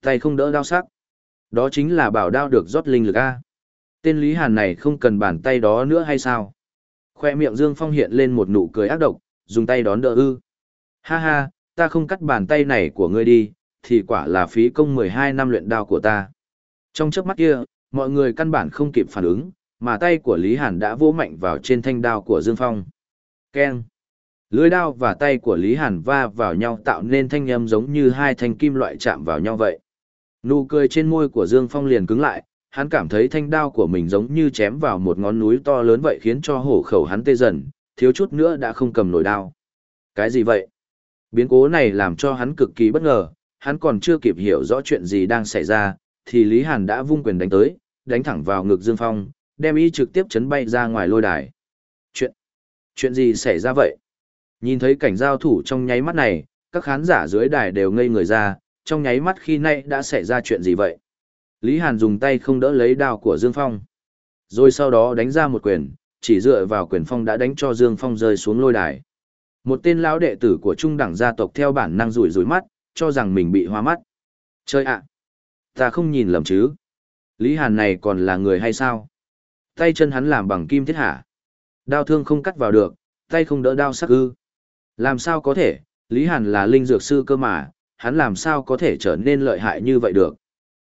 Tay không đỡ đao sắc. Đó chính là bảo đao được rót linh lực A. Tên Lý Hàn này không cần bàn tay đó nữa hay sao? Khoe miệng Dương Phong hiện lên một nụ cười ác độc, dùng tay đón đỡ ư. Ha ha, ta không cắt bàn tay này của ngươi đi, thì quả là phí công 12 năm luyện đao của ta. Trong chớp mắt kia, mọi người căn bản không kịp phản ứng, mà tay của Lý Hàn đã vỗ mạnh vào trên thanh đao của Dương Phong. Keng! Lưỡi đao và tay của Lý Hàn va vào nhau tạo nên thanh âm giống như hai thanh kim loại chạm vào nhau vậy. Nụ cười trên môi của Dương Phong liền cứng lại, hắn cảm thấy thanh đao của mình giống như chém vào một ngón núi to lớn vậy khiến cho hổ khẩu hắn tê dần, thiếu chút nữa đã không cầm nổi đao. Cái gì vậy? Biến cố này làm cho hắn cực kỳ bất ngờ, hắn còn chưa kịp hiểu rõ chuyện gì đang xảy ra, thì Lý Hàn đã vung quyền đánh tới, đánh thẳng vào ngực Dương Phong, đem y trực tiếp chấn bay ra ngoài lôi đài. Chuyện, chuyện gì xảy ra vậy? Nhìn thấy cảnh giao thủ trong nháy mắt này, các khán giả dưới đài đều ngây người ra, trong nháy mắt khi nay đã xảy ra chuyện gì vậy? Lý Hàn dùng tay không đỡ lấy đao của Dương Phong. Rồi sau đó đánh ra một quyền, chỉ dựa vào quyền phong đã đánh cho Dương Phong rơi xuống lôi đài. Một tên lão đệ tử của trung đẳng gia tộc theo bản năng rủi rủi mắt, cho rằng mình bị hoa mắt. Chơi ạ! ta không nhìn lầm chứ? Lý Hàn này còn là người hay sao? Tay chân hắn làm bằng kim thiết hả? Đao thương không cắt vào được, tay không đỡ đao sắc ư. Làm sao có thể, Lý Hàn là linh dược sư cơ mà, hắn làm sao có thể trở nên lợi hại như vậy được?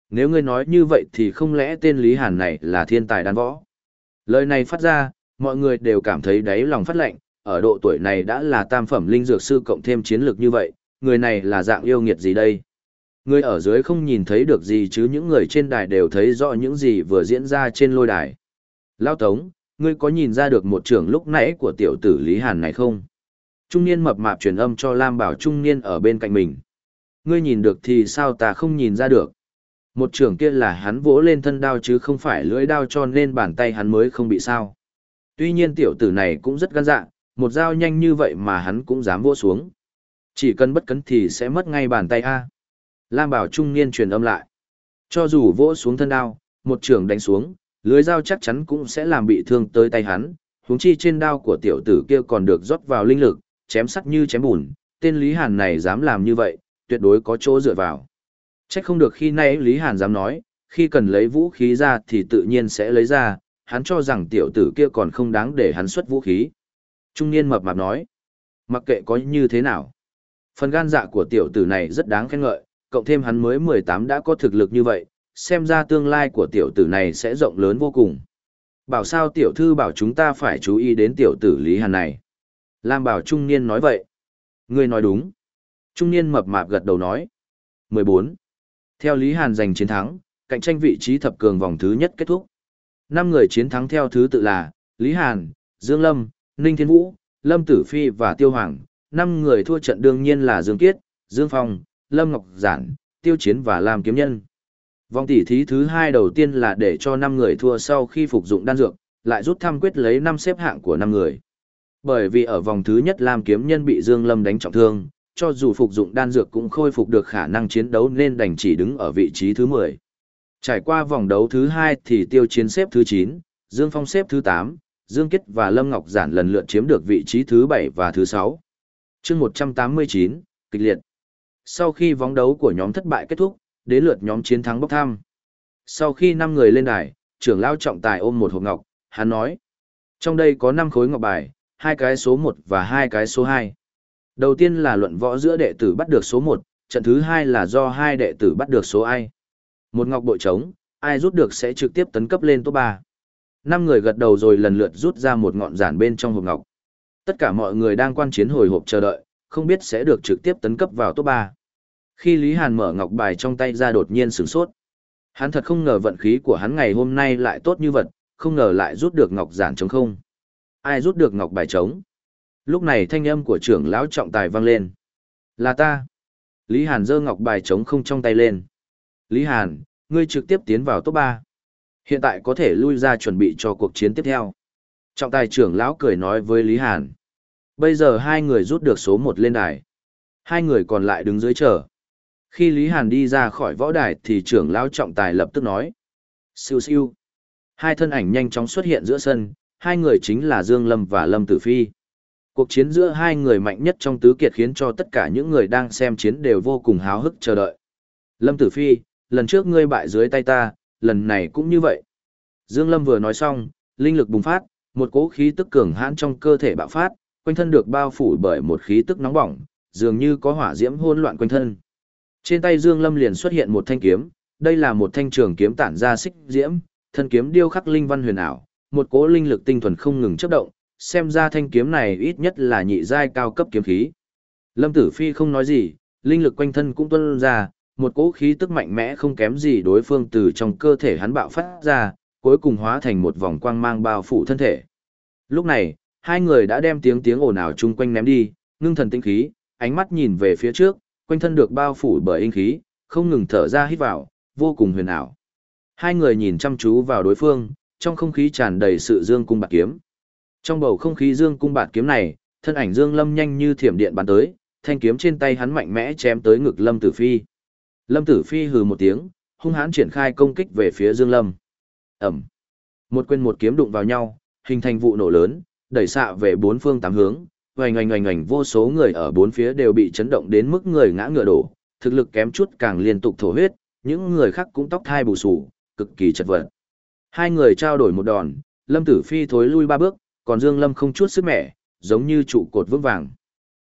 Nếu ngươi nói như vậy thì không lẽ tên Lý Hàn này là thiên tài đan võ? Lời này phát ra, mọi người đều cảm thấy đáy lòng phát lạnh, ở độ tuổi này đã là tam phẩm linh dược sư cộng thêm chiến lược như vậy, người này là dạng yêu nghiệt gì đây? Người ở dưới không nhìn thấy được gì chứ những người trên đài đều thấy rõ những gì vừa diễn ra trên lôi đài. Lao Tống, ngươi có nhìn ra được một trưởng lúc nãy của tiểu tử Lý Hàn này không? Trung niên mập mạp truyền âm cho Lam Bảo Trung niên ở bên cạnh mình. Ngươi nhìn được thì sao ta không nhìn ra được? Một trưởng kia là hắn vỗ lên thân đao chứ không phải lưỡi đao cho nên bàn tay hắn mới không bị sao. Tuy nhiên tiểu tử này cũng rất gan dạ, một dao nhanh như vậy mà hắn cũng dám vỗ xuống. Chỉ cần bất cấn thì sẽ mất ngay bàn tay A. Lam Bảo Trung niên truyền âm lại. Cho dù vỗ xuống thân đao, một trường đánh xuống, lưới dao chắc chắn cũng sẽ làm bị thương tới tay hắn, huống chi trên đao của tiểu tử kia còn được rót vào linh lực, chém sắt như chém bùn, tên Lý Hàn này dám làm như vậy, tuyệt đối có chỗ dựa vào. Chắc không được khi nay Lý Hàn dám nói, khi cần lấy vũ khí ra thì tự nhiên sẽ lấy ra, hắn cho rằng tiểu tử kia còn không đáng để hắn xuất vũ khí. Trung niên mập mạp nói, mặc kệ có như thế nào. Phần gan dạ của tiểu tử này rất đáng khen ngợi, cộng thêm hắn mới 18 đã có thực lực như vậy, xem ra tương lai của tiểu tử này sẽ rộng lớn vô cùng. Bảo sao tiểu thư bảo chúng ta phải chú ý đến tiểu tử Lý Hàn này. Lam bảo trung niên nói vậy. Ngươi nói đúng. Trung niên mập mạp gật đầu nói. 14. Theo Lý Hàn giành chiến thắng, cạnh tranh vị trí thập cường vòng thứ nhất kết thúc. Năm người chiến thắng theo thứ tự là Lý Hàn, Dương Lâm, Ninh Thiên Vũ, Lâm Tử Phi và Tiêu Hoàng. Năm người thua trận đương nhiên là Dương Kiết, Dương Phong, Lâm Ngọc Giản, Tiêu Chiến và Lam Kiếm Nhân. Vòng tỷ thí thứ hai đầu tiên là để cho 5 người thua sau khi phục dụng đan dược, lại rút thăm quyết lấy 5 xếp hạng của 5 người. Bởi vì ở vòng thứ nhất Lam Kiếm Nhân bị Dương Lâm đánh trọng thương, cho dù phục dụng đan dược cũng khôi phục được khả năng chiến đấu nên đành chỉ đứng ở vị trí thứ 10. Trải qua vòng đấu thứ hai thì Tiêu Chiến xếp thứ 9, Dương Phong xếp thứ 8, Dương Kết và Lâm Ngọc Giản lần lượt chiếm được vị trí thứ 7 và thứ 6. Chương 189, kịch liệt. Sau khi vòng đấu của nhóm thất bại kết thúc, đến lượt nhóm chiến thắng bốc thăm. Sau khi 5 người lên đài, trưởng lao trọng tài ôm một hộp ngọc, hắn nói. Trong đây có 5 khối ngọc bài, hai cái số 1 và hai cái số 2. Đầu tiên là luận võ giữa đệ tử bắt được số 1, trận thứ 2 là do hai đệ tử bắt được số ai. Một ngọc bội trống, ai rút được sẽ trực tiếp tấn cấp lên top 3. Năm người gật đầu rồi lần lượt rút ra một ngọn giản bên trong hộp ngọc. Tất cả mọi người đang quan chiến hồi hộp chờ đợi, không biết sẽ được trực tiếp tấn cấp vào top 3. Khi Lý Hàn mở ngọc bài trong tay ra đột nhiên sửng sốt. Hắn thật không ngờ vận khí của hắn ngày hôm nay lại tốt như vật, không ngờ lại rút được ngọc giản trống không. Ai rút được ngọc bài trống? Lúc này thanh âm của trưởng lão trọng tài vang lên. Là ta. Lý Hàn giơ ngọc bài trống không trong tay lên. Lý Hàn, ngươi trực tiếp tiến vào top 3. Hiện tại có thể lui ra chuẩn bị cho cuộc chiến tiếp theo. Trọng tài trưởng lão cười nói với Lý Hàn. Bây giờ hai người rút được số một lên đài. Hai người còn lại đứng dưới chờ. Khi Lý Hàn đi ra khỏi võ đài thì trưởng lão trọng tài lập tức nói. Siêu siêu. Hai thân ảnh nhanh chóng xuất hiện giữa sân, hai người chính là Dương Lâm và Lâm Tử Phi. Cuộc chiến giữa hai người mạnh nhất trong tứ kiệt khiến cho tất cả những người đang xem chiến đều vô cùng háo hức chờ đợi. Lâm Tử Phi, lần trước ngươi bại dưới tay ta, lần này cũng như vậy. Dương Lâm vừa nói xong, linh lực bùng phát, một cỗ khí tức cường hãn trong cơ thể bạo phát, quanh thân được bao phủ bởi một khí tức nóng bỏng, dường như có hỏa diễm hỗn loạn quanh thân. Trên tay Dương Lâm liền xuất hiện một thanh kiếm, đây là một thanh trường kiếm tản ra xích diễm, thân kiếm điêu khắc linh văn huyền ảo, một cỗ linh lực tinh thuần không ngừng chớp động, xem ra thanh kiếm này ít nhất là nhị giai cao cấp kiếm khí. Lâm Tử Phi không nói gì, linh lực quanh thân cũng tuôn ra, một cỗ khí tức mạnh mẽ không kém gì đối phương từ trong cơ thể hắn bạo phát ra, cuối cùng hóa thành một vòng quang mang bao phủ thân thể. Lúc này, hai người đã đem tiếng tiếng ồn ào chung quanh ném đi, ngưng thần tinh khí, ánh mắt nhìn về phía trước, quanh thân được bao phủ bởi in khí, không ngừng thở ra hít vào, vô cùng huyền ảo. Hai người nhìn chăm chú vào đối phương, trong không khí tràn đầy sự dương cung bạc kiếm. Trong bầu không khí dương cung bạc kiếm này, thân ảnh Dương Lâm nhanh như thiểm điện bắn tới, thanh kiếm trên tay hắn mạnh mẽ chém tới ngực Lâm Tử Phi. Lâm Tử Phi hừ một tiếng, hung hãn triển khai công kích về phía Dương Lâm. Ầm. Một quyền một kiếm đụng vào nhau, hình thành vụ nổ lớn, đẩy xạ về bốn phương tám hướng, oanh oanh oanh oanh vô số người ở bốn phía đều bị chấn động đến mức người ngã ngựa đổ, thực lực kém chút càng liên tục thổ huyết, những người khác cũng tóc thai bù sù, cực kỳ chật vật. Hai người trao đổi một đòn, Lâm Tử Phi thối lui ba bước, còn Dương Lâm không chút sức mẻ, giống như trụ cột vững vàng.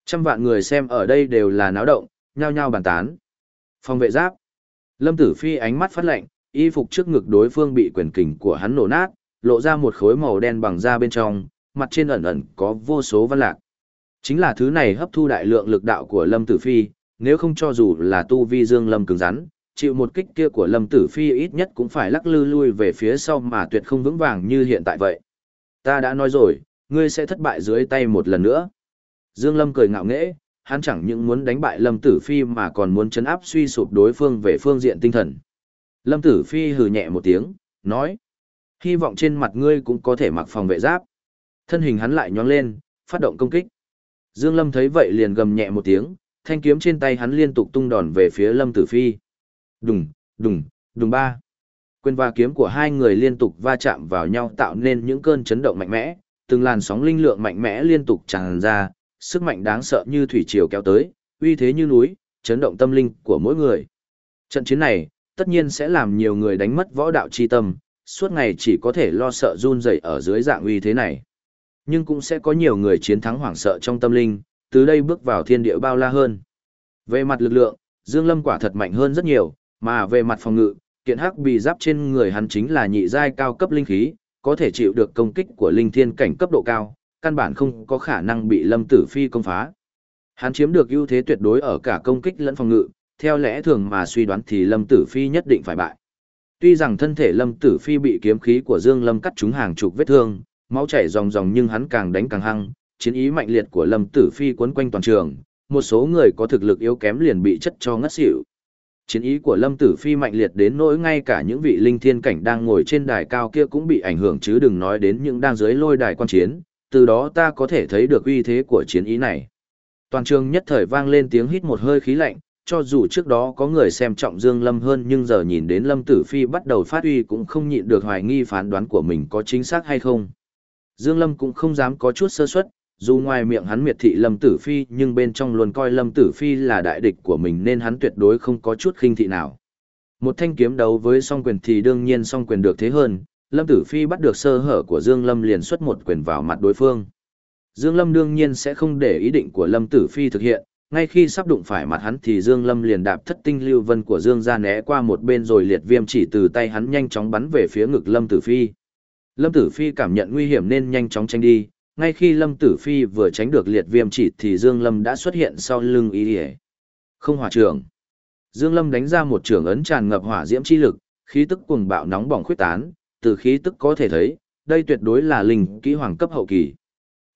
Trăm vạn người xem ở đây đều là náo động, nhao nhao bàn tán. Phòng vệ giáp. Lâm Tử Phi ánh mắt phát lạnh, y phục trước ngực đối phương bị quyền kình của hắn nổ nát, lộ ra một khối màu đen bằng da bên trong, mặt trên ẩn ẩn có vô số văn lạc. Chính là thứ này hấp thu đại lượng lực đạo của Lâm Tử Phi, nếu không cho dù là tu vi Dương Lâm cứng rắn, chịu một kích kia của Lâm Tử Phi ít nhất cũng phải lắc lư lui về phía sau mà tuyệt không vững vàng như hiện tại vậy. Ta đã nói rồi, ngươi sẽ thất bại dưới tay một lần nữa. Dương Lâm cười ngạo nghễ, hắn chẳng những muốn đánh bại Lâm Tử Phi mà còn muốn chấn áp suy sụp đối phương về phương diện tinh thần. Lâm Tử Phi hừ nhẹ một tiếng, nói. Hy vọng trên mặt ngươi cũng có thể mặc phòng vệ giáp. Thân hình hắn lại nhoáng lên, phát động công kích. Dương Lâm thấy vậy liền gầm nhẹ một tiếng, thanh kiếm trên tay hắn liên tục tung đòn về phía Lâm Tử Phi. Đùng, đùng, đùng ba. Quyền và kiếm của hai người liên tục va chạm vào nhau tạo nên những cơn chấn động mạnh mẽ, từng làn sóng linh lượng mạnh mẽ liên tục tràn ra, sức mạnh đáng sợ như thủy triều kéo tới, uy thế như núi, chấn động tâm linh của mỗi người. Trận chiến này, tất nhiên sẽ làm nhiều người đánh mất võ đạo chi tâm, suốt ngày chỉ có thể lo sợ run rẩy ở dưới dạng uy thế này. Nhưng cũng sẽ có nhiều người chiến thắng hoảng sợ trong tâm linh, từ đây bước vào thiên địa bao la hơn. Về mặt lực lượng, Dương Lâm quả thật mạnh hơn rất nhiều, mà về mặt phòng ngự, kiện hắc bị giáp trên người hắn chính là nhị giai cao cấp linh khí, có thể chịu được công kích của linh thiên cảnh cấp độ cao, căn bản không có khả năng bị Lâm Tử Phi công phá. Hắn chiếm được ưu thế tuyệt đối ở cả công kích lẫn phòng ngự, theo lẽ thường mà suy đoán thì Lâm Tử Phi nhất định phải bại. Tuy rằng thân thể Lâm Tử Phi bị kiếm khí của Dương Lâm cắt trúng hàng chục vết thương, máu chảy ròng ròng nhưng hắn càng đánh càng hăng, chiến ý mạnh liệt của Lâm Tử Phi quấn quanh toàn trường, một số người có thực lực yếu kém liền bị chất cho ngất xỉu. Chiến ý của Lâm Tử Phi mạnh liệt đến nỗi ngay cả những vị linh thiên cảnh đang ngồi trên đài cao kia cũng bị ảnh hưởng chứ đừng nói đến những đang dưới lôi đài quan chiến, từ đó ta có thể thấy được uy thế của chiến ý này. Toàn trường nhất thời vang lên tiếng hít một hơi khí lạnh, cho dù trước đó có người xem trọng Dương Lâm hơn nhưng giờ nhìn đến Lâm Tử Phi bắt đầu phát uy cũng không nhịn được hoài nghi phán đoán của mình có chính xác hay không. Dương Lâm cũng không dám có chút sơ suất, dù ngoài miệng hắn miệt thị Lâm Tử Phi nhưng bên trong luôn coi Lâm Tử Phi là đại địch của mình nên hắn tuyệt đối không có chút khinh thị nào. Một thanh kiếm đấu với song quyền thì đương nhiên song quyền được thế hơn, Lâm Tử Phi bắt được sơ hở của Dương Lâm liền xuất một quyền vào mặt đối phương. Dương Lâm đương nhiên sẽ không để ý định của Lâm Tử Phi thực hiện, ngay khi sắp đụng phải mặt hắn thì Dương Lâm liền đạp thất tinh lưu vân của Dương ra né qua một bên rồi liệt viêm chỉ từ tay hắn nhanh chóng bắn về phía ngực Lâm Tử Phi. Lâm Tử Phi cảm nhận nguy hiểm nên nhanh chóng tránh đi, ngay khi Lâm Tử Phi vừa tránh được liệt viêm chỉ thì Dương Lâm đã xuất hiện sau lưng ý ỉa. Không hỏa trưởng. Dương Lâm đánh ra một trường ấn tràn ngập hỏa diễm chi lực, khí tức cuồng bạo nóng bỏng khuyết tán, từ khí tức có thể thấy, đây tuyệt đối là linh kỹ hoàng cấp hậu kỳ.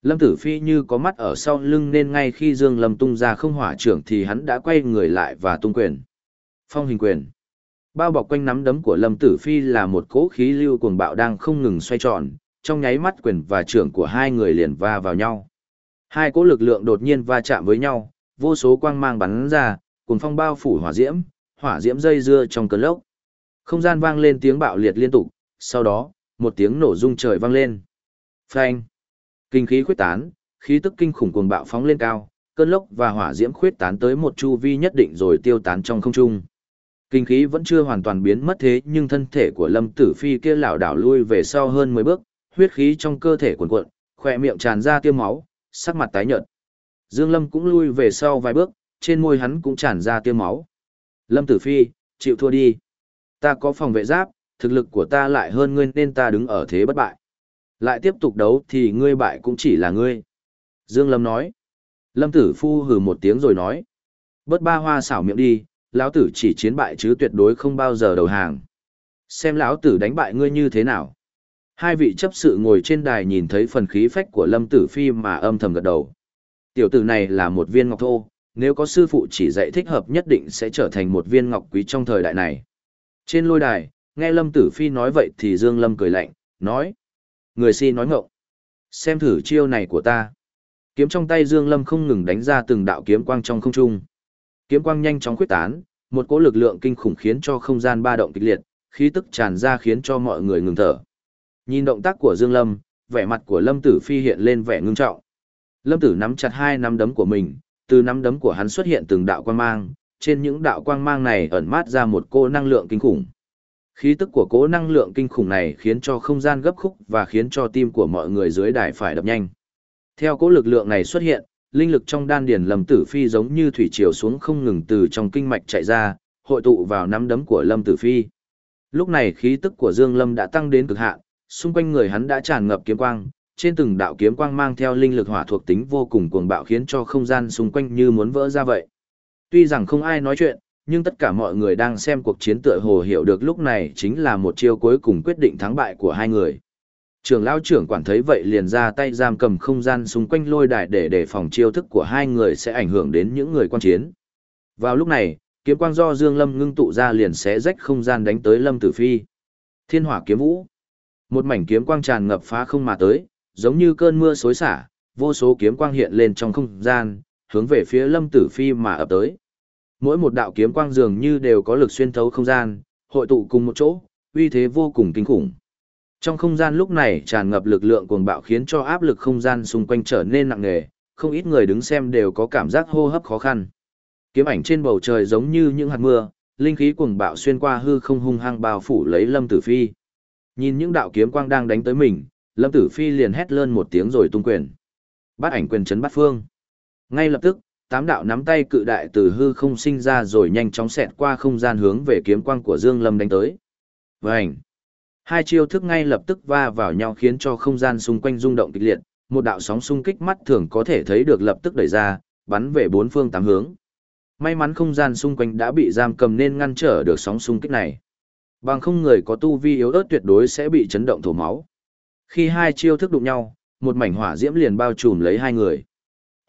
Lâm Tử Phi như có mắt ở sau lưng nên ngay khi Dương Lâm tung ra không hỏa trưởng thì hắn đã quay người lại và tung quyền. Phong hình quyền. Bao bọc quanh nắm đấm của Lâm Tử Phi là một cỗ khí lưu cuồng bạo đang không ngừng xoay tròn, trong nháy mắt quyền và trưởng của hai người liền va vào nhau. Hai cỗ lực lượng đột nhiên va chạm với nhau, vô số quang mang bắn ra, cùng phong bao phủ hỏa diễm, hỏa diễm dây dưa trong cơn lốc. Không gian vang lên tiếng bạo liệt liên tục, sau đó, một tiếng nổ rung trời vang lên. Phanh! Kinh khí khuyết tán, khí tức kinh khủng cuồng bạo phóng lên cao, cơn lốc và hỏa diễm khuyết tán tới một chu vi nhất định rồi tiêu tán trong không trung. Kinh khí vẫn chưa hoàn toàn biến mất thế nhưng thân thể của Lâm Tử Phi kia lảo đảo lui về sau hơn 10 bước, huyết khí trong cơ thể cuồn cuộn, khỏe miệng tràn ra tiêu máu, sắc mặt tái nhợt. Dương Lâm cũng lui về sau vài bước, trên môi hắn cũng tràn ra tiêu máu. Lâm Tử Phi, chịu thua đi. Ta có phòng vệ giáp, thực lực của ta lại hơn ngươi nên ta đứng ở thế bất bại. Lại tiếp tục đấu thì ngươi bại cũng chỉ là ngươi. Dương Lâm nói. Lâm Tử Phu hừ một tiếng rồi nói. Bớt ba hoa xảo miệng đi, lão tử chỉ chiến bại chứ tuyệt đối không bao giờ đầu hàng. Xem lão tử đánh bại ngươi như thế nào. Hai vị chấp sự ngồi trên đài nhìn thấy phần khí phách của Lâm Tử Phi mà âm thầm gật đầu. Tiểu tử này là một viên ngọc thô, nếu có sư phụ chỉ dạy thích hợp nhất định sẽ trở thành một viên ngọc quý trong thời đại này. Trên lôi đài, nghe Lâm Tử Phi nói vậy thì Dương Lâm cười lạnh, nói. Người si nói ngộng. Xem thử chiêu này của ta. Kiếm trong tay Dương Lâm không ngừng đánh ra từng đạo kiếm quang trong không trung. Kiếm quang nhanh chóng khuyết tán, một cỗ lực lượng kinh khủng khiến cho không gian ba động kịch liệt, khí tức tràn ra khiến cho mọi người ngừng thở. Nhìn động tác của Dương Lâm, vẻ mặt của Lâm Tử Phi hiện lên vẻ ngưng trọng. Lâm Tử nắm chặt hai nắm đấm của mình, từ nắm đấm của hắn xuất hiện từng đạo quang mang, trên những đạo quang mang này ẩn mát ra một cô năng lượng kinh khủng. Khí tức của cố năng lượng kinh khủng này khiến cho không gian gấp khúc và khiến cho tim của mọi người dưới đài phải đập nhanh. Theo cố lực lượng này xuất hiện, linh lực trong đan điền Lâm Tử Phi giống như thủy triều xuống không ngừng từ trong kinh mạch chạy ra, hội tụ vào nắm đấm của Lâm Tử Phi. Lúc này khí tức của Dương Lâm đã tăng đến cực hạn, xung quanh người hắn đã tràn ngập kiếm quang, trên từng đạo kiếm quang mang theo linh lực hỏa thuộc tính vô cùng cuồng bạo khiến cho không gian xung quanh như muốn vỡ ra vậy. Tuy rằng không ai nói chuyện, nhưng tất cả mọi người đang xem cuộc chiến tựa hồ hiểu được lúc này chính là một chiêu cuối cùng quyết định thắng bại của hai người. Trưởng lão trưởng quản thấy vậy liền ra tay giam cầm không gian xung quanh lôi đài để đề phòng chiêu thức của hai người sẽ ảnh hưởng đến những người quan chiến. Vào lúc này, kiếm quang do Dương Lâm ngưng tụ ra liền xé rách không gian đánh tới Lâm Tử Phi. Thiên hỏa kiếm vũ. Một mảnh kiếm quang tràn ngập phá không mà tới, giống như cơn mưa xối xả, vô số kiếm quang hiện lên trong không gian, hướng về phía Lâm Tử Phi mà ập tới. Mỗi một đạo kiếm quang dường như đều có lực xuyên thấu không gian, hội tụ cùng một chỗ, uy thế vô cùng kinh khủng. Trong không gian lúc này tràn ngập lực lượng cuồng bạo khiến cho áp lực không gian xung quanh trở nên nặng nề, không ít người đứng xem đều có cảm giác hô hấp khó khăn. Kiếm ảnh trên bầu trời giống như những hạt mưa, linh khí cuồng bạo xuyên qua hư không hung hăng bao phủ lấy Lâm Tử Phi. Nhìn những đạo kiếm quang đang đánh tới mình, Lâm Tử Phi liền hét lên một tiếng rồi tung quyền. Bát ảnh quyền chấn bát phương. Ngay lập tức, tám đạo nắm tay cự đại từ hư không sinh ra rồi nhanh chóng xẹt qua không gian hướng về kiếm quang của Dương Lâm đánh tới. Vành. Hai chiêu thức ngay lập tức va vào nhau khiến cho không gian xung quanh rung động kịch liệt, một đạo sóng xung kích mắt thường có thể thấy được lập tức đẩy ra, bắn về bốn phương tám hướng. May mắn không gian xung quanh đã bị giam cầm nên ngăn trở được sóng xung kích này. Bằng không người có tu vi yếu ớt tuyệt đối sẽ bị chấn động thổ máu. Khi hai chiêu thức đụng nhau, một mảnh hỏa diễm liền bao trùm lấy hai người.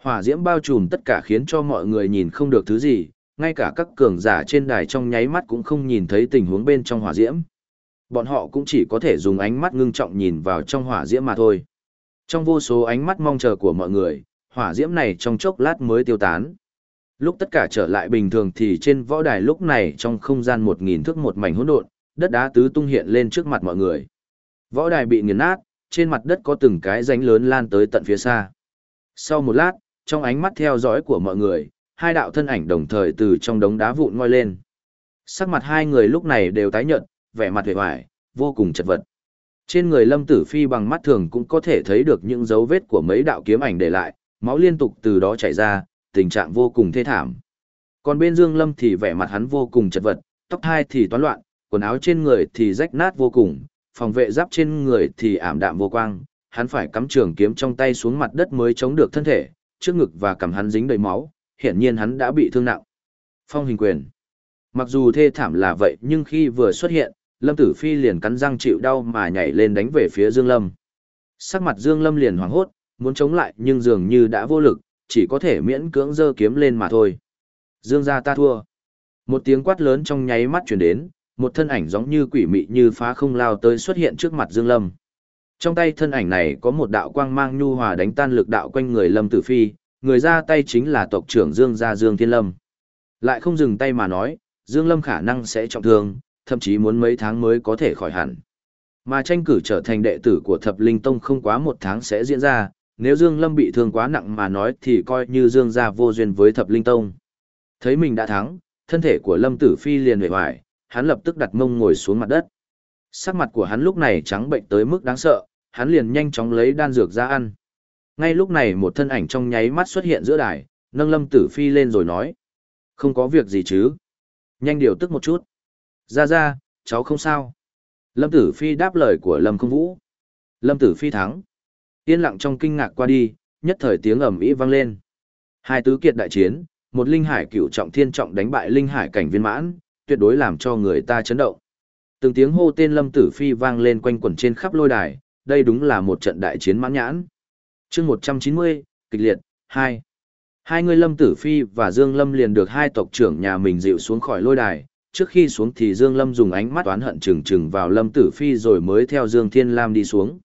Hỏa diễm bao trùm tất cả khiến cho mọi người nhìn không được thứ gì, ngay cả các cường giả trên đài trong nháy mắt cũng không nhìn thấy tình huống bên trong hỏa diễm. Bọn họ cũng chỉ có thể dùng ánh mắt ngưng trọng nhìn vào trong hỏa diễm mà thôi. Trong vô số ánh mắt mong chờ của mọi người, hỏa diễm này trong chốc lát mới tiêu tán. Lúc tất cả trở lại bình thường thì trên võ đài lúc này trong không gian một nghìn thước một mảnh hỗn độn, đất đá tứ tung hiện lên trước mặt mọi người. Võ đài bị nghiền nát, trên mặt đất có từng cái rãnh lớn lan tới tận phía xa. Sau một lát, trong ánh mắt theo dõi của mọi người, hai đạo thân ảnh đồng thời từ trong đống đá vụn ngoi lên. Sắc mặt hai người lúc này đều tái nhợt, vẻ mặt vẻ vải, vô cùng chật vật. Trên người Lâm Tử Phi bằng mắt thường cũng có thể thấy được những dấu vết của mấy đạo kiếm ảnh để lại, máu liên tục từ đó chảy ra, tình trạng vô cùng thê thảm. Còn bên Dương Lâm thì vẻ mặt hắn vô cùng chật vật, tóc hai thì toán loạn, quần áo trên người thì rách nát vô cùng, phòng vệ giáp trên người thì ảm đạm vô quang, hắn phải cắm trường kiếm trong tay xuống mặt đất mới chống được thân thể, trước ngực và cằm hắn dính đầy máu, hiển nhiên hắn đã bị thương nặng. Phong hình quyền. Mặc dù thê thảm là vậy nhưng khi vừa xuất hiện, Lâm Tử Phi liền cắn răng chịu đau mà nhảy lên đánh về phía Dương Lâm. Sắc mặt Dương Lâm liền hoảng hốt, muốn chống lại nhưng dường như đã vô lực, chỉ có thể miễn cưỡng giơ kiếm lên mà thôi. Dương gia ta thua. Một tiếng quát lớn trong nháy mắt truyền đến, một thân ảnh giống như quỷ mị như phá không lao tới xuất hiện trước mặt Dương Lâm. Trong tay thân ảnh này có một đạo quang mang nhu hòa đánh tan lực đạo quanh người Lâm Tử Phi, người ra tay chính là tộc trưởng Dương gia Dương Thiên Lâm. Lại không dừng tay mà nói, Dương Lâm khả năng sẽ trọng thương, thậm chí muốn mấy tháng mới có thể khỏi hẳn. Mà tranh cử trở thành đệ tử của Thập Linh Tông không quá một tháng sẽ diễn ra, nếu Dương Lâm bị thương quá nặng mà nói thì coi như Dương gia vô duyên với Thập Linh Tông. Thấy mình đã thắng, thân thể của Lâm Tử Phi liền hề hoài, hắn lập tức đặt mông ngồi xuống mặt đất. Sắc mặt của hắn lúc này trắng bệnh tới mức đáng sợ, hắn liền nhanh chóng lấy đan dược ra ăn. Ngay lúc này một thân ảnh trong nháy mắt xuất hiện giữa đài, nâng Lâm Tử Phi lên rồi nói. Không có việc gì chứ. Nhanh điều tức một chút. Ra ra, cháu không sao. Lâm Tử Phi đáp lời của Lâm Không Vũ. Lâm Tử Phi thắng. Yên lặng trong kinh ngạc qua đi, nhất thời tiếng ầm ĩ vang lên. Hai tứ kiệt đại chiến, một linh hải cựu trọng thiên trọng đánh bại linh hải cảnh viên mãn, tuyệt đối làm cho người ta chấn động. Từng tiếng hô tên Lâm Tử Phi vang lên quanh quẩn trên khắp lôi đài, đây đúng là một trận đại chiến mãn nhãn. chương 190, kịch liệt, 2. Hai người Lâm Tử Phi và Dương Lâm liền được hai tộc trưởng nhà mình dịu xuống khỏi lôi đài, trước khi xuống thì Dương Lâm dùng ánh mắt oán hận trừng trừng vào Lâm Tử Phi rồi mới theo Dương Thiên Lam đi xuống.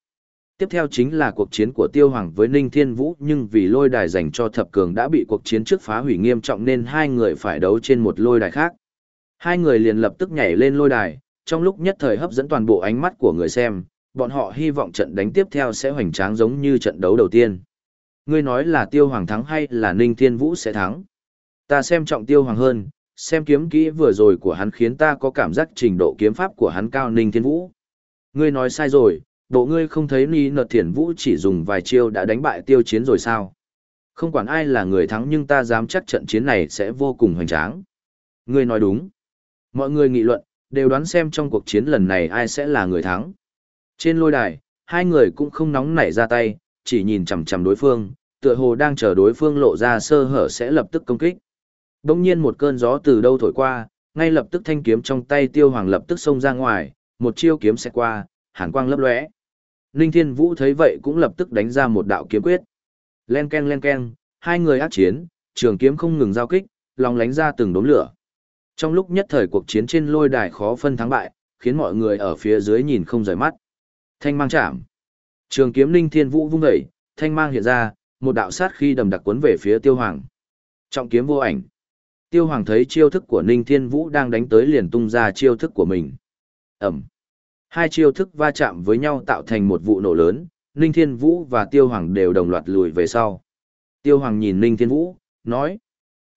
Tiếp theo chính là cuộc chiến của Tiêu Hoàng với Ninh Thiên Vũ nhưng vì lôi đài dành cho thập cường đã bị cuộc chiến trước phá hủy nghiêm trọng nên hai người phải đấu trên một lôi đài khác. Hai người liền lập tức nhảy lên lôi đài, trong lúc nhất thời hấp dẫn toàn bộ ánh mắt của người xem, bọn họ hy vọng trận đánh tiếp theo sẽ hoành tráng giống như trận đấu đầu tiên. Ngươi nói là Tiêu Hoàng thắng hay là Ninh Thiên Vũ sẽ thắng? Ta xem trọng Tiêu Hoàng hơn, xem kiếm kỹ vừa rồi của hắn khiến ta có cảm giác trình độ kiếm pháp của hắn cao Ninh Thiên Vũ. Ngươi nói sai rồi, bộ ngươi không thấy Ni Nợt Thiển Vũ chỉ dùng vài chiêu đã đánh bại tiêu chiến rồi sao? Không quản ai là người thắng nhưng ta dám chắc trận chiến này sẽ vô cùng hoành tráng. Ngươi nói đúng. Mọi người nghị luận, đều đoán xem trong cuộc chiến lần này ai sẽ là người thắng. Trên lôi đài, hai người cũng không nóng nảy ra tay, chỉ nhìn chằm chằm đối phương, tựa hồ đang chờ đối phương lộ ra sơ hở sẽ lập tức công kích. Đông nhiên một cơn gió từ đâu thổi qua, ngay lập tức thanh kiếm trong tay tiêu hoàng lập tức xông ra ngoài, một chiêu kiếm sẽ qua, hàn quang lấp lóe. Ninh Thiên Vũ thấy vậy cũng lập tức đánh ra một đạo kiếm quyết. Len ken len ken, hai người ác chiến, trường kiếm không ngừng giao kích, lòng lánh ra từng đốm lửa. Trong lúc nhất thời cuộc chiến trên lôi đài khó phân thắng bại, khiến mọi người ở phía dưới nhìn không rời mắt. Thanh mang chạm. Trường kiếm Ninh Thiên Vũ vung dậy, thanh mang hiện ra, một đạo sát khi đầm đặc cuốn về phía Tiêu Hoàng. Trọng kiếm vô ảnh. Tiêu Hoàng thấy chiêu thức của Ninh Thiên Vũ đang đánh tới liền tung ra chiêu thức của mình. Ẩm. Hai chiêu thức va chạm với nhau tạo thành một vụ nổ lớn, Ninh Thiên Vũ và Tiêu Hoàng đều đồng loạt lùi về sau. Tiêu Hoàng nhìn Ninh Thiên Vũ, nói.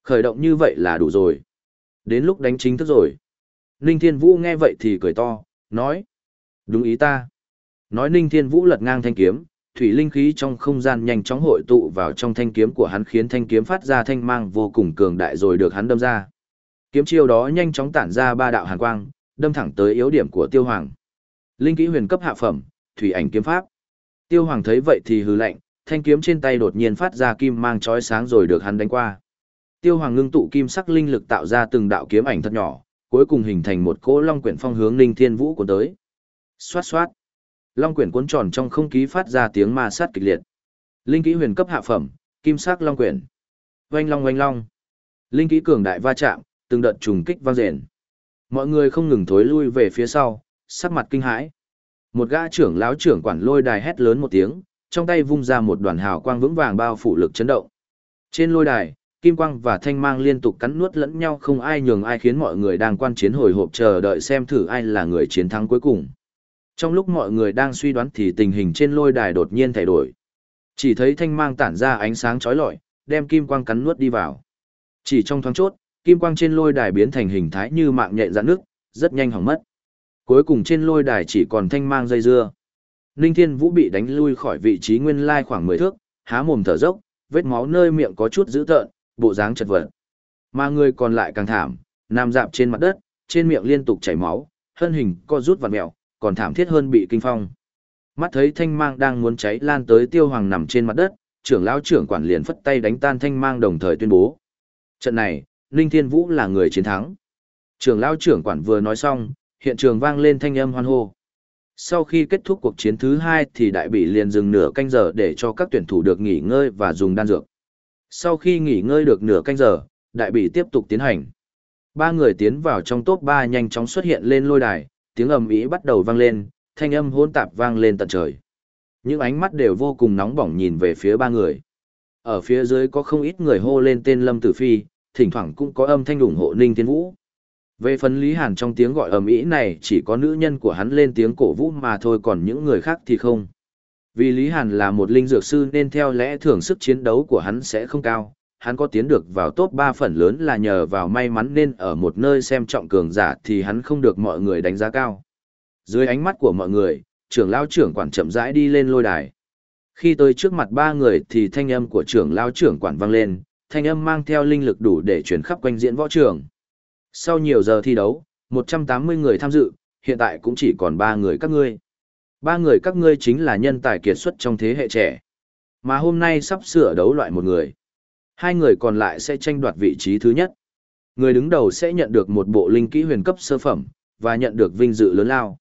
Khởi động như vậy là đủ rồi. Đến lúc đánh chính thức rồi. Ninh Thiên Vũ nghe vậy thì cười to, nói. Đúng ý ta. Nói Ninh Thiên Vũ lật ngang thanh kiếm, thủy linh khí trong không gian nhanh chóng hội tụ vào trong thanh kiếm của hắn khiến thanh kiếm phát ra thanh mang vô cùng cường đại rồi được hắn đâm ra. Kiếm chiêu đó nhanh chóng tản ra ba đạo hàn quang, đâm thẳng tới yếu điểm của Tiêu Hoàng. Linh kỹ huyền cấp hạ phẩm, thủy ảnh kiếm pháp. Tiêu Hoàng thấy vậy thì hừ lạnh, thanh kiếm trên tay đột nhiên phát ra kim mang chói sáng rồi được hắn đánh qua. Tiêu Hoàng ngưng tụ kim sắc linh lực tạo ra từng đạo kiếm ảnh thật nhỏ, cuối cùng hình thành một cỗ long quyển phong hướng Ninh Thiên Vũ của tới. Xoát xoát. Long quyển cuốn tròn trong không khí phát ra tiếng ma sát kịch liệt. Linh kỹ huyền cấp hạ phẩm, kim sắc long quyển. Oanh long oanh long. Linh kỹ cường đại va chạm, từng đợt trùng kích vang rền. Mọi người không ngừng thối lui về phía sau, sắc mặt kinh hãi. Một gã trưởng lão trưởng quản lôi đài hét lớn một tiếng, trong tay vung ra một đoàn hào quang vững vàng bao phủ lực chấn động. Trên lôi đài, kim quang và thanh mang liên tục cắn nuốt lẫn nhau không ai nhường ai khiến mọi người đang quan chiến hồi hộp chờ đợi xem thử ai là người chiến thắng cuối cùng. Trong lúc mọi người đang suy đoán thì tình hình trên lôi đài đột nhiên thay đổi. Chỉ thấy thanh mang tản ra ánh sáng chói lọi, đem kim quang cắn nuốt đi vào. Chỉ trong thoáng chốt, kim quang trên lôi đài biến thành hình thái như mạng nhện dạn nước, rất nhanh hỏng mất. Cuối cùng trên lôi đài chỉ còn thanh mang dây dưa. Ninh Thiên Vũ bị đánh lui khỏi vị trí nguyên lai khoảng 10 thước, há mồm thở dốc, vết máu nơi miệng có chút dữ tợn, bộ dáng chật vật. Mà người còn lại càng thảm, nằm dạp trên mặt đất, trên miệng liên tục chảy máu, thân hình co rút vặn mèo, còn thảm thiết hơn bị kinh phong. Mắt thấy thanh mang đang muốn cháy lan tới tiêu hoàng nằm trên mặt đất, trưởng lão trưởng quản liền phất tay đánh tan thanh mang đồng thời tuyên bố. Trận này, Ninh Thiên Vũ là người chiến thắng. Trưởng lão trưởng quản vừa nói xong, hiện trường vang lên thanh âm hoan hô. Sau khi kết thúc cuộc chiến thứ hai thì đại bị liền dừng nửa canh giờ để cho các tuyển thủ được nghỉ ngơi và dùng đan dược. Sau khi nghỉ ngơi được nửa canh giờ, đại bị tiếp tục tiến hành. Ba người tiến vào trong top 3 nhanh chóng xuất hiện lên lôi đài, tiếng ầm ĩ bắt đầu vang lên, thanh âm hỗn tạp vang lên tận trời. Những ánh mắt đều vô cùng nóng bỏng nhìn về phía ba người. Ở phía dưới có không ít người hô lên tên Lâm Tử Phi, thỉnh thoảng cũng có âm thanh ủng hộ Ninh Thiên Vũ. Về phần Lý Hàn trong tiếng gọi ầm ĩ này chỉ có nữ nhân của hắn lên tiếng cổ vũ mà thôi còn những người khác thì không. Vì Lý Hàn là một linh dược sư nên theo lẽ thường sức chiến đấu của hắn sẽ không cao, hắn có tiến được vào top 3 phần lớn là nhờ vào may mắn nên ở một nơi xem trọng cường giả thì hắn không được mọi người đánh giá cao. Dưới ánh mắt của mọi người, trưởng lao trưởng quản chậm rãi đi lên lôi đài. Khi tới trước mặt ba người thì thanh âm của trưởng lao trưởng quản vang lên, thanh âm mang theo linh lực đủ để chuyển khắp quanh diễn võ trường. Sau nhiều giờ thi đấu, 180 người tham dự, hiện tại cũng chỉ còn 3 người các ngươi. Ba người các ngươi chính là nhân tài kiệt xuất trong thế hệ trẻ. Mà hôm nay sắp sửa đấu loại một người. Hai người còn lại sẽ tranh đoạt vị trí thứ nhất. Người đứng đầu sẽ nhận được một bộ linh kỹ huyền cấp sơ phẩm, và nhận được vinh dự lớn lao.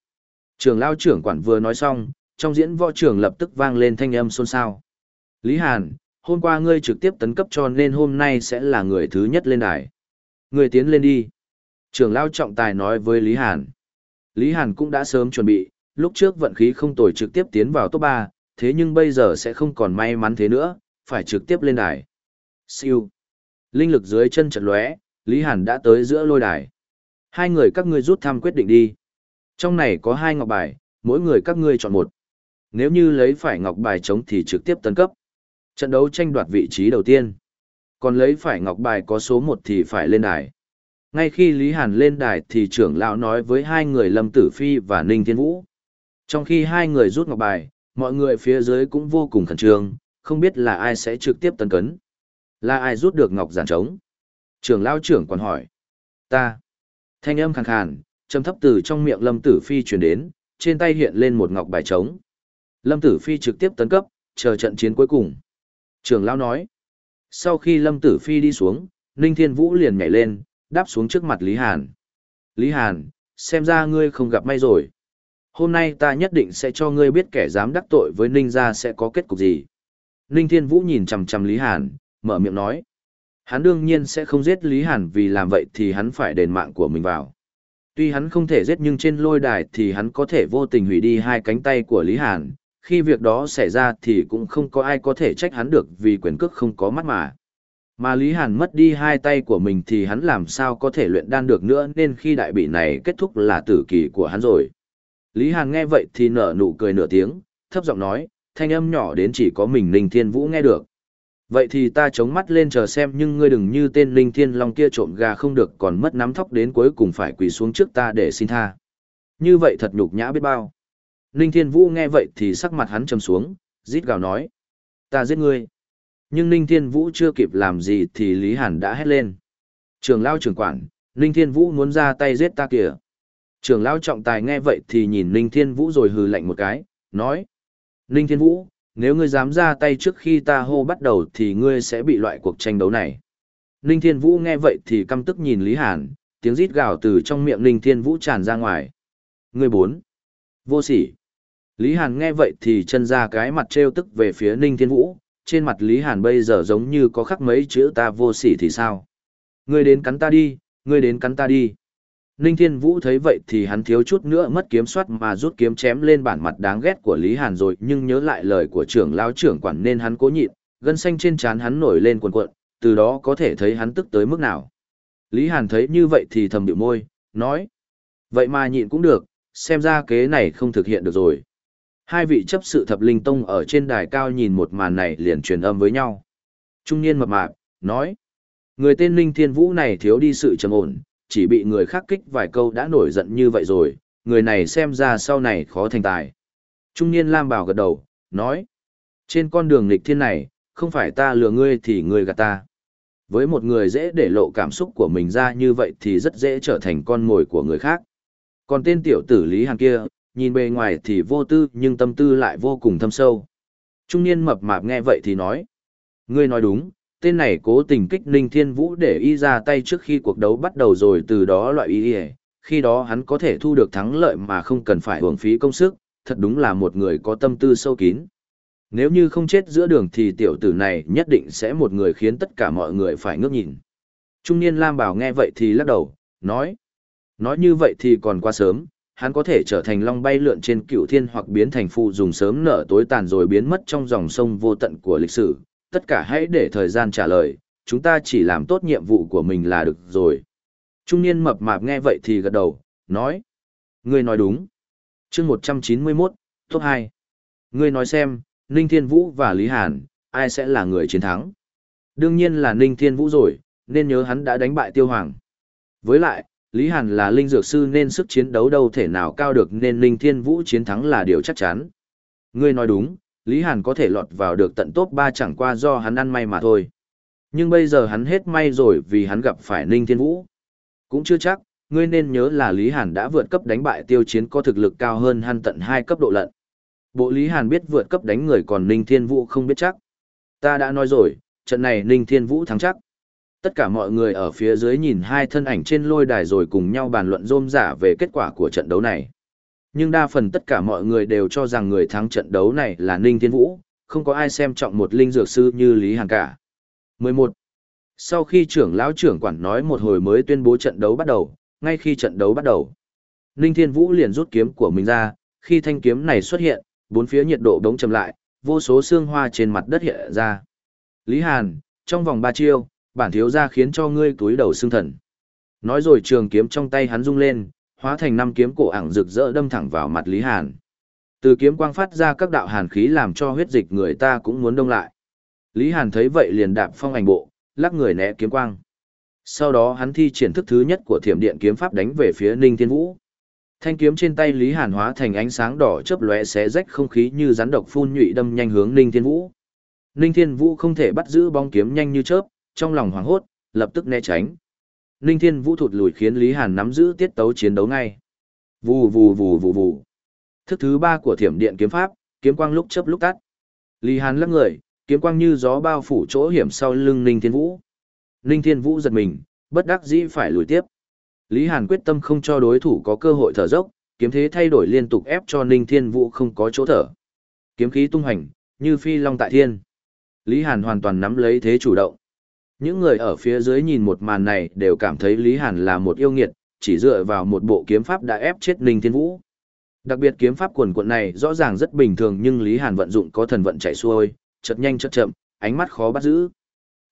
Trường lao trưởng quản vừa nói xong, trong diễn võ trường lập tức vang lên thanh âm xôn xao. Lý Hàn, hôm qua ngươi trực tiếp tấn cấp cho nên hôm nay sẽ là người thứ nhất lên đài. Ngươi tiến lên đi. Trường lao trọng tài nói với Lý Hàn. Lý Hàn cũng đã sớm chuẩn bị, lúc trước vận khí không tồi trực tiếp tiến vào top 3, thế nhưng bây giờ sẽ không còn may mắn thế nữa, phải trực tiếp lên đài. Siêu. Linh lực dưới chân chợt lóe, Lý Hàn đã tới giữa lôi đài. Hai người các ngươi rút thăm quyết định đi. Trong này có hai ngọc bài, mỗi người các ngươi chọn một. Nếu như lấy phải ngọc bài trống thì trực tiếp tấn cấp. Trận đấu tranh đoạt vị trí đầu tiên. Còn lấy phải ngọc bài có số một thì phải lên đài. Ngay khi Lý Hàn lên đài thì trưởng lão nói với hai người Lâm Tử Phi và Ninh Thiên Vũ. Trong khi hai người rút ngọc bài, mọi người phía dưới cũng vô cùng khẩn trương, không biết là ai sẽ trực tiếp tấn cấn. Là ai rút được ngọc giản trống? Trưởng lão trưởng còn hỏi. Ta. Thanh âm khàn khàn, trầm thấp từ trong miệng Lâm Tử Phi truyền đến, trên tay hiện lên một ngọc bài trống. Lâm Tử Phi trực tiếp tấn cấp, chờ trận chiến cuối cùng. Trưởng lão nói. Sau khi Lâm Tử Phi đi xuống, Ninh Thiên Vũ liền nhảy lên, đáp xuống trước mặt Lý Hàn. Lý Hàn, xem ra ngươi không gặp may rồi. Hôm nay ta nhất định sẽ cho ngươi biết kẻ dám đắc tội với Ninh gia sẽ có kết cục gì. Ninh Thiên Vũ nhìn chằm chằm Lý Hàn, mở miệng nói. Hắn đương nhiên sẽ không giết Lý Hàn vì làm vậy thì hắn phải đền mạng của mình vào. Tuy hắn không thể giết nhưng trên lôi đài thì hắn có thể vô tình hủy đi hai cánh tay của Lý Hàn. Khi việc đó xảy ra thì cũng không có ai có thể trách hắn được vì quyền cước không có mắt mà. Mà Lý Hàn mất đi hai tay của mình thì hắn làm sao có thể luyện đan được nữa nên khi đại bị này kết thúc là tử kỳ của hắn rồi. Lý Hàn nghe vậy thì nở nụ cười nửa tiếng, thấp giọng nói, thanh âm nhỏ đến chỉ có mình Ninh Thiên Vũ nghe được. Vậy thì ta chống mắt lên chờ xem nhưng ngươi đừng như tên Linh Thiên Long kia trộm gà không được còn mất nắm thóc đến cuối cùng phải quỳ xuống trước ta để xin tha. Như vậy thật nhục nhã biết bao. Linh Thiên Vũ nghe vậy thì sắc mặt hắn trầm xuống, rít gào nói. Ta giết ngươi. Nhưng Ninh Thiên Vũ chưa kịp làm gì thì Lý Hàn đã hét lên. Trường lao trưởng quản, Ninh Thiên Vũ muốn ra tay giết ta kìa. Trường lao trọng tài nghe vậy thì nhìn Ninh Thiên Vũ rồi hừ lạnh một cái, nói. Ninh Thiên Vũ, nếu ngươi dám ra tay trước khi ta hô bắt đầu thì ngươi sẽ bị loại cuộc tranh đấu này. Ninh Thiên Vũ nghe vậy thì căm tức nhìn Lý Hàn, tiếng rít gào từ trong miệng Ninh Thiên Vũ tràn ra ngoài. Ngươi bốn. Vô sỉ. Lý Hàn nghe vậy thì chân ra cái mặt trêu tức về phía Ninh Thiên Vũ, trên mặt Lý Hàn bây giờ giống như có khắc mấy chữ ta vô sỉ thì sao? Ngươi đến cắn ta đi, ngươi đến cắn ta đi. Ninh Thiên Vũ thấy vậy thì hắn thiếu chút nữa mất kiếm soát mà rút kiếm chém lên bản mặt đáng ghét của Lý Hàn rồi nhưng nhớ lại lời của trưởng lão trưởng quản nên hắn cố nhịn, gân xanh trên trán hắn nổi lên cuồn cuộn, từ đó có thể thấy hắn tức tới mức nào. Lý Hàn thấy như vậy thì thầm điệu môi, nói. Vậy mà nhịn cũng được, xem ra kế này không thực hiện được rồi. Hai vị chấp sự thập linh tông ở trên đài cao nhìn một màn này liền truyền âm với nhau. Trung niên mập mạp, nói. Người tên Ninh Thiên Vũ này thiếu đi sự trầm ổn, chỉ bị người khác kích vài câu đã nổi giận như vậy rồi, người này xem ra sau này khó thành tài. Trung niên Lam Bảo gật đầu, nói. Trên con đường nghịch thiên này, không phải ta lừa ngươi thì ngươi gạt ta. Với một người dễ để lộ cảm xúc của mình ra như vậy thì rất dễ trở thành con mồi của người khác. Còn tên tiểu tử Lý Hàn kia, nhìn bề ngoài thì vô tư nhưng tâm tư lại vô cùng thâm sâu. Trung niên mập mạp nghe vậy thì nói. Ngươi nói đúng, tên này cố tình kích Ninh Thiên Vũ để y ra tay trước khi cuộc đấu bắt đầu rồi từ đó loại y khi đó hắn có thể thu được thắng lợi mà không cần phải hưởng phí công sức, thật đúng là một người có tâm tư sâu kín. Nếu như không chết giữa đường thì tiểu tử này nhất định sẽ một người khiến tất cả mọi người phải ngước nhìn. Trung niên Lam Bảo nghe vậy thì lắc đầu, nói. Nói như vậy thì còn quá sớm, hắn có thể trở thành long bay lượn trên cựu thiên hoặc biến thành phụ dùng sớm nở tối tàn rồi biến mất trong dòng sông vô tận của lịch sử. Tất cả hãy để thời gian trả lời, chúng ta chỉ làm tốt nhiệm vụ của mình là được rồi. Trung niên mập mạp nghe vậy thì gật đầu, nói. Ngươi nói đúng. chương 191, top 2. Ngươi nói xem, Ninh Thiên Vũ và Lý Hàn, ai sẽ là người chiến thắng? Đương nhiên là Ninh Thiên Vũ rồi, nên nhớ hắn đã đánh bại Tiêu Hoàng. Với lại, Lý Hàn là linh dược sư nên sức chiến đấu đâu thể nào cao được nên Linh Thiên Vũ chiến thắng là điều chắc chắn. Ngươi nói đúng, Lý Hàn có thể lọt vào được tận top 3 chẳng qua do hắn ăn may mà thôi. Nhưng bây giờ hắn hết may rồi vì hắn gặp phải Ninh Thiên Vũ. Cũng chưa chắc, ngươi nên nhớ là Lý Hàn đã vượt cấp đánh bại tiêu chiến có thực lực cao hơn hắn tận hai cấp độ lận. Bộ Lý Hàn biết vượt cấp đánh người còn Ninh Thiên Vũ không biết chắc. Ta đã nói rồi, trận này Ninh Thiên Vũ thắng chắc. Tất cả mọi người ở phía dưới nhìn hai thân ảnh trên lôi đài rồi cùng nhau bàn luận rôm giả về kết quả của trận đấu này. Nhưng đa phần tất cả mọi người đều cho rằng người thắng trận đấu này là Ninh Thiên Vũ, không có ai xem trọng một linh dược sư như Lý Hàn cả. 11. Sau khi trưởng lão trưởng quản nói một hồi mới tuyên bố trận đấu bắt đầu, ngay khi trận đấu bắt đầu, Ninh Thiên Vũ liền rút kiếm của mình ra, khi thanh kiếm này xuất hiện, bốn phía nhiệt độ đống chậm lại, vô số xương hoa trên mặt đất hiện ra. Lý Hàn, trong vòng ba chiêu, bản thiếu gia khiến cho ngươi túi đầu xương thần. Nói rồi trường kiếm trong tay hắn rung lên, hóa thành năm kiếm cổ ảng rực rỡ đâm thẳng vào mặt Lý Hàn. Từ kiếm quang phát ra các đạo hàn khí làm cho huyết dịch người ta cũng muốn đông lại. Lý Hàn thấy vậy liền đạp phong ảnh bộ, lắc người né kiếm quang. Sau đó hắn thi triển thức thứ nhất của thiểm điện kiếm pháp đánh về phía Ninh Thiên Vũ. Thanh kiếm trên tay Lý Hàn hóa thành ánh sáng đỏ chớp lóe xé rách không khí như rắn độc phun nhụy đâm nhanh hướng Ninh Thiên Vũ. Ninh Thiên Vũ không thể bắt giữ bóng kiếm nhanh như chớp, trong lòng hoảng hốt, lập tức né tránh. Ninh Thiên Vũ thụt lùi khiến Lý Hàn nắm giữ tiết tấu chiến đấu ngay. Vù vù vù vù vù. Thức thứ ba của thiểm điện kiếm pháp, kiếm quang lúc chớp lúc tắt. Lý Hàn lắc người, kiếm quang như gió bao phủ chỗ hiểm sau lưng Ninh Thiên Vũ. Ninh Thiên Vũ giật mình, bất đắc dĩ phải lùi tiếp. Lý Hàn quyết tâm không cho đối thủ có cơ hội thở dốc, kiếm thế thay đổi liên tục ép cho Ninh Thiên Vũ không có chỗ thở. Kiếm khí tung hành, như phi long tại thiên. Lý Hàn hoàn toàn nắm lấy thế chủ động. Những người ở phía dưới nhìn một màn này đều cảm thấy Lý Hàn là một yêu nghiệt, chỉ dựa vào một bộ kiếm pháp đã ép chết Ninh Thiên Vũ. Đặc biệt kiếm pháp quần quận này rõ ràng rất bình thường nhưng Lý Hàn vận dụng có thần vận chạy xuôi, chợt nhanh chợt chậm, ánh mắt khó bắt giữ.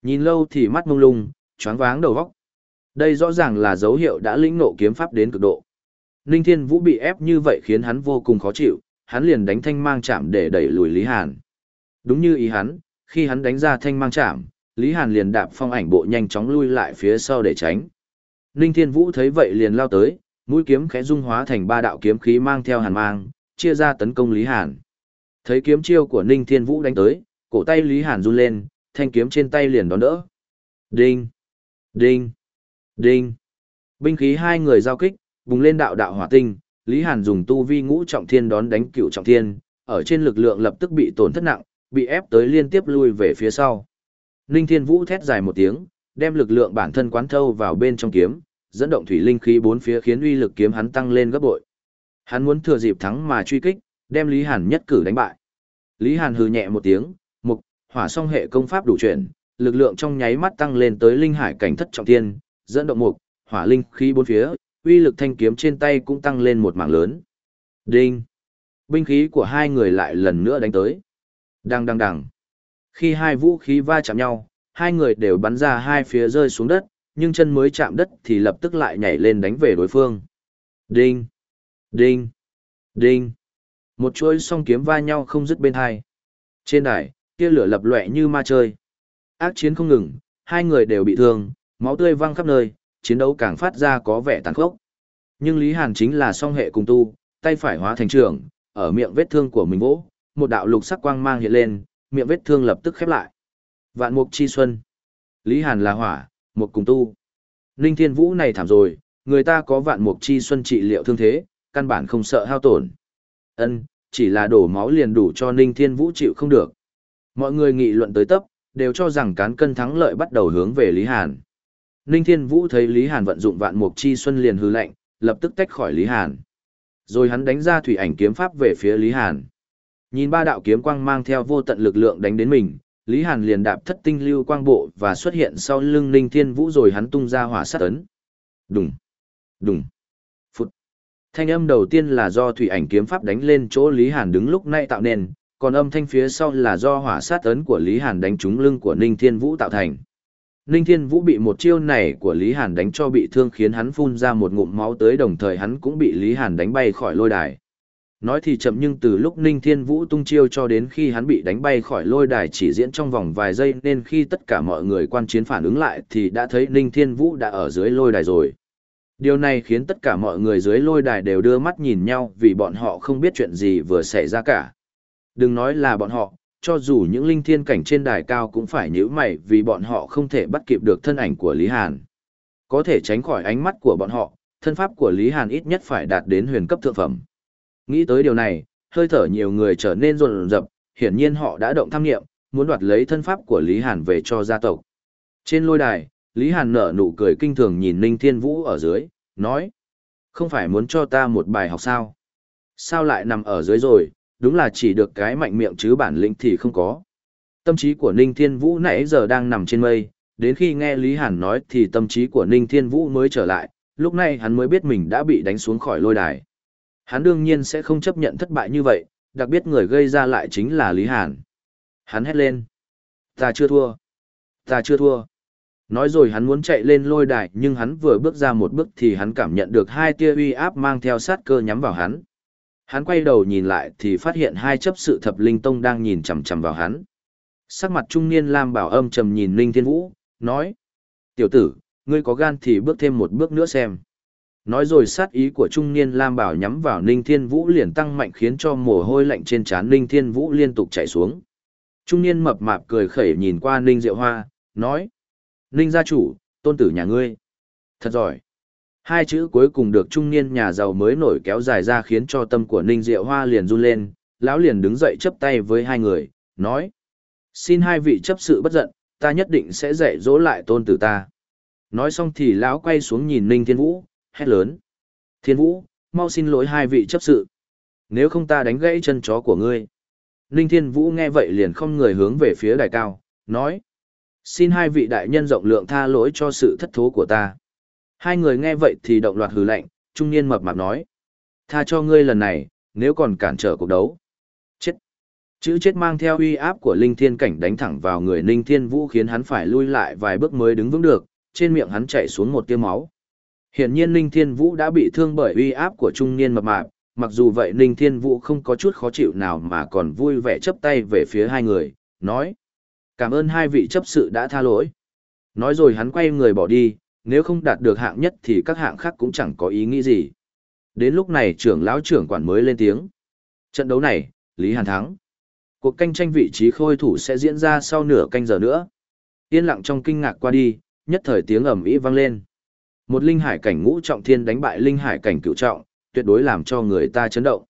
Nhìn lâu thì mắt mông lung, choáng váng đầu óc. Đây rõ ràng là dấu hiệu đã lĩnh ngộ kiếm pháp đến cực độ. Ninh Thiên Vũ bị ép như vậy khiến hắn vô cùng khó chịu, hắn liền đánh thanh mang chạm để đẩy lùi Lý Hàn. Đúng như ý hắn, khi hắn đánh ra thanh mang chạm, Lý Hàn liền đạp phong ảnh bộ nhanh chóng lui lại phía sau để tránh. Ninh Thiên Vũ thấy vậy liền lao tới, mũi kiếm khẽ dung hóa thành ba đạo kiếm khí mang theo hàn mang, chia ra tấn công Lý Hàn. Thấy kiếm chiêu của Ninh Thiên Vũ đánh tới, cổ tay Lý Hàn run lên, thanh kiếm trên tay liền đón đỡ. Đinh! Đinh! Đinh! Binh khí hai người giao kích, bùng lên đạo đạo hỏa tinh, Lý Hàn dùng tu vi ngũ trọng thiên đón đánh cựu trọng thiên, ở trên lực lượng lập tức bị tổn thất nặng, bị ép tới liên tiếp lui về phía sau. Ninh Thiên Vũ thét dài một tiếng, đem lực lượng bản thân quán thâu vào bên trong kiếm, dẫn động thủy linh khí bốn phía khiến uy lực kiếm hắn tăng lên gấp bội. Hắn muốn thừa dịp thắng mà truy kích, đem Lý Hàn nhất cử đánh bại. Lý Hàn hừ nhẹ một tiếng, mục, hỏa song hệ công pháp đủ chuyển, lực lượng trong nháy mắt tăng lên tới linh hải cảnh thất trọng thiên, dẫn động mục, hỏa linh khí bốn phía, uy lực thanh kiếm trên tay cũng tăng lên một mảng lớn. Đinh! Binh khí của hai người lại lần nữa đánh tới. Đang đang đằng. Khi hai vũ khí va chạm nhau, hai người đều bắn ra hai phía rơi xuống đất, nhưng chân mới chạm đất thì lập tức lại nhảy lên đánh về đối phương. Đinh! Đinh! Đinh! Một chuỗi song kiếm va nhau không dứt bên hai. Trên đài, kia lửa lập lòe như ma chơi. Ác chiến không ngừng, hai người đều bị thương, máu tươi văng khắp nơi, chiến đấu càng phát ra có vẻ tàn khốc. Nhưng Lý Hàn chính là song hệ cùng tu, tay phải hóa thành trường, ở miệng vết thương của mình vỗ, một đạo lục sắc quang mang hiện lên, miệng vết thương lập tức khép lại. Vạn mục chi xuân. Lý Hàn là hỏa, một cùng tu. Ninh Thiên Vũ này thảm rồi, người ta có vạn mục chi xuân trị liệu thương thế, căn bản không sợ hao tổn. Ân, chỉ là đổ máu liền đủ cho Ninh Thiên Vũ chịu không được. Mọi người nghị luận tới tấp, đều cho rằng cán cân thắng lợi bắt đầu hướng về Lý Hàn. Ninh Thiên Vũ thấy Lý Hàn vận dụng vạn mục chi xuân liền hư lệnh, lập tức tách khỏi Lý Hàn. Rồi hắn đánh ra thủy ảnh kiếm pháp về phía Lý Hàn. Nhìn ba đạo kiếm quang mang theo vô tận lực lượng đánh đến mình, Lý Hàn liền đạp thất tinh lưu quang bộ và xuất hiện sau lưng Ninh Thiên Vũ rồi hắn tung ra hỏa sát ấn. Đùng, đùng, phút. Thanh âm đầu tiên là do thủy ảnh kiếm pháp đánh lên chỗ Lý Hàn đứng lúc nãy tạo nên, còn âm thanh phía sau là do hỏa sát ấn của Lý Hàn đánh trúng lưng của Ninh Thiên Vũ tạo thành. Ninh Thiên Vũ bị một chiêu này của Lý Hàn đánh cho bị thương khiến hắn phun ra một ngụm máu tới đồng thời hắn cũng bị Lý Hàn đánh bay khỏi lôi đài. Nói thì chậm nhưng từ lúc Ninh Thiên Vũ tung chiêu cho đến khi hắn bị đánh bay khỏi lôi đài chỉ diễn trong vòng vài giây nên khi tất cả mọi người quan chiến phản ứng lại thì đã thấy Ninh Thiên Vũ đã ở dưới lôi đài rồi. Điều này khiến tất cả mọi người dưới lôi đài đều đưa mắt nhìn nhau vì bọn họ không biết chuyện gì vừa xảy ra cả. Đừng nói là bọn họ, cho dù những linh thiên cảnh trên đài cao cũng phải nhíu mày vì bọn họ không thể bắt kịp được thân ảnh của Lý Hàn. Có thể tránh khỏi ánh mắt của bọn họ, thân pháp của Lý Hàn ít nhất phải đạt đến huyền cấp thượng phẩm. Nghĩ tới điều này, hơi thở nhiều người trở nên rộn rập, hiển nhiên họ đã động tham nghiệm, muốn đoạt lấy thân pháp của Lý Hàn về cho gia tộc. Trên lôi đài, Lý Hàn nở nụ cười kinh thường nhìn Ninh Thiên Vũ ở dưới, nói. Không phải muốn cho ta một bài học sao? Sao lại nằm ở dưới rồi, đúng là chỉ được cái mạnh miệng chứ bản lĩnh thì không có. Tâm trí của Ninh Thiên Vũ nãy giờ đang nằm trên mây, đến khi nghe Lý Hàn nói thì tâm trí của Ninh Thiên Vũ mới trở lại, lúc này hắn mới biết mình đã bị đánh xuống khỏi lôi đài. Hắn đương nhiên sẽ không chấp nhận thất bại như vậy, đặc biệt người gây ra lại chính là Lý Hàn. Hắn hét lên. Ta chưa thua. Ta chưa thua. Nói rồi hắn muốn chạy lên lôi đài nhưng hắn vừa bước ra một bước thì hắn cảm nhận được hai tia uy áp mang theo sát cơ nhắm vào hắn. Hắn quay đầu nhìn lại thì phát hiện hai chấp sự thập linh tông đang nhìn chằm chằm vào hắn. Sắc mặt trung niên Lam Bảo âm trầm nhìn Linh Thiên Vũ, nói. Tiểu tử, ngươi có gan thì bước thêm một bước nữa xem. Nói rồi sát ý của trung niên Lam Bảo nhắm vào Ninh Thiên Vũ liền tăng mạnh khiến cho mồ hôi lạnh trên trán Ninh Thiên Vũ liên tục chảy xuống. Trung niên mập mạp cười khẩy nhìn qua Ninh Diệu Hoa, nói. Ninh gia chủ, tôn tử nhà ngươi. Thật giỏi. Hai chữ cuối cùng được trung niên nhà giàu mới nổi kéo dài ra khiến cho tâm của Ninh Diệu Hoa liền run lên, lão liền đứng dậy chấp tay với hai người, nói. Xin hai vị chấp sự bất giận, ta nhất định sẽ dạy dỗ lại tôn tử ta. Nói xong thì lão quay xuống nhìn Ninh Thiên Vũ, hét lớn. Thiên Vũ, mau xin lỗi hai vị chấp sự. Nếu không ta đánh gãy chân chó của ngươi. Ninh Thiên Vũ nghe vậy liền không người hướng về phía đài cao, nói. Xin hai vị đại nhân rộng lượng tha lỗi cho sự thất thố của ta. Hai người nghe vậy thì động loạt hừ lạnh, trung niên mập mạp nói. Tha cho ngươi lần này, nếu còn cản trở cuộc đấu. Chết. Chữ chết mang theo uy áp của linh thiên cảnh đánh thẳng vào người ninh thiên vũ khiến hắn phải lui lại vài bước mới đứng vững được, trên miệng hắn chảy xuống một tia máu. Hiển nhiên Ninh Thiên Vũ đã bị thương bởi uy áp của trung niên mập mạp, mặc dù vậy Ninh Thiên Vũ không có chút khó chịu nào mà còn vui vẻ chấp tay về phía hai người, nói. Cảm ơn hai vị chấp sự đã tha lỗi. Nói rồi hắn quay người bỏ đi, nếu không đạt được hạng nhất thì các hạng khác cũng chẳng có ý nghĩ gì. Đến lúc này trưởng lão trưởng quản mới lên tiếng. Trận đấu này, Lý Hàn thắng. Cuộc cạnh tranh vị trí khôi thủ sẽ diễn ra sau nửa canh giờ nữa. Yên lặng trong kinh ngạc qua đi, nhất thời tiếng ầm ĩ vang lên. Một linh hải cảnh ngũ trọng thiên đánh bại linh hải cảnh cửu trọng, tuyệt đối làm cho người ta chấn động.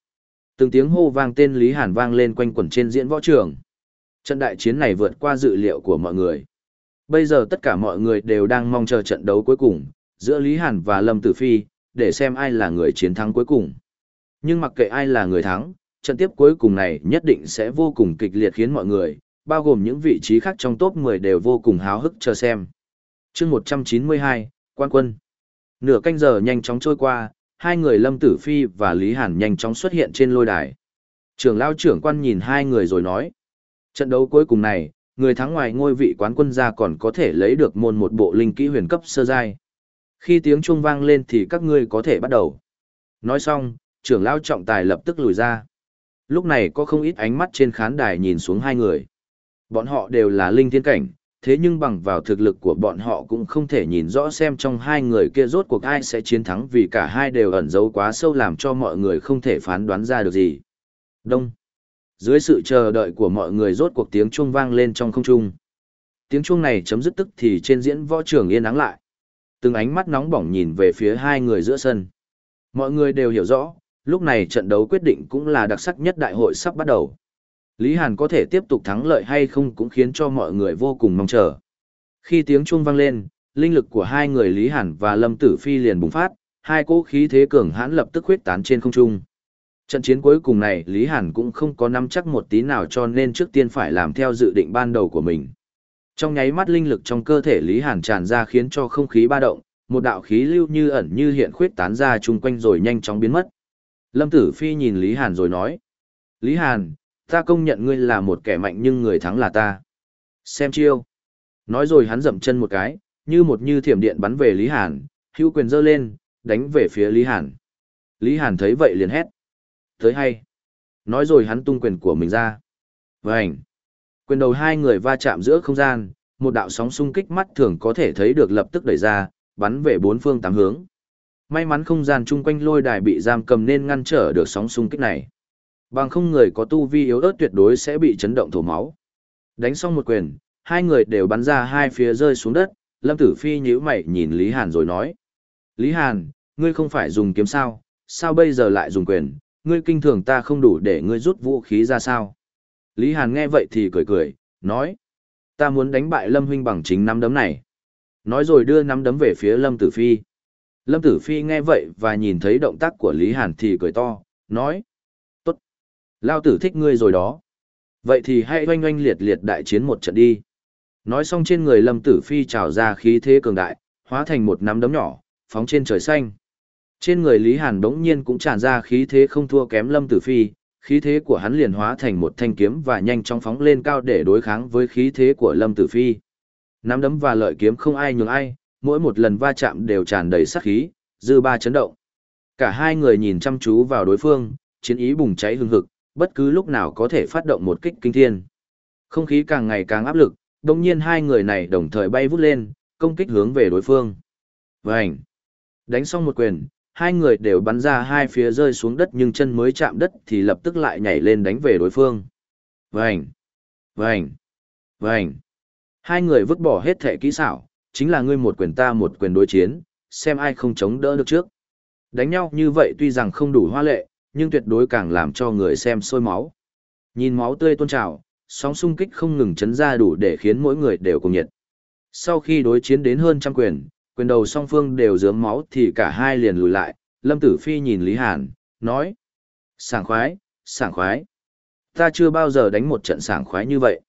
Từng tiếng hô vang tên Lý Hàn vang lên quanh quẩn trên diễn võ trường. Trận đại chiến này vượt qua dự liệu của mọi người. Bây giờ tất cả mọi người đều đang mong chờ trận đấu cuối cùng, giữa Lý Hàn và Lâm Tử Phi, để xem ai là người chiến thắng cuối cùng. Nhưng mặc kệ ai là người thắng, trận tiếp cuối cùng này nhất định sẽ vô cùng kịch liệt khiến mọi người, bao gồm những vị trí khác trong top 10 đều vô cùng háo hức chờ xem. chương 192, Quan quân. Nửa canh giờ nhanh chóng trôi qua, hai người Lâm Tử Phi và Lý Hàn nhanh chóng xuất hiện trên lôi đài. Trưởng lao trưởng quan nhìn hai người rồi nói. Trận đấu cuối cùng này, người thắng ngoài ngôi vị quán quân ra còn có thể lấy được môn một bộ linh kỹ huyền cấp sơ giai. Khi tiếng chuông vang lên thì các ngươi có thể bắt đầu. Nói xong, trưởng lao trọng tài lập tức lùi ra. Lúc này có không ít ánh mắt trên khán đài nhìn xuống hai người. Bọn họ đều là linh thiên cảnh, thế nhưng bằng vào thực lực của bọn họ cũng không thể nhìn rõ xem trong hai người kia rốt cuộc ai sẽ chiến thắng vì cả hai đều ẩn giấu quá sâu làm cho mọi người không thể phán đoán ra được gì. Đông. Dưới sự chờ đợi của mọi người rốt cuộc tiếng chuông vang lên trong không trung. Tiếng chuông này chấm dứt tức thì trên diễn võ trường yên ắng lại. Từng ánh mắt nóng bỏng nhìn về phía hai người giữa sân. Mọi người đều hiểu rõ, lúc này trận đấu quyết định cũng là đặc sắc nhất đại hội sắp bắt đầu. Lý Hàn có thể tiếp tục thắng lợi hay không cũng khiến cho mọi người vô cùng mong chờ. Khi tiếng chuông vang lên, linh lực của hai người Lý Hàn và Lâm Tử Phi liền bùng phát, hai cỗ khí thế cường hãn lập tức huyết tán trên không trung. Trận chiến cuối cùng này Lý Hàn cũng không có nắm chắc một tí nào cho nên trước tiên phải làm theo dự định ban đầu của mình. Trong nháy mắt linh lực trong cơ thể Lý Hàn tràn ra khiến cho không khí ba động, một đạo khí lưu như ẩn như hiện khuyết tán ra chung quanh rồi nhanh chóng biến mất. Lâm Tử Phi nhìn Lý Hàn rồi nói. Lý Hàn, ta công nhận ngươi là một kẻ mạnh nhưng người thắng là ta. Xem chiêu. Nói rồi hắn dậm chân một cái, như một như thiểm điện bắn về Lý Hàn, hữu quyền giơ lên, đánh về phía Lý Hàn. Lý Hàn thấy vậy liền hét. Tới hay. Nói rồi hắn tung quyền của mình ra. Vânh. Quyền đầu hai người va chạm giữa không gian, một đạo sóng xung kích mắt thường có thể thấy được lập tức đẩy ra, bắn về bốn phương tám hướng. May mắn không gian chung quanh lôi đài bị giam cầm nên ngăn trở được sóng xung kích này. Bằng không người có tu vi yếu ớt tuyệt đối sẽ bị chấn động thổ máu. Đánh xong một quyền, hai người đều bắn ra hai phía rơi xuống đất, Lâm Tử Phi nhíu mày nhìn Lý Hàn rồi nói. Lý Hàn, ngươi không phải dùng kiếm sao, sao bây giờ lại dùng quyền, ngươi kinh thường ta không đủ để ngươi rút vũ khí ra sao. Lý Hàn nghe vậy thì cười cười, nói. Ta muốn đánh bại Lâm Huynh bằng chính nắm đấm này. Nói rồi đưa nắm đấm về phía Lâm Tử Phi. Lâm Tử Phi nghe vậy và nhìn thấy động tác của Lý Hàn thì cười to, nói. Lao tử thích ngươi rồi đó. Vậy thì hãy oanh oanh liệt liệt đại chiến một trận đi. Nói xong trên người Lâm Tử Phi trào ra khí thế cường đại, hóa thành một nắm đấm nhỏ, phóng trên trời xanh. Trên người Lý Hàn đống nhiên cũng tràn ra khí thế không thua kém Lâm Tử Phi, khí thế của hắn liền hóa thành một thanh kiếm và nhanh chóng phóng lên cao để đối kháng với khí thế của Lâm Tử Phi. Nắm đấm và lợi kiếm không ai nhường ai, mỗi một lần va chạm đều tràn đầy sát khí, dư ba chấn động. Cả hai người nhìn chăm chú vào đối phương, chiến ý bùng cháy hừng hực, bất cứ lúc nào có thể phát động một kích kinh thiên. Không khí càng ngày càng áp lực, đồng nhiên hai người này đồng thời bay vút lên, công kích hướng về đối phương. Vành! Đánh xong một quyền, hai người đều bắn ra hai phía rơi xuống đất nhưng chân mới chạm đất thì lập tức lại nhảy lên đánh về đối phương. Vành! Vành! Vành! Hai người vứt bỏ hết thể kỹ xảo, chính là ngươi một quyền ta một quyền đối chiến, xem ai không chống đỡ được trước. Đánh nhau như vậy tuy rằng không đủ hoa lệ, nhưng tuyệt đối càng làm cho người xem sôi máu. Nhìn máu tươi tôn trào, sóng xung kích không ngừng chấn ra đủ để khiến mỗi người đều cùng nhiệt. Sau khi đối chiến đến hơn trăm quyền, quyền đầu song phương đều dướng máu thì cả hai liền lùi lại, Lâm Tử Phi nhìn Lý Hàn, nói. Sảng khoái, sảng khoái. Ta chưa bao giờ đánh một trận sảng khoái như vậy.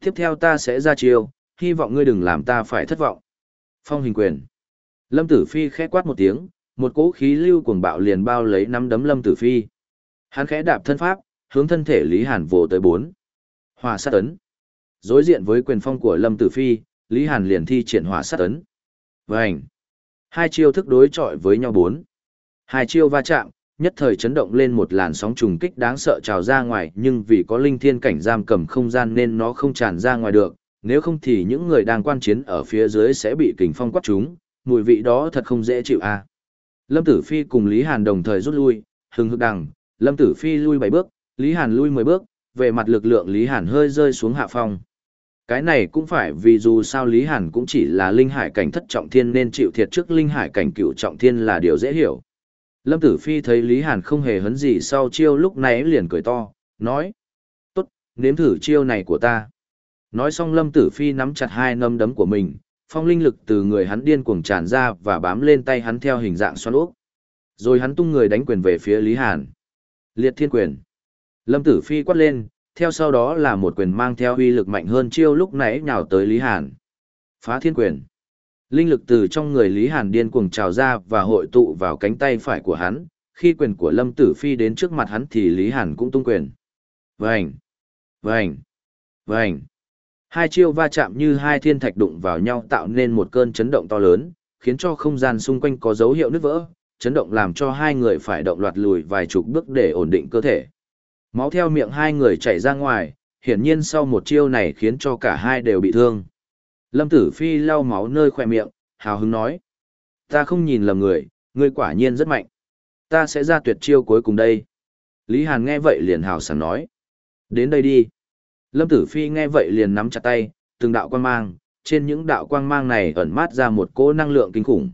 Tiếp theo ta sẽ ra chiêu, hy vọng ngươi đừng làm ta phải thất vọng. Phong hình quyền. Lâm Tử Phi khẽ quát một tiếng, một cỗ khí lưu cuồng bạo liền bao lấy nắm đấm Lâm Tử Phi. Hắn khẽ đạp thân pháp, hướng thân thể Lý Hàn vồ tới bốn. Hỏa sát tấn Đối diện với quyền phong của Lâm Tử Phi, Lý Hàn liền thi triển hỏa sát tấn Vành. Hai chiêu thức đối chọi với nhau bốn. Hai chiêu va chạm, nhất thời chấn động lên một làn sóng trùng kích đáng sợ trào ra ngoài, nhưng vì có linh thiên cảnh giam cầm không gian nên nó không tràn ra ngoài được, nếu không thì những người đang quan chiến ở phía dưới sẽ bị kình phong quát chúng, mùi vị đó thật không dễ chịu à. Lâm Tử Phi cùng Lý Hàn đồng thời rút lui, hừng hực đằng, Lâm Tử Phi lui 7 bước, Lý Hàn lui 10 bước, về mặt lực lượng Lý Hàn hơi rơi xuống hạ phong. Cái này cũng phải vì dù sao Lý Hàn cũng chỉ là linh hải cảnh thất trọng thiên nên chịu thiệt trước linh hải cảnh cửu trọng thiên là điều dễ hiểu. Lâm Tử Phi thấy Lý Hàn không hề hấn gì sau chiêu lúc này liền cười to, nói. Tốt, nếm thử chiêu này của ta. Nói xong Lâm Tử Phi nắm chặt hai nâm đấm của mình, phong linh lực từ người hắn điên cuồng tràn ra và bám lên tay hắn theo hình dạng xoắn ốc. Rồi hắn tung người đánh quyền về phía Lý Hàn. Liệt thiên quyền. Lâm Tử Phi quát lên, theo sau đó là một quyền mang theo uy lực mạnh hơn chiêu lúc nãy nhào tới Lý Hàn. Phá thiên quyền. Linh lực từ trong người Lý Hàn điên cuồng trào ra và hội tụ vào cánh tay phải của hắn, khi quyền của Lâm Tử Phi đến trước mặt hắn thì Lý Hàn cũng tung quyền. Vành! Vành! Vành! Hai chiêu va chạm như hai thiên thạch đụng vào nhau tạo nên một cơn chấn động to lớn, khiến cho không gian xung quanh có dấu hiệu nứt vỡ, chấn động làm cho hai người phải động loạt lùi vài chục bước để ổn định cơ thể. Máu theo miệng hai người chảy ra ngoài, hiển nhiên sau một chiêu này khiến cho cả hai đều bị thương. Lâm Tử Phi lau máu nơi khỏe miệng, hào hứng nói. Ta không nhìn lầm người, ngươi quả nhiên rất mạnh. Ta sẽ ra tuyệt chiêu cuối cùng đây. Lý Hàn nghe vậy liền hào sảng nói. Đến đây đi. Lâm Tử Phi nghe vậy liền nắm chặt tay, từng đạo quang mang, trên những đạo quang mang này ẩn mát ra một cỗ năng lượng kinh khủng.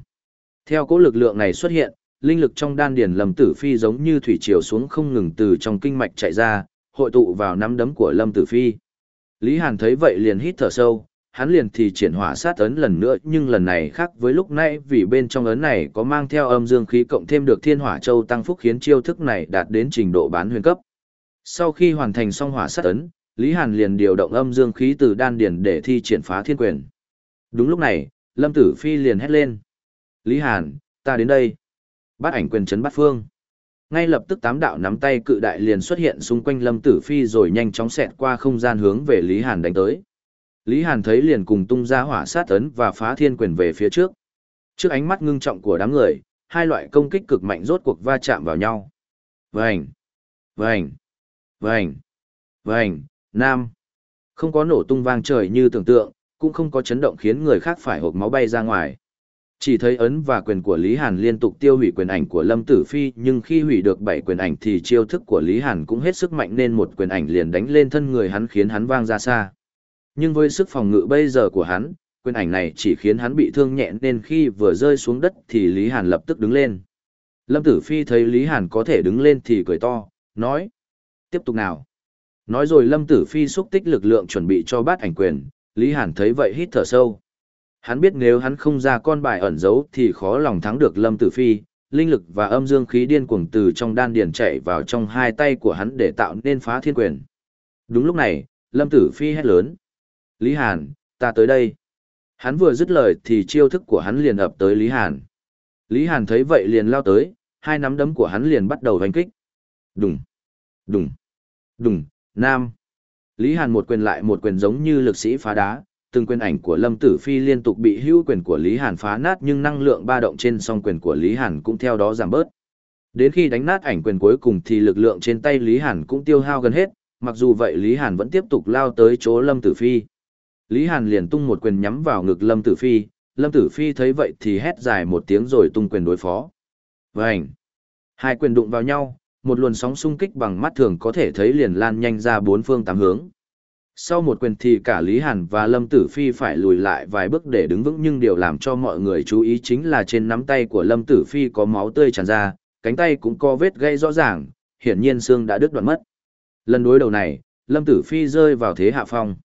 Theo cỗ lực lượng này xuất hiện, linh lực trong đan điền Lâm Tử Phi giống như thủy triều xuống không ngừng từ trong kinh mạch chạy ra, hội tụ vào nắm đấm của Lâm Tử Phi. Lý Hàn thấy vậy liền hít thở sâu, hắn liền thì triển hỏa sát ấn lần nữa nhưng lần này khác với lúc nãy vì bên trong ấn này có mang theo âm dương khí cộng thêm được thiên hỏa châu tăng phúc khiến chiêu thức này đạt đến trình độ bán huyền cấp. Sau khi hoàn thành xong hỏa sát ấn, Lý Hàn liền điều động âm dương khí từ đan điền để thi triển phá thiên quyền. Đúng lúc này, Lâm Tử Phi liền hét lên. Lý Hàn, ta đến đây. Bát ảnh quyền chấn bát phương. Ngay lập tức tám đạo nắm tay cự đại liền xuất hiện xung quanh Lâm Tử Phi rồi nhanh chóng xẹt qua không gian hướng về Lý Hàn đánh tới. Lý Hàn thấy liền cùng tung ra hỏa sát ấn và phá thiên quyền về phía trước. Trước ánh mắt ngưng trọng của đám người, hai loại công kích cực mạnh rốt cuộc va chạm vào nhau. Vành! Vành! Vành! Vành! Nam. Không có nổ tung vang trời như tưởng tượng, cũng không có chấn động khiến người khác phải hộp máu bay ra ngoài. Chỉ thấy ấn và quyền của Lý Hàn liên tục tiêu hủy quyền ảnh của Lâm Tử Phi nhưng khi hủy được bảy quyền ảnh thì chiêu thức của Lý Hàn cũng hết sức mạnh nên một quyền ảnh liền đánh lên thân người hắn khiến hắn vang ra xa. Nhưng với sức phòng ngự bây giờ của hắn, quyền ảnh này chỉ khiến hắn bị thương nhẹ nên khi vừa rơi xuống đất thì Lý Hàn lập tức đứng lên. Lâm Tử Phi thấy Lý Hàn có thể đứng lên thì cười to, nói. Tiếp tục nào. Nói rồi Lâm Tử Phi xúc tích lực lượng chuẩn bị cho bát ảnh quyền, Lý Hàn thấy vậy hít thở sâu. Hắn biết nếu hắn không ra con bài ẩn giấu thì khó lòng thắng được Lâm Tử Phi, linh lực và âm dương khí điên cuồng từ trong đan điền chạy vào trong hai tay của hắn để tạo nên phá thiên quyền. Đúng lúc này, Lâm Tử Phi hét lớn. Lý Hàn, ta tới đây. Hắn vừa dứt lời thì chiêu thức của hắn liền ập tới Lý Hàn. Lý Hàn thấy vậy liền lao tới, hai nắm đấm của hắn liền bắt đầu hành kích. Đùng, đùng, đùng, nam. Lý Hàn một quyền lại một quyền giống như lực sĩ phá đá, từng quyền ảnh của Lâm Tử Phi liên tục bị hữu quyền của Lý Hàn phá nát nhưng năng lượng ba động trên song quyền của Lý Hàn cũng theo đó giảm bớt. Đến khi đánh nát ảnh quyền cuối cùng thì lực lượng trên tay Lý Hàn cũng tiêu hao gần hết, mặc dù vậy Lý Hàn vẫn tiếp tục lao tới chỗ Lâm Tử Phi. Lý Hàn liền tung một quyền nhắm vào ngực Lâm Tử Phi, Lâm Tử Phi thấy vậy thì hét dài một tiếng rồi tung quyền đối phó. Vành! Hai quyền đụng vào nhau, một luồng sóng xung kích bằng mắt thường có thể thấy liền lan nhanh ra bốn phương tám hướng. Sau một quyền thì cả Lý Hàn và Lâm Tử Phi phải lùi lại vài bước để đứng vững nhưng điều làm cho mọi người chú ý chính là trên nắm tay của Lâm Tử Phi có máu tươi tràn ra, cánh tay cũng có vết gây rõ ràng, hiển nhiên xương đã đứt đoạn mất. Lần đối đầu này, Lâm Tử Phi rơi vào thế hạ phong.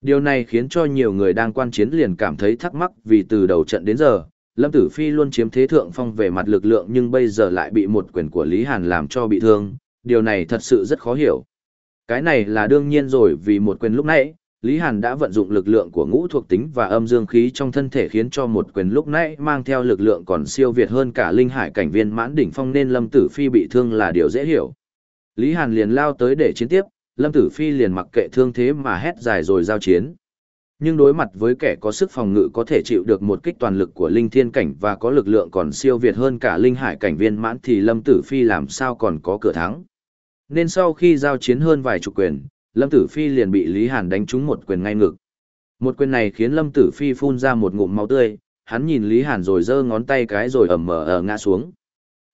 Điều này khiến cho nhiều người đang quan chiến liền cảm thấy thắc mắc vì từ đầu trận đến giờ, Lâm Tử Phi luôn chiếm thế thượng phong về mặt lực lượng nhưng bây giờ lại bị một quyền của Lý Hàn làm cho bị thương, điều này thật sự rất khó hiểu. Cái này là đương nhiên rồi vì một quyền lúc nãy, Lý Hàn đã vận dụng lực lượng của ngũ thuộc tính và âm dương khí trong thân thể khiến cho một quyền lúc nãy mang theo lực lượng còn siêu việt hơn cả linh hải cảnh viên mãn đỉnh phong nên Lâm Tử Phi bị thương là điều dễ hiểu. Lý Hàn liền lao tới để chiến tiếp, Lâm Tử Phi liền mặc kệ thương thế mà hét dài rồi giao chiến. Nhưng đối mặt với kẻ có sức phòng ngự có thể chịu được một kích toàn lực của linh thiên cảnh và có lực lượng còn siêu việt hơn cả linh hải cảnh viên mãn thì Lâm Tử Phi làm sao còn có cửa thắng. Nên sau khi giao chiến hơn vài chục quyền, Lâm Tử Phi liền bị Lý Hàn đánh trúng một quyền ngay ngực. Một quyền này khiến Lâm Tử Phi phun ra một ngụm máu tươi, hắn nhìn Lý Hàn rồi giơ ngón tay cái rồi ẩm mở ở ngã xuống.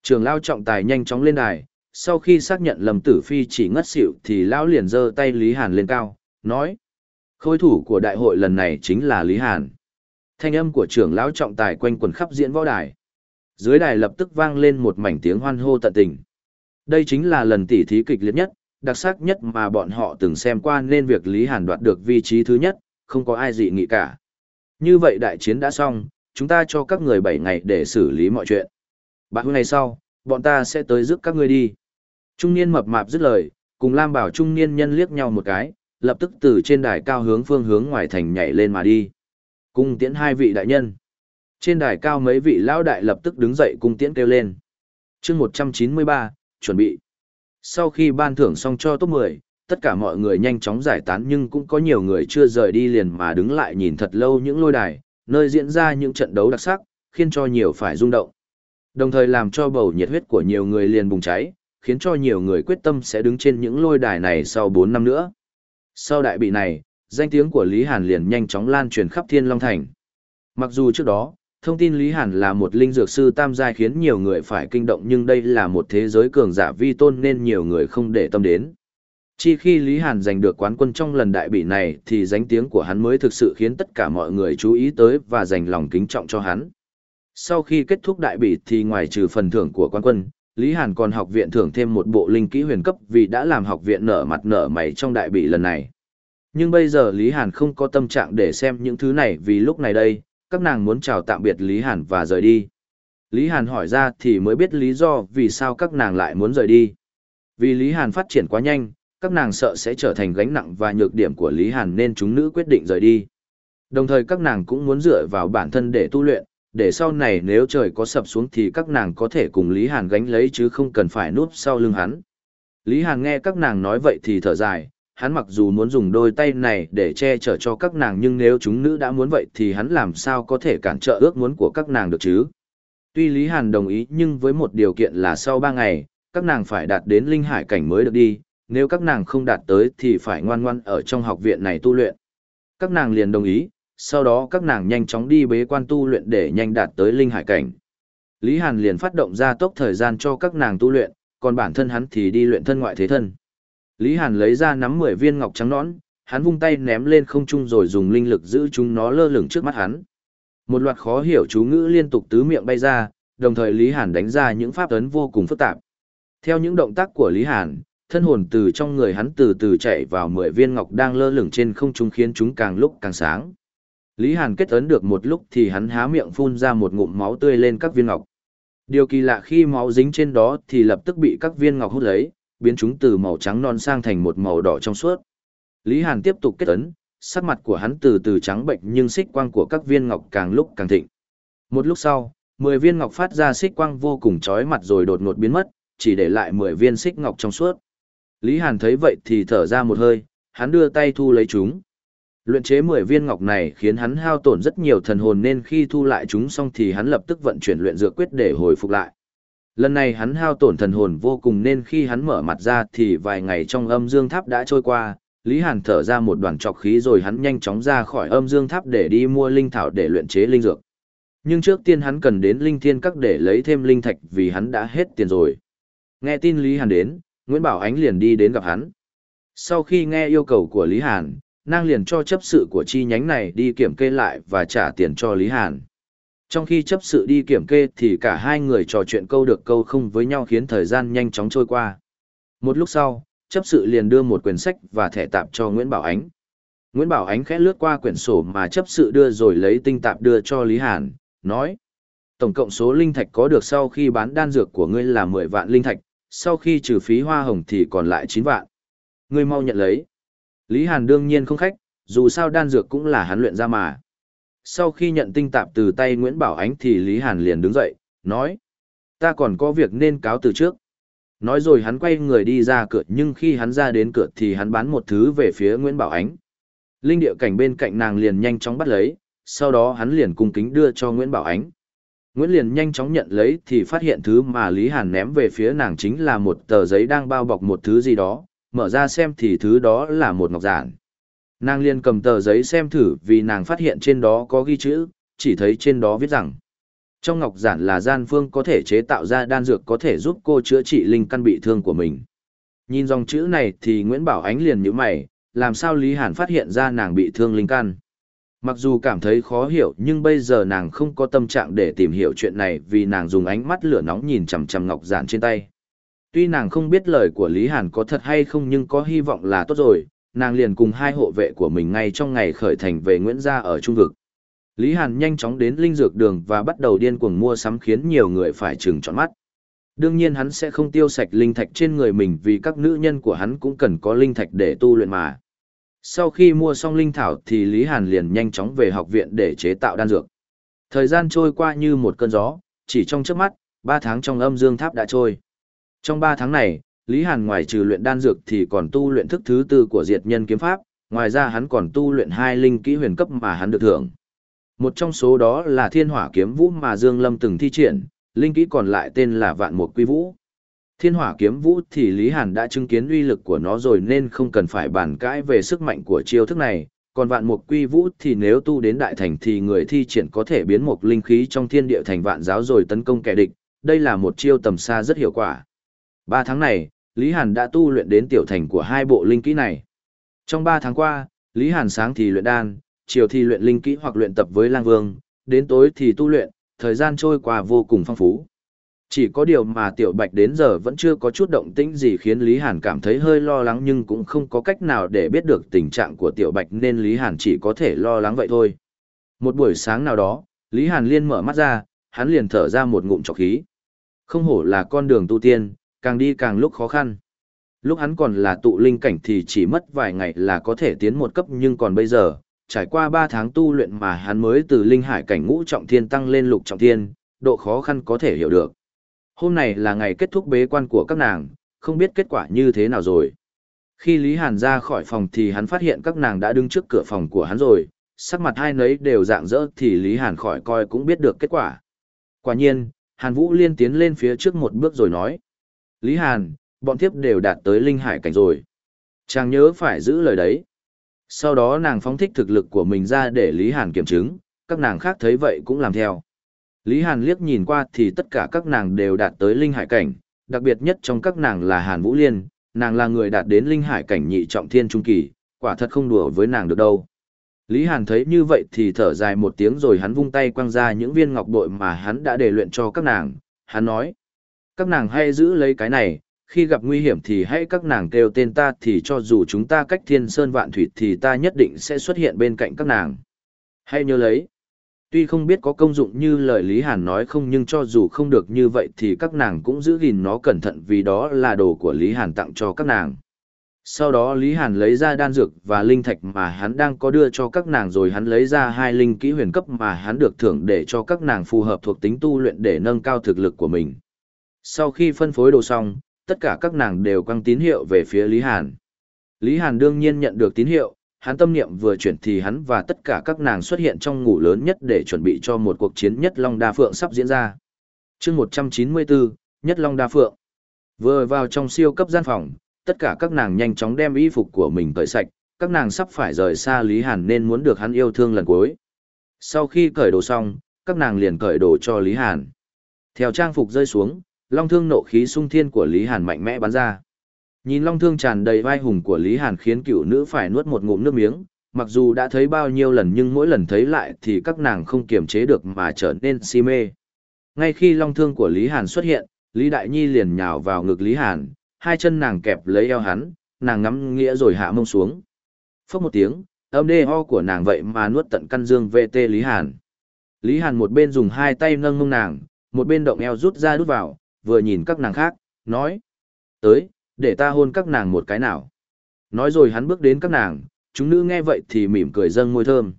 Trường lao trọng tài nhanh chóng lên đài, sau khi xác nhận Lâm Tử Phi chỉ ngất xỉu thì lão liền giơ tay Lý Hàn lên cao, nói: "Khôi thủ của đại hội lần này chính là Lý Hàn." Thanh âm của trưởng lão trọng tài quanh quần khắp diễn võ đài. Dưới đài lập tức vang lên một mảnh tiếng hoan hô tận tình. Đây chính là lần tỉ thí kịch liệt nhất, đặc sắc nhất mà bọn họ từng xem qua nên việc Lý Hàn đoạt được vị trí thứ nhất, không có ai dị nghị cả. Như vậy đại chiến đã xong, chúng ta cho các người 7 ngày để xử lý mọi chuyện. Bạn hôm nay sau, bọn ta sẽ tới giúp các ngươi đi. Trung niên mập mạp dứt lời, cùng Lam Bảo trung niên nhân liếc nhau một cái, lập tức từ trên đài cao hướng phương hướng ngoài thành nhảy lên mà đi. Cung tiễn hai vị đại nhân. Trên đài cao mấy vị lão đại lập tức đứng dậy cung tiễn kêu lên. chương 193, chuẩn bị. Sau khi ban thưởng xong cho top 10, tất cả mọi người nhanh chóng giải tán nhưng cũng có nhiều người chưa rời đi liền mà đứng lại nhìn thật lâu những lôi đài, nơi diễn ra những trận đấu đặc sắc, khiến cho nhiều phải rung động. Đồng thời làm cho bầu nhiệt huyết của nhiều người liền bùng cháy, khiến cho nhiều người quyết tâm sẽ đứng trên những lôi đài này sau 4 năm nữa. Sau đại bị này, danh tiếng của Lý Hàn liền nhanh chóng lan truyền khắp Thiên Long Thành. Mặc dù trước đó, thông tin Lý Hàn là một linh dược sư tam giai khiến nhiều người phải kinh động nhưng đây là một thế giới cường giả vi tôn nên nhiều người không để tâm đến. Chỉ khi Lý Hàn giành được quán quân trong lần đại bị này thì danh tiếng của hắn mới thực sự khiến tất cả mọi người chú ý tới và dành lòng kính trọng cho hắn. Sau khi kết thúc đại bị thì ngoài trừ phần thưởng của quán quân, Lý Hàn còn học viện thưởng thêm một bộ linh kỹ huyền cấp vì đã làm học viện nở mặt nở mày trong đại bị lần này. Nhưng bây giờ Lý Hàn không có tâm trạng để xem những thứ này vì lúc này đây, các nàng muốn chào tạm biệt Lý Hàn và rời đi. Lý Hàn hỏi ra thì mới biết lý do vì sao các nàng lại muốn rời đi. Vì Lý Hàn phát triển quá nhanh, các nàng sợ sẽ trở thành gánh nặng và nhược điểm của Lý Hàn nên chúng nữ quyết định rời đi. Đồng thời các nàng cũng muốn dựa vào bản thân để tu luyện, để sau này nếu trời có sập xuống thì các nàng có thể cùng Lý Hàn gánh lấy chứ không cần phải núp sau lưng hắn. Lý Hàn nghe các nàng nói vậy thì thở dài, hắn mặc dù muốn dùng đôi tay này để che chở cho các nàng nhưng nếu chúng nữ đã muốn vậy thì hắn làm sao có thể cản trợ ước muốn của các nàng được chứ. Tuy Lý Hàn đồng ý nhưng với một điều kiện là sau 3 ngày, các nàng phải đạt đến linh hải cảnh mới được đi, nếu các nàng không đạt tới thì phải ngoan ngoan ở trong học viện này tu luyện. Các nàng liền đồng ý, sau đó các nàng nhanh chóng đi bế quan tu luyện để nhanh đạt tới linh hải cảnh. Lý Hàn liền phát động ra tốc thời gian cho các nàng tu luyện, còn bản thân hắn thì đi luyện thân ngoại thế thân. Lý Hàn lấy ra nắm 10 viên ngọc trắng nõn, Hắn vung tay ném lên không trung rồi dùng linh lực giữ chúng nó lơ lửng trước mắt hắn. Một loạt khó hiểu chú ngữ liên tục tứ miệng bay ra, đồng thời Lý Hàn đánh ra những pháp ấn vô cùng phức tạp. Theo những động tác của Lý Hàn, thân hồn từ trong người hắn từ từ chạy vào mười viên ngọc đang lơ lửng trên không trung khiến chúng càng lúc càng sáng. Lý Hàn kết ấn được một lúc thì hắn há miệng phun ra một ngụm máu tươi lên các viên ngọc. Điều kỳ lạ khi máu dính trên đó thì lập tức bị các viên ngọc hút lấy, biến chúng từ màu trắng non sang thành một màu đỏ trong suốt. Lý Hàn tiếp tục kết ấn, sắc mặt của hắn từ từ trắng bệnh nhưng xích quang của các viên ngọc càng lúc càng thịnh. Một lúc sau, 10 viên ngọc phát ra xích quang vô cùng chói mặt rồi đột ngột biến mất, chỉ để lại 10 viên xích ngọc trong suốt. Lý Hàn thấy vậy thì thở ra một hơi, hắn đưa tay thu lấy chúng. Luyện chế 10 viên ngọc này khiến hắn hao tổn rất nhiều thần hồn nên khi thu lại chúng xong thì hắn lập tức vận chuyển luyện dược quyết để hồi phục lại. Lần này hắn hao tổn thần hồn vô cùng nên khi hắn mở mặt ra thì vài ngày trong âm dương tháp đã trôi qua, Lý Hàn thở ra một đoàn trọc khí rồi hắn nhanh chóng ra khỏi âm dương tháp để đi mua linh thảo để luyện chế linh dược. Nhưng trước tiên hắn cần đến linh thiên các để lấy thêm linh thạch vì hắn đã hết tiền rồi. Nghe tin Lý Hàn đến, Nguyễn Bảo Ánh liền đi đến gặp hắn. Sau khi nghe yêu cầu của Lý Hàn, nàng liền cho chấp sự của chi nhánh này đi kiểm kê lại và trả tiền cho Lý Hàn. Trong khi chấp sự đi kiểm kê thì cả hai người trò chuyện câu được câu không với nhau khiến thời gian nhanh chóng trôi qua. Một lúc sau, chấp sự liền đưa một quyển sách và thẻ tạp cho Nguyễn Bảo Ánh. Nguyễn Bảo Ánh khẽ lướt qua quyển sổ mà chấp sự đưa rồi lấy tinh tạp đưa cho Lý Hàn, nói. Tổng cộng số linh thạch có được sau khi bán đan dược của ngươi là 10 vạn linh thạch, sau khi trừ phí hoa hồng thì còn lại 9 vạn. Ngươi mau nhận lấy. Lý Hàn đương nhiên không khách, dù sao đan dược cũng là hắn luyện ra mà. Sau khi nhận tinh tạp từ tay Nguyễn Bảo Ánh thì Lý Hàn liền đứng dậy, nói. Ta còn có việc nên cáo từ trước. Nói rồi hắn quay người đi ra cửa nhưng khi hắn ra đến cửa thì hắn bán một thứ về phía Nguyễn Bảo Ánh. Linh địa cảnh bên cạnh nàng liền nhanh chóng bắt lấy, sau đó hắn liền cung kính đưa cho Nguyễn Bảo Ánh. Nguyễn liền nhanh chóng nhận lấy thì phát hiện thứ mà Lý Hàn ném về phía nàng chính là một tờ giấy đang bao bọc một thứ gì đó, mở ra xem thì thứ đó là một ngọc giản. Nàng liền cầm tờ giấy xem thử vì nàng phát hiện trên đó có ghi chữ, chỉ thấy trên đó viết rằng trong ngọc giản là gian phương có thể chế tạo ra đan dược có thể giúp cô chữa trị linh căn bị thương của mình. Nhìn dòng chữ này thì Nguyễn Bảo Ánh liền nhíu mày, làm sao Lý Hàn phát hiện ra nàng bị thương linh căn. Mặc dù cảm thấy khó hiểu nhưng bây giờ nàng không có tâm trạng để tìm hiểu chuyện này vì nàng dùng ánh mắt lửa nóng nhìn chằm chằm ngọc giản trên tay. Tuy nàng không biết lời của Lý Hàn có thật hay không nhưng có hy vọng là tốt rồi, nàng liền cùng hai hộ vệ của mình ngay trong ngày khởi thành về Nguyễn Gia ở Trung Vực. Lý Hàn nhanh chóng đến linh dược đường và bắt đầu điên cuồng mua sắm khiến nhiều người phải trừng tròn mắt. Đương nhiên hắn sẽ không tiêu sạch linh thạch trên người mình vì các nữ nhân của hắn cũng cần có linh thạch để tu luyện mà. Sau khi mua xong linh thảo thì Lý Hàn liền nhanh chóng về học viện để chế tạo đan dược. Thời gian trôi qua như một cơn gió, chỉ trong chớp mắt, 3 tháng trong âm dương tháp đã trôi. Trong 3 tháng này, Lý Hàn ngoài trừ luyện đan dược thì còn tu luyện thức thứ tư của diệt nhân kiếm pháp, ngoài ra hắn còn tu luyện hai linh kỹ huyền cấp mà hắn được thưởng. Một trong số đó là thiên hỏa kiếm vũ mà Dương Lâm từng thi triển, linh kỹ còn lại tên là vạn mục quy vũ. Thiên hỏa kiếm vũ thì Lý Hàn đã chứng kiến uy lực của nó rồi nên không cần phải bàn cãi về sức mạnh của chiêu thức này, còn vạn mục quy vũ thì nếu tu đến đại thành thì người thi triển có thể biến một linh khí trong thiên địa thành vạn giáo rồi tấn công kẻ địch, đây là một chiêu tầm xa rất hiệu quả. Ba tháng này, Lý Hàn đã tu luyện đến tiểu thành của hai bộ linh kỹ này. Trong ba tháng qua, Lý Hàn sáng thì luyện đan, chiều thì luyện linh kỹ hoặc luyện tập với lang vương, đến tối thì tu luyện, thời gian trôi qua vô cùng phong phú. Chỉ có điều mà Tiểu Bạch đến giờ vẫn chưa có chút động tĩnh gì khiến Lý Hàn cảm thấy hơi lo lắng nhưng cũng không có cách nào để biết được tình trạng của Tiểu Bạch nên Lý Hàn chỉ có thể lo lắng vậy thôi. Một buổi sáng nào đó, Lý Hàn liên mở mắt ra, hắn liền thở ra một ngụm trọc khí. Không hổ là con đường tu tiên, càng đi càng lúc khó khăn. Lúc hắn còn là tụ linh cảnh thì chỉ mất vài ngày là có thể tiến một cấp nhưng còn bây giờ, trải qua 3 tháng tu luyện mà hắn mới từ linh hải cảnh ngũ trọng thiên tăng lên lục trọng thiên, độ khó khăn có thể hiểu được. Hôm nay là ngày kết thúc bế quan của các nàng, không biết kết quả như thế nào rồi. Khi Lý Hàn ra khỏi phòng thì hắn phát hiện các nàng đã đứng trước cửa phòng của hắn rồi, sắc mặt hai nấy đều dạng dỡ thì Lý Hàn khỏi coi cũng biết được kết quả. Quả nhiên, Hàn Vũ Liên tiến lên phía trước một bước rồi nói. Lý Hàn, bọn thiếp đều đạt tới linh hải cảnh rồi. Chàng nhớ phải giữ lời đấy. Sau đó nàng phóng thích thực lực của mình ra để Lý Hàn kiểm chứng, các nàng khác thấy vậy cũng làm theo. Lý Hàn liếc nhìn qua thì tất cả các nàng đều đạt tới linh hải cảnh, đặc biệt nhất trong các nàng là Hàn Vũ Liên, nàng là người đạt đến linh hải cảnh nhị trọng thiên trung kỳ, quả thật không đùa với nàng được đâu. Lý Hàn thấy như vậy thì thở dài một tiếng rồi hắn vung tay quăng ra những viên ngọc bội mà hắn đã để luyện cho các nàng. Hắn nói, các nàng hãy giữ lấy cái này, khi gặp nguy hiểm thì hãy các nàng kêu tên ta thì cho dù chúng ta cách thiên sơn vạn thủy thì ta nhất định sẽ xuất hiện bên cạnh các nàng. Hãy nhớ lấy. Tuy không biết có công dụng như lời Lý Hàn nói không nhưng cho dù không được như vậy thì các nàng cũng giữ gìn nó cẩn thận vì đó là đồ của Lý Hàn tặng cho các nàng. Sau đó Lý Hàn lấy ra đan dược và linh thạch mà hắn đang có đưa cho các nàng rồi hắn lấy ra hai linh kỹ huyền cấp mà hắn được thưởng để cho các nàng phù hợp thuộc tính tu luyện để nâng cao thực lực của mình. Sau khi phân phối đồ xong, tất cả các nàng đều quăng tín hiệu về phía Lý Hàn. Lý Hàn đương nhiên nhận được tín hiệu, hắn tâm niệm vừa chuyển thì hắn và tất cả các nàng xuất hiện trong ngủ lớn nhất để chuẩn bị cho một cuộc chiến nhất Long Đa Phượng sắp diễn ra. chương 194, Nhất Long Đa Phượng. Vừa vào trong siêu cấp gian phòng, tất cả các nàng nhanh chóng đem y phục của mình cởi sạch, các nàng sắp phải rời xa Lý Hàn nên muốn được hắn yêu thương lần cuối. Sau khi cởi đồ xong, các nàng liền cởi đồ cho Lý Hàn. Theo trang phục rơi xuống, long thương nộ khí sung thiên của Lý Hàn mạnh mẽ bắn ra. Nhìn long thương tràn đầy vai hùng của Lý Hàn khiến cựu nữ phải nuốt một ngụm nước miếng, mặc dù đã thấy bao nhiêu lần nhưng mỗi lần thấy lại thì các nàng không kiềm chế được mà trở nên si mê. Ngay khi long thương của Lý Hàn xuất hiện, Lý Đại Nhi liền nhào vào ngực Lý Hàn, hai chân nàng kẹp lấy eo hắn, nàng ngắm nghĩa rồi hạ mông xuống. Phốc một tiếng, âm đê ho của nàng vậy mà nuốt tận căn dương VT Lý Hàn. Lý Hàn một bên dùng hai tay nâng mông nàng, một bên động eo rút ra đút vào, vừa nhìn các nàng khác, nói. Tới, để ta hôn các nàng một cái nào. Nói rồi hắn bước đến các nàng, chúng nữ nghe vậy thì mỉm cười dâng môi thơm.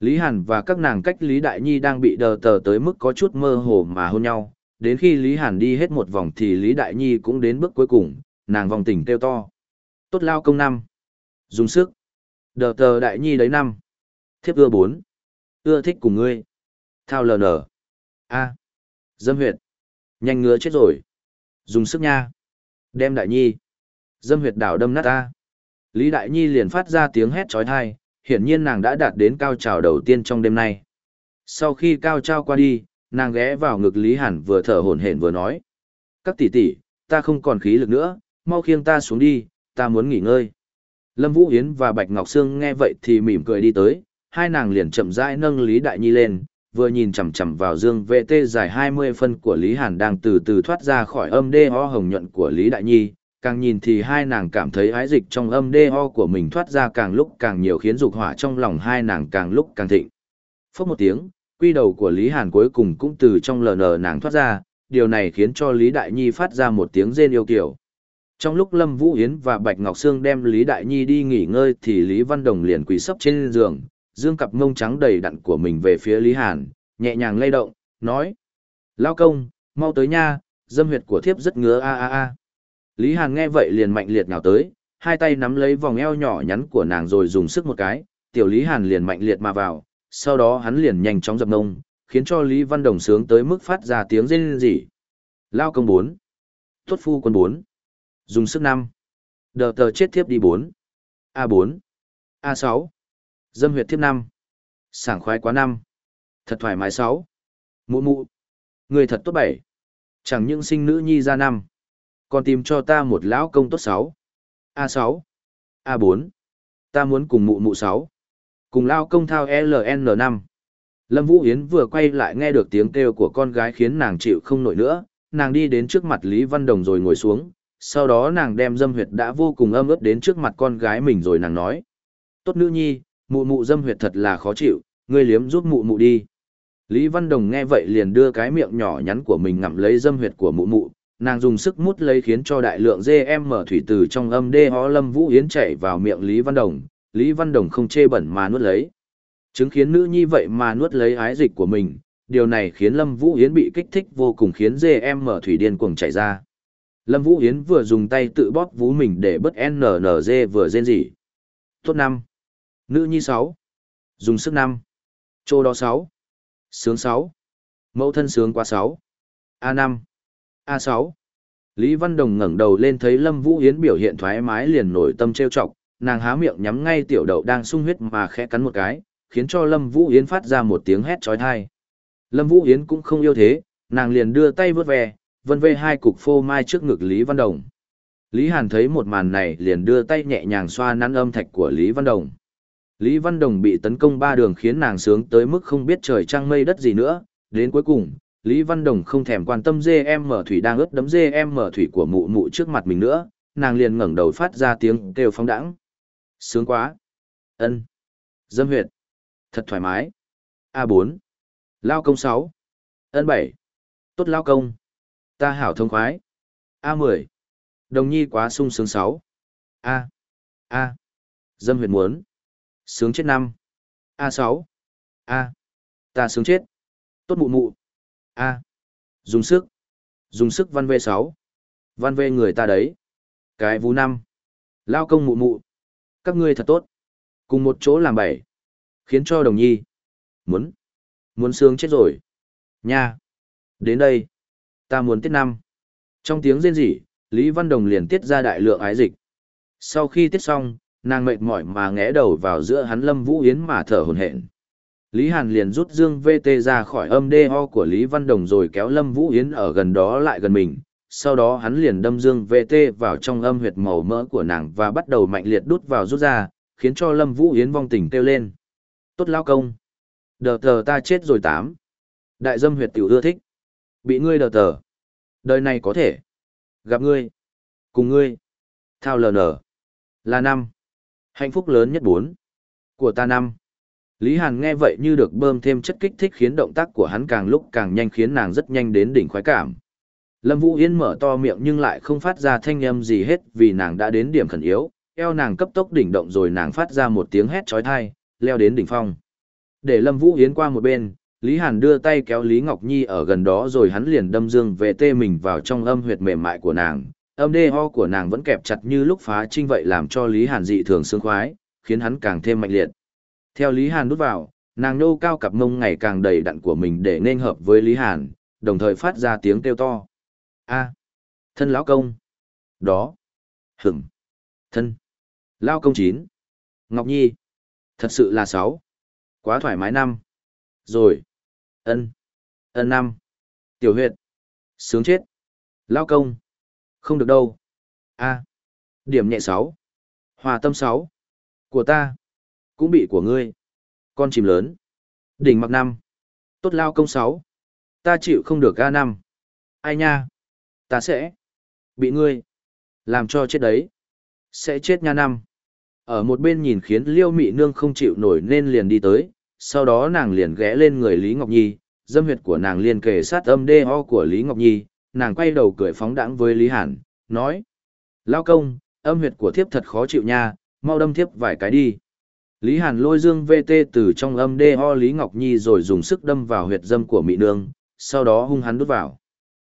Lý Hàn và các nàng cách Lý Đại Nhi đang bị đờ tờ tới mức có chút mơ hồ mà hôn nhau. Đến khi Lý Hàn đi hết một vòng thì Lý Đại Nhi cũng đến bước cuối cùng, nàng vòng tỉnh kêu to. Tốt lao công năm. Dùng sức. Đờ tờ Đại Nhi đấy năm. Thiếp ưa bốn. Ưa thích cùng ngươi. Thao lờ nở. A. Dâm huyệt. Nhanh ngứa chết rồi. Dùng sức nha. Đem đại nhi. Dâm huyệt đảo đâm nát ta. Lý Đại Nhi liền phát ra tiếng hét trói thai, hiển nhiên nàng đã đạt đến cao trào đầu tiên trong đêm nay. Sau khi cao trao qua đi, nàng ghé vào ngực Lý Hàn vừa thở hổn hển vừa nói. Các tỷ tỷ, ta không còn khí lực nữa, mau khiêng ta xuống đi, ta muốn nghỉ ngơi. Lâm Vũ Hiến và Bạch Ngọc Sương nghe vậy thì mỉm cười đi tới, hai nàng liền chậm rãi nâng Lý Đại Nhi lên, vừa nhìn chằm chằm vào dương VT dài 20 phân của Lý Hàn đang từ từ thoát ra khỏi âm đê ho hồng nhuận của Lý Đại Nhi, càng nhìn thì hai nàng cảm thấy ái dịch trong âm đê ho của mình thoát ra càng lúc càng nhiều khiến dục hỏa trong lòng hai nàng càng lúc càng thịnh. Phốc một tiếng, quy đầu của Lý Hàn cuối cùng cũng từ trong lờ nờ nàng thoát ra, điều này khiến cho Lý Đại Nhi phát ra một tiếng rên yêu kiểu. Trong lúc Lâm Vũ Yến và Bạch Ngọc Sương đem Lý Đại Nhi đi nghỉ ngơi thì Lý Văn Đồng liền quỳ sấp trên giường, dương cặp mông trắng đầy đặn của mình về phía Lý Hàn, nhẹ nhàng lay động, nói. Lao công, mau tới nha, dâm huyệt của thiếp rất ngứa a a a. Lý Hàn nghe vậy liền mạnh liệt nào tới, hai tay nắm lấy vòng eo nhỏ nhắn của nàng rồi dùng sức một cái, tiểu Lý Hàn liền mạnh liệt mà vào, sau đó hắn liền nhanh chóng dập ngông, khiến cho Lý Văn Đồng sướng tới mức phát ra tiếng rên rỉ. Lao công 4. Tuất phu quân 4. Dùng sức 5. Đờ tờ chết thiếp đi 4. A4. A6. Dâm huyệt thiếp năm. Sảng khoái quá năm. Thật thoải mái sáu. Mụ mụ. Người thật tốt bảy. Chẳng những sinh nữ nhi ra năm. Còn tìm cho ta một lão công tốt sáu. a sáu, a bốn, Ta muốn cùng mụ mụ sáu. Cùng lao công thao ln năm. Lâm Vũ Yến vừa quay lại nghe được tiếng kêu của con gái khiến nàng chịu không nổi nữa, nàng đi đến trước mặt Lý Văn Đồng rồi ngồi xuống, sau đó nàng đem dâm huyệt đã vô cùng âm ướt đến trước mặt con gái mình rồi nàng nói. Tốt nữ nhi, mụ mụ dâm huyệt thật là khó chịu, ngươi liếm giúp mụ mụ đi. Lý Văn Đồng nghe vậy liền đưa cái miệng nhỏ nhắn của mình ngậm lấy dâm huyệt của mụ mụ, nàng dùng sức mút lấy khiến cho đại lượng GM mở thủy từ trong âm đê ho lâm vũ yến chảy vào miệng Lý Văn Đồng, Lý Văn Đồng không chê bẩn mà nuốt lấy. Chứng khiến nữ nhi vậy mà nuốt lấy ái dịch của mình, điều này khiến Lâm Vũ Yến bị kích thích vô cùng khiến GM mở thủy điên cuồng chảy ra. Lâm Vũ Yến vừa dùng tay tự bóp vú mình để bớt NNG vừa rên rỉ. Tốt năm. Nữ nhi 6. Dùng sức 5. Chỗ đó 6. Sướng 6. Mẫu thân sướng quá 6. A5. A6. Lý Văn Đồng ngẩng đầu lên thấy Lâm Vũ Yến biểu hiện thoải mái liền nổi tâm trêu chọc, nàng há miệng nhắm ngay tiểu đậu đang sung huyết mà khẽ cắn một cái, khiến cho Lâm Vũ Yến phát ra một tiếng hét chói tai. Lâm Vũ Yến cũng không yêu thế, nàng liền đưa tay vớt ve, vân vê hai cục phô mai trước ngực Lý Văn Đồng. Lý Hàn thấy một màn này liền đưa tay nhẹ nhàng xoa nắn âm thạch của Lý Văn Đồng. Lý Văn Đồng bị tấn công ba đường khiến nàng sướng tới mức không biết trời trăng mây đất gì nữa, đến cuối cùng, Lý Văn Đồng không thèm quan tâm GM mở thủy đang ướt đấm GM mở thủy của mụ mụ trước mặt mình nữa, nàng liền ngẩng đầu phát ra tiếng kêu phóng đãng. Sướng quá. Ân. Dâm huyệt. Thật thoải mái. A4. Lao công 6. Ân 7. Tốt lao công. Ta hảo thông khoái. A10. Đồng nhi quá sung sướng 6. A. A. Dâm huyệt muốn. Sướng chết năm a sáu A. Ta sướng chết. Tốt mụ mụ. A. Dùng sức. Dùng sức văn v sáu Văn v người ta đấy. Cái vú năm Lao công mụ mụ. Các ngươi thật tốt. Cùng một chỗ làm bảy. Khiến cho đồng nhi. Muốn. Muốn sướng chết rồi. Nha. Đến đây. Ta muốn tiết năm. Trong tiếng rên rỉ, Lý Văn Đồng liền tiết ra đại lượng ái dịch. Sau khi tiết xong, nàng mệt mỏi mà ngẽ đầu vào giữa hắn Lâm Vũ Yến mà thở hổn hển. Lý Hàn liền rút dương VT ra khỏi âm DO của Lý Văn Đồng rồi kéo Lâm Vũ Yến ở gần đó lại gần mình. Sau đó hắn liền đâm dương VT vào trong âm huyệt màu mỡ của nàng và bắt đầu mạnh liệt đút vào rút ra, khiến cho Lâm Vũ Yến vong tình kêu lên. Tốt lao công. Đờ tờ ta chết rồi tám. Đại dâm huyệt tiểu ưa thích. Bị ngươi đờ tờ. Đời này có thể. Gặp ngươi. Cùng ngươi. Thao lờ nở. Là năm. Hạnh phúc lớn nhất bốn. Của ta năm. Lý Hàn nghe vậy như được bơm thêm chất kích thích khiến động tác của hắn càng lúc càng nhanh khiến nàng rất nhanh đến đỉnh khoái cảm. Lâm Vũ Yên mở to miệng nhưng lại không phát ra thanh âm gì hết vì nàng đã đến điểm khẩn yếu, eo nàng cấp tốc đỉnh động rồi nàng phát ra một tiếng hét trói thai, leo đến đỉnh phong. Để Lâm Vũ Yến qua một bên, Lý Hàn đưa tay kéo Lý Ngọc Nhi ở gần đó rồi hắn liền đâm dương về tê mình vào trong âm huyệt mềm mại của nàng. Âm đê ho của nàng vẫn kẹp chặt như lúc phá trinh vậy làm cho Lý Hàn dị thường sướng khoái, khiến hắn càng thêm mạnh liệt. Theo Lý Hàn đút vào, nàng nô cao cặp mông ngày càng đầy đặn của mình để nên hợp với Lý Hàn, đồng thời phát ra tiếng kêu to. A. thân lão công. Đó. Hửng. Thân. Lao công chín. Ngọc Nhi. Thật sự là sáu. Quá thoải mái năm. Rồi. Ân. Ân năm. Tiểu huyệt. Sướng chết. Lao công. Không được đâu. A. Điểm nhẹ sáu. Hòa tâm sáu. Của ta. Cũng bị của ngươi. Con chìm lớn. Đỉnh mặc năm. Tốt lao công sáu. Ta chịu không được ga năm. Ai nha. Ta sẽ. Bị ngươi. Làm cho chết đấy. Sẽ chết nha năm. Ở một bên nhìn khiến liêu mị nương không chịu nổi nên liền đi tới, sau đó nàng liền ghé lên người Lý Ngọc Nhi, dâm huyệt của nàng liền kề sát âm đê ho của Lý Ngọc Nhi, nàng quay đầu cười phóng đãng với Lý Hàn, nói. Lao công, âm huyệt của thiếp thật khó chịu nha, mau đâm thiếp vài cái đi. Lý Hàn lôi dương VT từ trong âm đê ho Lý Ngọc Nhi rồi dùng sức đâm vào huyệt dâm của mị nương, sau đó hung hắn đút vào.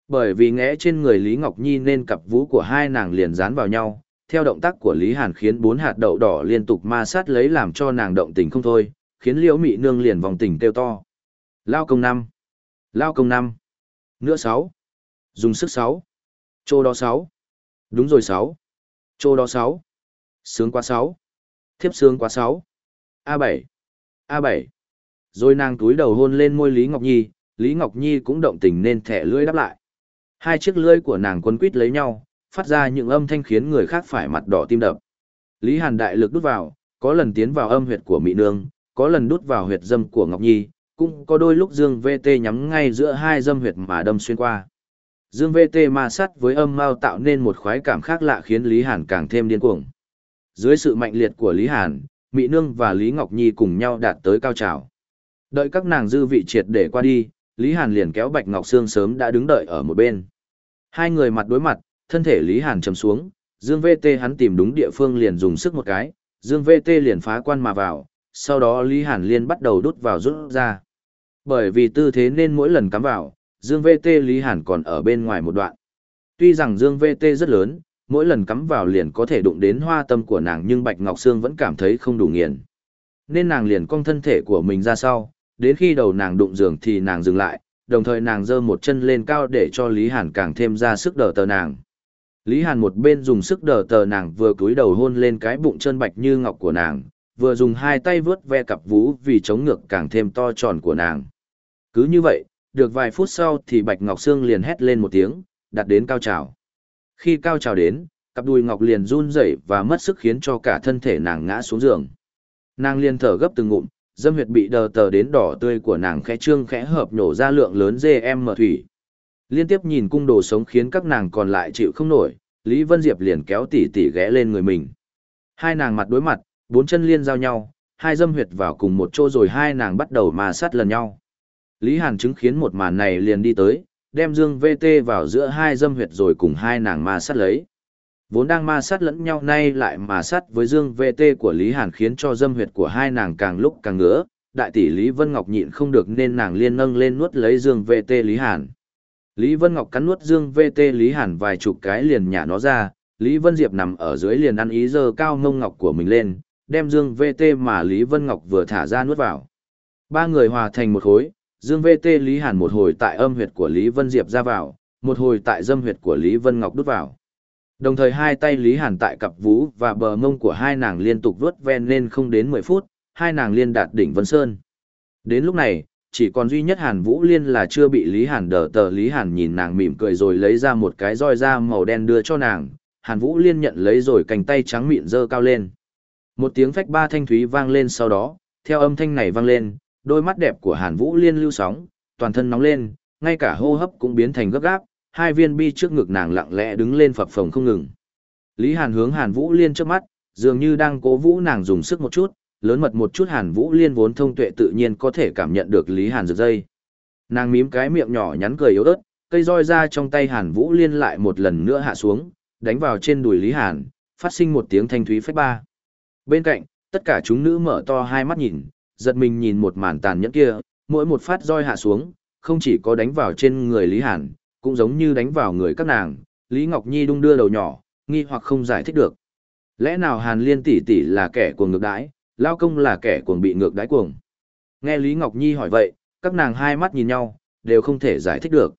Bởi vì ngẽ trên người Lý Ngọc Nhi nên cặp vú của hai nàng liền dán vào nhau, theo động tác của Lý Hàn khiến bốn hạt đậu đỏ liên tục ma sát lấy làm cho nàng động tình không thôi, khiến Liễu Mị Nương liền vòng tình kêu to. Lao công năm, Lao công năm, Nữa sáu, Dùng sức sáu, Chô đó sáu, Đúng rồi sáu, Chô đó sáu, Sướng quá sáu, Thiếp sướng quá sáu, a bảy, a bảy, Rồi nàng túi đầu hôn lên môi Lý Ngọc Nhi, Lý Ngọc Nhi cũng động tình nên thẻ lưỡi đáp lại. Hai chiếc lưỡi của nàng quấn quít lấy nhau, phát ra những âm thanh khiến người khác phải mặt đỏ tim đập. Lý Hàn đại lực đút vào, có lần tiến vào âm huyệt của mỹ Nương, có lần đút vào huyệt dâm của Ngọc Nhi, cũng có đôi lúc Dương VT nhắm ngay giữa hai dâm huyệt mà đâm xuyên qua. Dương VT ma sát với âm mao tạo nên một khoái cảm khác lạ khiến Lý Hàn càng thêm điên cuồng. Dưới sự mạnh liệt của Lý Hàn, Mị Nương và Lý Ngọc Nhi cùng nhau đạt tới cao trào. Đợi các nàng dư vị triệt để qua đi, Lý Hàn liền kéo Bạch Ngọc Sương sớm đã đứng đợi ở một bên. Hai người mặt đối mặt, thân thể Lý Hàn chấm xuống, Dương VT hắn tìm đúng địa phương liền dùng sức một cái, Dương VT liền phá quan mà vào, sau đó Lý Hàn liên bắt đầu đút vào rút ra. Bởi vì tư thế nên mỗi lần cắm vào, Dương VT Lý Hàn còn ở bên ngoài một đoạn. Tuy rằng Dương VT rất lớn, mỗi lần cắm vào liền có thể đụng đến hoa tâm của nàng nhưng Bạch Ngọc Sương vẫn cảm thấy không đủ nghiền. Nên nàng liền cong thân thể của mình ra sau, đến khi đầu nàng đụng giường thì nàng dừng lại, đồng thời nàng giơ một chân lên cao để cho Lý Hàn càng thêm ra sức đỡ tờ nàng. Lý Hàn một bên dùng sức đỡ tờ nàng vừa cúi đầu hôn lên cái bụng chân bạch như ngọc của nàng, vừa dùng hai tay vướt ve cặp vú vì chống ngược càng thêm to tròn của nàng. Cứ như vậy, được vài phút sau thì Bạch Ngọc Sương liền hét lên một tiếng, đặt đến cao trào. Khi cao trào đến, cặp đùi ngọc liền run rẩy và mất sức khiến cho cả thân thể nàng ngã xuống giường. Nàng liền thở gấp từng ngụm, dâm huyệt bị đờ tờ đến đỏ tươi của nàng khẽ trương khẽ hợp nhổ ra lượng lớn dê em mở thủy. Liên tiếp nhìn cung đồ sống khiến các nàng còn lại chịu không nổi, Lý Vân Diệp liền kéo tỉ tỉ ghé lên người mình. Hai nàng mặt đối mặt, bốn chân liên giao nhau, hai dâm huyệt vào cùng một chỗ rồi hai nàng bắt đầu mà sát lần nhau. Lý Hàn chứng khiến một màn này liền đi tới, đem dương VT vào giữa hai dâm huyệt rồi cùng hai nàng ma sát lấy. Vốn đang ma sát lẫn nhau nay lại ma sát với dương VT của Lý Hàn khiến cho dâm huyệt của hai nàng càng lúc càng ngứa, đại tỷ Lý Vân Ngọc nhịn không được nên nàng liên nâng lên nuốt lấy dương VT Lý Hàn. Lý Vân Ngọc cắn nuốt dương VT Lý Hàn vài chục cái liền nhả nó ra, Lý Vân Diệp nằm ở dưới liền ăn ý dơ cao ngông ngọc của mình lên, đem dương VT mà Lý Vân Ngọc vừa thả ra nuốt vào. Ba người hòa thành một khối, dương VT Lý Hàn một hồi tại âm huyệt của Lý Vân Diệp ra vào, một hồi tại dâm huyệt của Lý Vân Ngọc đút vào. Đồng thời hai tay Lý Hàn tại cặp vú và bờ mông của hai nàng liên tục vuốt ven lên không đến 10 phút, hai nàng liên đạt đỉnh Vân Sơn. Đến lúc này, chỉ còn duy nhất Hàn Vũ Liên là chưa bị Lý Hàn đỡ tờ Lý Hàn nhìn nàng mỉm cười rồi lấy ra một cái roi da màu đen đưa cho nàng, Hàn Vũ Liên nhận lấy rồi cánh tay trắng mịn dơ cao lên. Một tiếng phách ba thanh thúy vang lên sau đó, theo âm thanh này vang lên, đôi mắt đẹp của Hàn Vũ Liên lưu sóng, toàn thân nóng lên, ngay cả hô hấp cũng biến thành gấp gáp, hai viên bi trước ngực nàng lặng lẽ đứng lên phập phồng không ngừng. Lý Hàn hướng Hàn Vũ Liên trước mắt, dường như đang cố vũ nàng dùng sức một chút, lớn mật một chút Hàn Vũ Liên vốn thông tuệ tự nhiên có thể cảm nhận được Lý Hàn giật dây. Nàng mím cái miệng nhỏ nhắn cười yếu ớt, cây roi ra trong tay Hàn Vũ Liên lại một lần nữa hạ xuống, đánh vào trên đùi Lý Hàn, phát sinh một tiếng thanh thúy phách ba. Bên cạnh, tất cả chúng nữ mở to hai mắt nhìn, giật mình nhìn một màn tàn nhẫn kia, mỗi một phát roi hạ xuống, không chỉ có đánh vào trên người Lý Hàn, cũng giống như đánh vào người các nàng, Lý Ngọc Nhi đung đưa đầu nhỏ, nghi hoặc không giải thích được. Lẽ nào Hàn Liên tỷ tỷ là kẻ cuồng ngược đãi, Lao Công là kẻ cuồng bị ngược đãi cuồng? Nghe Lý Ngọc Nhi hỏi vậy, các nàng hai mắt nhìn nhau, đều không thể giải thích được.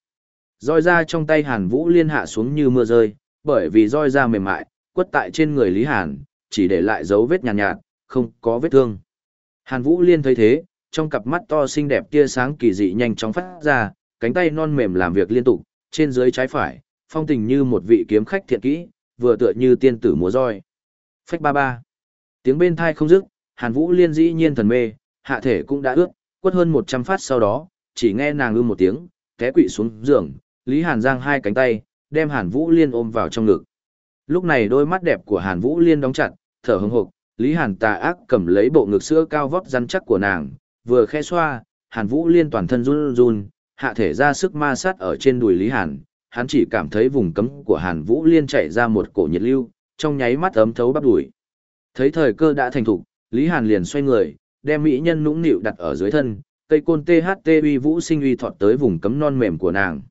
Roi ra trong tay Hàn Vũ Liên hạ xuống như mưa rơi, bởi vì roi ra mềm mại, quất tại trên người Lý Hàn, chỉ để lại dấu vết nhàn nhạt, nhạt, không có vết thương. Hàn Vũ Liên thấy thế, trong cặp mắt to xinh đẹp tia sáng kỳ dị nhanh chóng phát ra, cánh tay non mềm làm việc liên tục, trên dưới trái phải, phong tình như một vị kiếm khách thiện kỹ, vừa tựa như tiên tử múa roi. Phách ba ba. Tiếng bên thai không dứt, Hàn Vũ Liên dĩ nhiên thần mê, hạ thể cũng đã ướt, quất hơn 100 phát sau đó, chỉ nghe nàng ư một tiếng, té quỵ xuống giường, Lý Hàn giang hai cánh tay, đem Hàn Vũ Liên ôm vào trong ngực. Lúc này đôi mắt đẹp của Hàn Vũ Liên đóng chặt, thở hững hộc, Lý Hàn tà ác cầm lấy bộ ngực sữa cao vóc rắn chắc của nàng, vừa khẽ xoa, Hàn Vũ Liên toàn thân run run, hạ thể ra sức ma sát ở trên đùi Lý Hàn, hắn chỉ cảm thấy vùng cấm của Hàn Vũ Liên chạy ra một cổ nhiệt lưu, trong nháy mắt ấm thấu bắp đùi. Thấy thời cơ đã thành thục, Lý Hàn liền xoay người, đem mỹ nhân nũng nịu đặt ở dưới thân, cây côn THT uy vũ sinh uy thọt tới vùng cấm non mềm của nàng.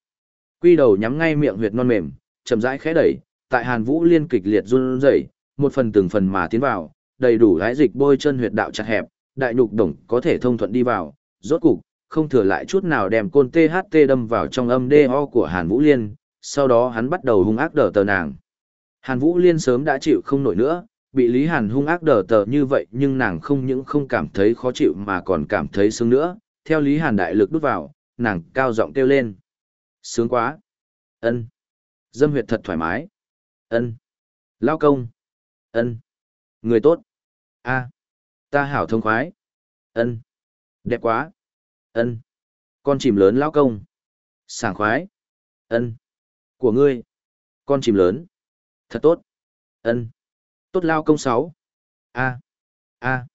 Quy đầu nhắm ngay miệng huyệt non mềm, chậm rãi khẽ đẩy, tại Hàn Vũ Liên kịch liệt run rẩy, một phần từng phần mà tiến vào, đầy đủ lái dịch bôi chân huyệt đạo chặt hẹp, đại nhục đồng có thể thông thuận đi vào, rốt cục, không thừa lại chút nào đem côn THT đâm vào trong âm DO của Hàn Vũ Liên, sau đó hắn bắt đầu hung ác đỡ tờ nàng. Hàn Vũ Liên sớm đã chịu không nổi nữa, bị Lý Hàn hung ác đờ tờ như vậy nhưng nàng không những không cảm thấy khó chịu mà còn cảm thấy sướng nữa, theo Lý Hàn đại lực đút vào, nàng cao giọng kêu lên. Sướng quá! ân Dâm huyệt thật thoải mái! ân Lao công! ân Người tốt! a Ta hảo thông khoái! ân Đẹp quá! ân Con chìm lớn lão công! Sảng khoái! ân Của ngươi! Con chìm lớn! Thật tốt! ân Tốt lao công sáu. A. A.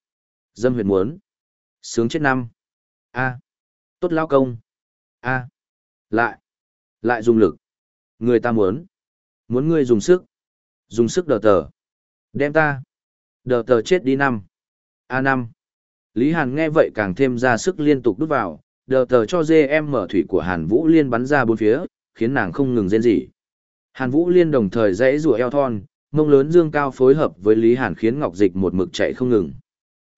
Dâm huyền muốn. Sướng chết năm. A. Tốt lao công. A. Lại. Lại dùng lực. Người ta muốn. Muốn ngươi dùng sức. Dùng sức đờ tờ. Đem ta. Đờ tờ chết đi năm. A năm. Lý Hàn nghe vậy càng thêm ra sức liên tục đút vào, đờ tờ cho GM mở thủy của Hàn Vũ Liên bắn ra bốn phía, khiến nàng không ngừng rên rỉ. Hàn Vũ Liên đồng thời dãy rủa eo thon, mông lớn dương cao phối hợp với Lý Hàn khiến Ngọc Dịch một mực chạy không ngừng.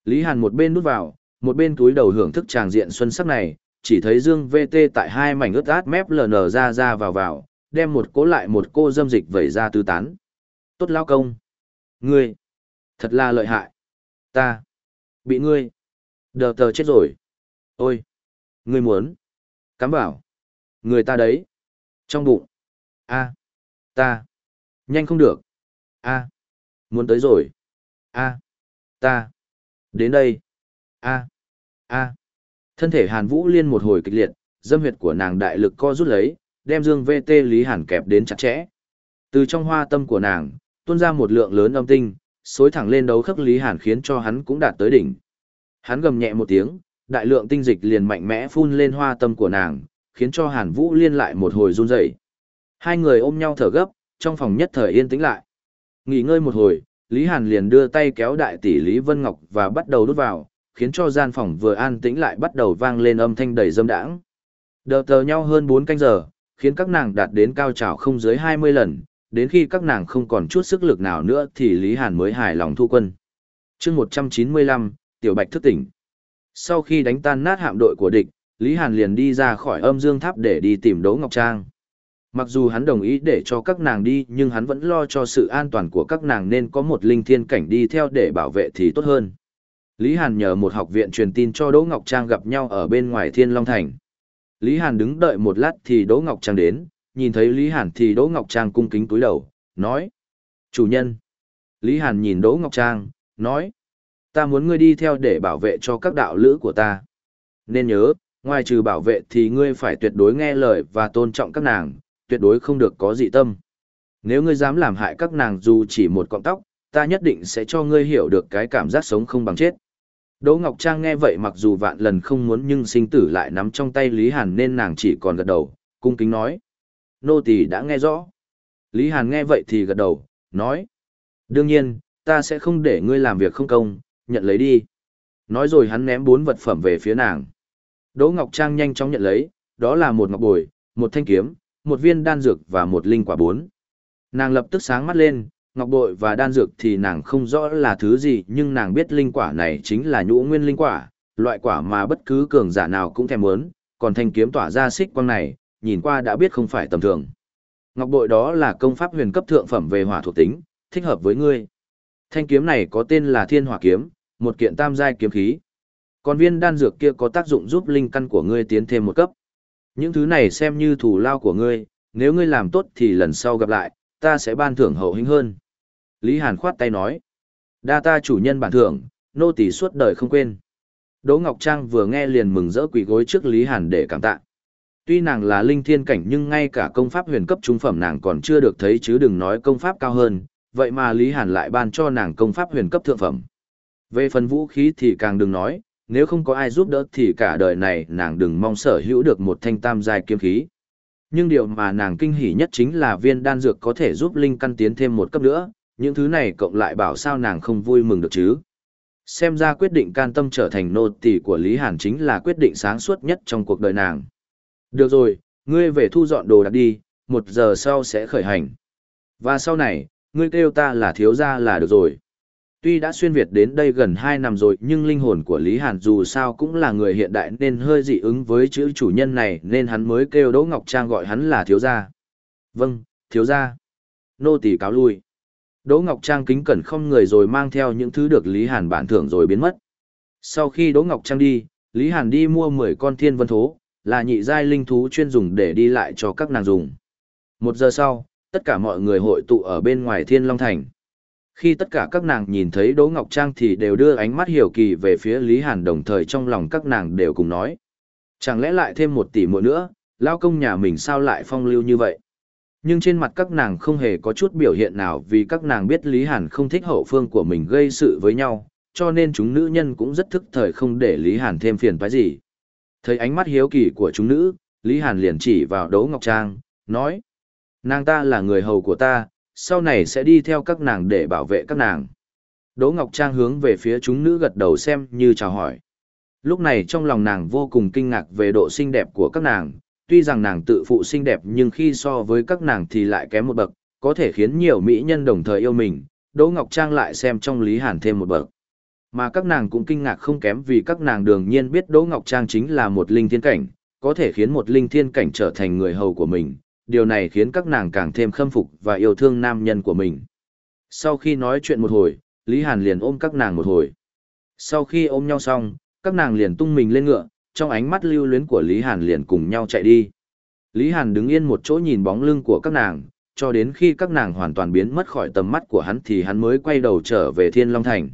Lý Hàn một bên nút vào, một bên túi đầu hưởng thức tràng diện xuân sắc này, chỉ thấy dương VT tại hai mảnh ướt át mép ln ra ra vào vào, đem một cố lại một cô dâm dịch vẩy ra tứ tán. Tốt lao công. Ngươi. Thật là lợi hại. Ta. Bị ngươi. Đờ tờ chết rồi. Ôi. Ngươi muốn. Cắm vào. Người ta đấy. Trong bụng. a Ta. Nhanh không được. A. Muốn tới rồi. A. Ta. Đến đây. A. A. Thân thể Hàn Vũ Liên một hồi kịch liệt, dâm huyệt của nàng đại lực co rút lấy, đem Dương VT Lý Hàn kẹp đến chặt chẽ. Từ trong hoa tâm của nàng, tuôn ra một lượng lớn âm tinh, xối thẳng lên đấu khắc Lý Hàn khiến cho hắn cũng đạt tới đỉnh. Hắn gầm nhẹ một tiếng, đại lượng tinh dịch liền mạnh mẽ phun lên hoa tâm của nàng, khiến cho Hàn Vũ Liên lại một hồi run rẩy. Hai người ôm nhau thở gấp, trong phòng nhất thời yên tĩnh lại. Nghỉ ngơi một hồi, Lý Hàn liền đưa tay kéo đại tỷ Lý Vân Ngọc và bắt đầu đút vào, khiến cho gian phòng vừa an tĩnh lại bắt đầu vang lên âm thanh đầy dâm đãng. Đờ tờ nhau hơn 4 canh giờ, khiến các nàng đạt đến cao trào không dưới 20 lần, đến khi các nàng không còn chút sức lực nào nữa thì Lý Hàn mới hài lòng thu quân. chương 195, Tiểu Bạch thức tỉnh. Sau khi đánh tan nát hạm đội của địch, Lý Hàn liền đi ra khỏi âm dương tháp để đi tìm Đỗ Ngọc Trang. Mặc dù hắn đồng ý để cho các nàng đi nhưng hắn vẫn lo cho sự an toàn của các nàng nên có một linh thiên cảnh đi theo để bảo vệ thì tốt hơn. Lý Hàn nhờ một học viện truyền tin cho Đỗ Ngọc Trang gặp nhau ở bên ngoài Thiên Long Thành. Lý Hàn đứng đợi một lát thì Đỗ Ngọc Trang đến, nhìn thấy Lý Hàn thì Đỗ Ngọc Trang cung kính cúi đầu, nói. Chủ nhân. Lý Hàn nhìn Đỗ Ngọc Trang, nói. Ta muốn ngươi đi theo để bảo vệ cho các đạo lữ của ta. Nên nhớ, ngoài trừ bảo vệ thì ngươi phải tuyệt đối nghe lời và tôn trọng các nàng, tuyệt đối không được có dị tâm. Nếu ngươi dám làm hại các nàng dù chỉ một cọng tóc, ta nhất định sẽ cho ngươi hiểu được cái cảm giác sống không bằng chết. Đỗ Ngọc Trang nghe vậy mặc dù vạn lần không muốn nhưng sinh tử lại nắm trong tay Lý Hàn nên nàng chỉ còn gật đầu, cung kính nói. Nô tỳ đã nghe rõ. Lý Hàn nghe vậy thì gật đầu, nói. Đương nhiên, ta sẽ không để ngươi làm việc không công, nhận lấy đi. Nói rồi hắn ném bốn vật phẩm về phía nàng. Đỗ Ngọc Trang nhanh chóng nhận lấy, đó là một ngọc bồi, một thanh kiếm, một viên đan dược và một linh quả bốn. Nàng lập tức sáng mắt lên, ngọc bội và đan dược thì nàng không rõ là thứ gì nhưng nàng biết linh quả này chính là nhũ nguyên linh quả, loại quả mà bất cứ cường giả nào cũng thèm muốn, còn thanh kiếm tỏa ra xích quang này, nhìn qua đã biết không phải tầm thường. Ngọc bội đó là công pháp huyền cấp thượng phẩm về hỏa thuộc tính, thích hợp với ngươi. Thanh kiếm này có tên là Thiên Hỏa kiếm, một kiện tam giai kiếm khí. Còn viên đan dược kia có tác dụng giúp linh căn của ngươi tiến thêm một cấp. Những thứ này xem như thủ lao của ngươi, nếu ngươi làm tốt thì lần sau gặp lại, ta sẽ ban thưởng hậu hĩnh hơn. Lý Hàn khoát tay nói. Đa ta chủ nhân bản thưởng, nô tỳ suốt đời không quên. Đỗ Ngọc Trang vừa nghe liền mừng rỡ quỳ gối trước Lý Hàn để cảm tạ. Tuy nàng là linh thiên cảnh nhưng ngay cả công pháp huyền cấp trung phẩm nàng còn chưa được thấy chứ đừng nói công pháp cao hơn, vậy mà Lý Hàn lại ban cho nàng công pháp huyền cấp thượng phẩm. Về phần vũ khí thì càng đừng nói, nếu không có ai giúp đỡ thì cả đời này nàng đừng mong sở hữu được một thanh tam giai kiếm khí. Nhưng điều mà nàng kinh hỉ nhất chính là viên đan dược có thể giúp linh căn tiến thêm một cấp nữa, những thứ này cộng lại bảo sao nàng không vui mừng được chứ. Xem ra quyết định can tâm trở thành nô tỳ của Lý Hàn chính là quyết định sáng suốt nhất trong cuộc đời nàng. Được rồi, ngươi về thu dọn đồ đạc đi, một giờ sau sẽ khởi hành. Và sau này, ngươi kêu ta là thiếu gia là được rồi. Tuy đã xuyên Việt đến đây gần 2 năm rồi nhưng linh hồn của Lý Hàn dù sao cũng là người hiện đại nên hơi dị ứng với chữ chủ nhân này nên hắn mới kêu Đỗ Ngọc Trang gọi hắn là thiếu gia. Vâng, thiếu gia. Nô tỳ cáo lui. Đỗ Ngọc Trang kính cẩn không người rồi mang theo những thứ được Lý Hàn bản thưởng rồi biến mất. Sau khi Đỗ Ngọc Trang đi, Lý Hàn đi mua 10 con thiên vân thố, là nhị giai linh thú chuyên dùng để đi lại cho các nàng dùng. Một giờ sau, tất cả mọi người hội tụ ở bên ngoài Thiên Long Thành. Khi tất cả các nàng nhìn thấy Đỗ Ngọc Trang thì đều đưa ánh mắt hiểu kỳ về phía Lý Hàn đồng thời trong lòng các nàng đều cùng nói. Chẳng lẽ lại thêm một tỷ mỗi nữa, lao công nhà mình sao lại phong lưu như vậy? Nhưng trên mặt các nàng không hề có chút biểu hiện nào vì các nàng biết Lý Hàn không thích hậu phương của mình gây sự với nhau, cho nên chúng nữ nhân cũng rất thức thời không để Lý Hàn thêm phiền phải gì. Thấy ánh mắt hiếu kỳ của chúng nữ, Lý Hàn liền chỉ vào Đỗ Ngọc Trang, nói. Nàng ta là người hầu của ta, sau này sẽ đi theo các nàng để bảo vệ các nàng. Đỗ Ngọc Trang hướng về phía chúng nữ gật đầu xem như chào hỏi. Lúc này trong lòng nàng vô cùng kinh ngạc về độ xinh đẹp của các nàng, tuy rằng nàng tự phụ xinh đẹp nhưng khi so với các nàng thì lại kém một bậc, có thể khiến nhiều mỹ nhân đồng thời yêu mình, Đỗ Ngọc Trang lại xem trong Lý Hàn thêm một bậc. Mà các nàng cũng kinh ngạc không kém vì các nàng đương nhiên biết Đỗ Ngọc Trang chính là một linh thiên cảnh, có thể khiến một linh thiên cảnh trở thành người hầu của mình, điều này khiến các nàng càng thêm khâm phục và yêu thương nam nhân của mình. Sau khi nói chuyện một hồi, Lý Hàn liền ôm các nàng một hồi. Sau khi ôm nhau xong, các nàng liền tung mình lên ngựa, trong ánh mắt lưu luyến của Lý Hàn liền cùng nhau chạy đi. Lý Hàn đứng yên một chỗ nhìn bóng lưng của các nàng, cho đến khi các nàng hoàn toàn biến mất khỏi tầm mắt của hắn thì hắn mới quay đầu trở về Thiên Long Thành.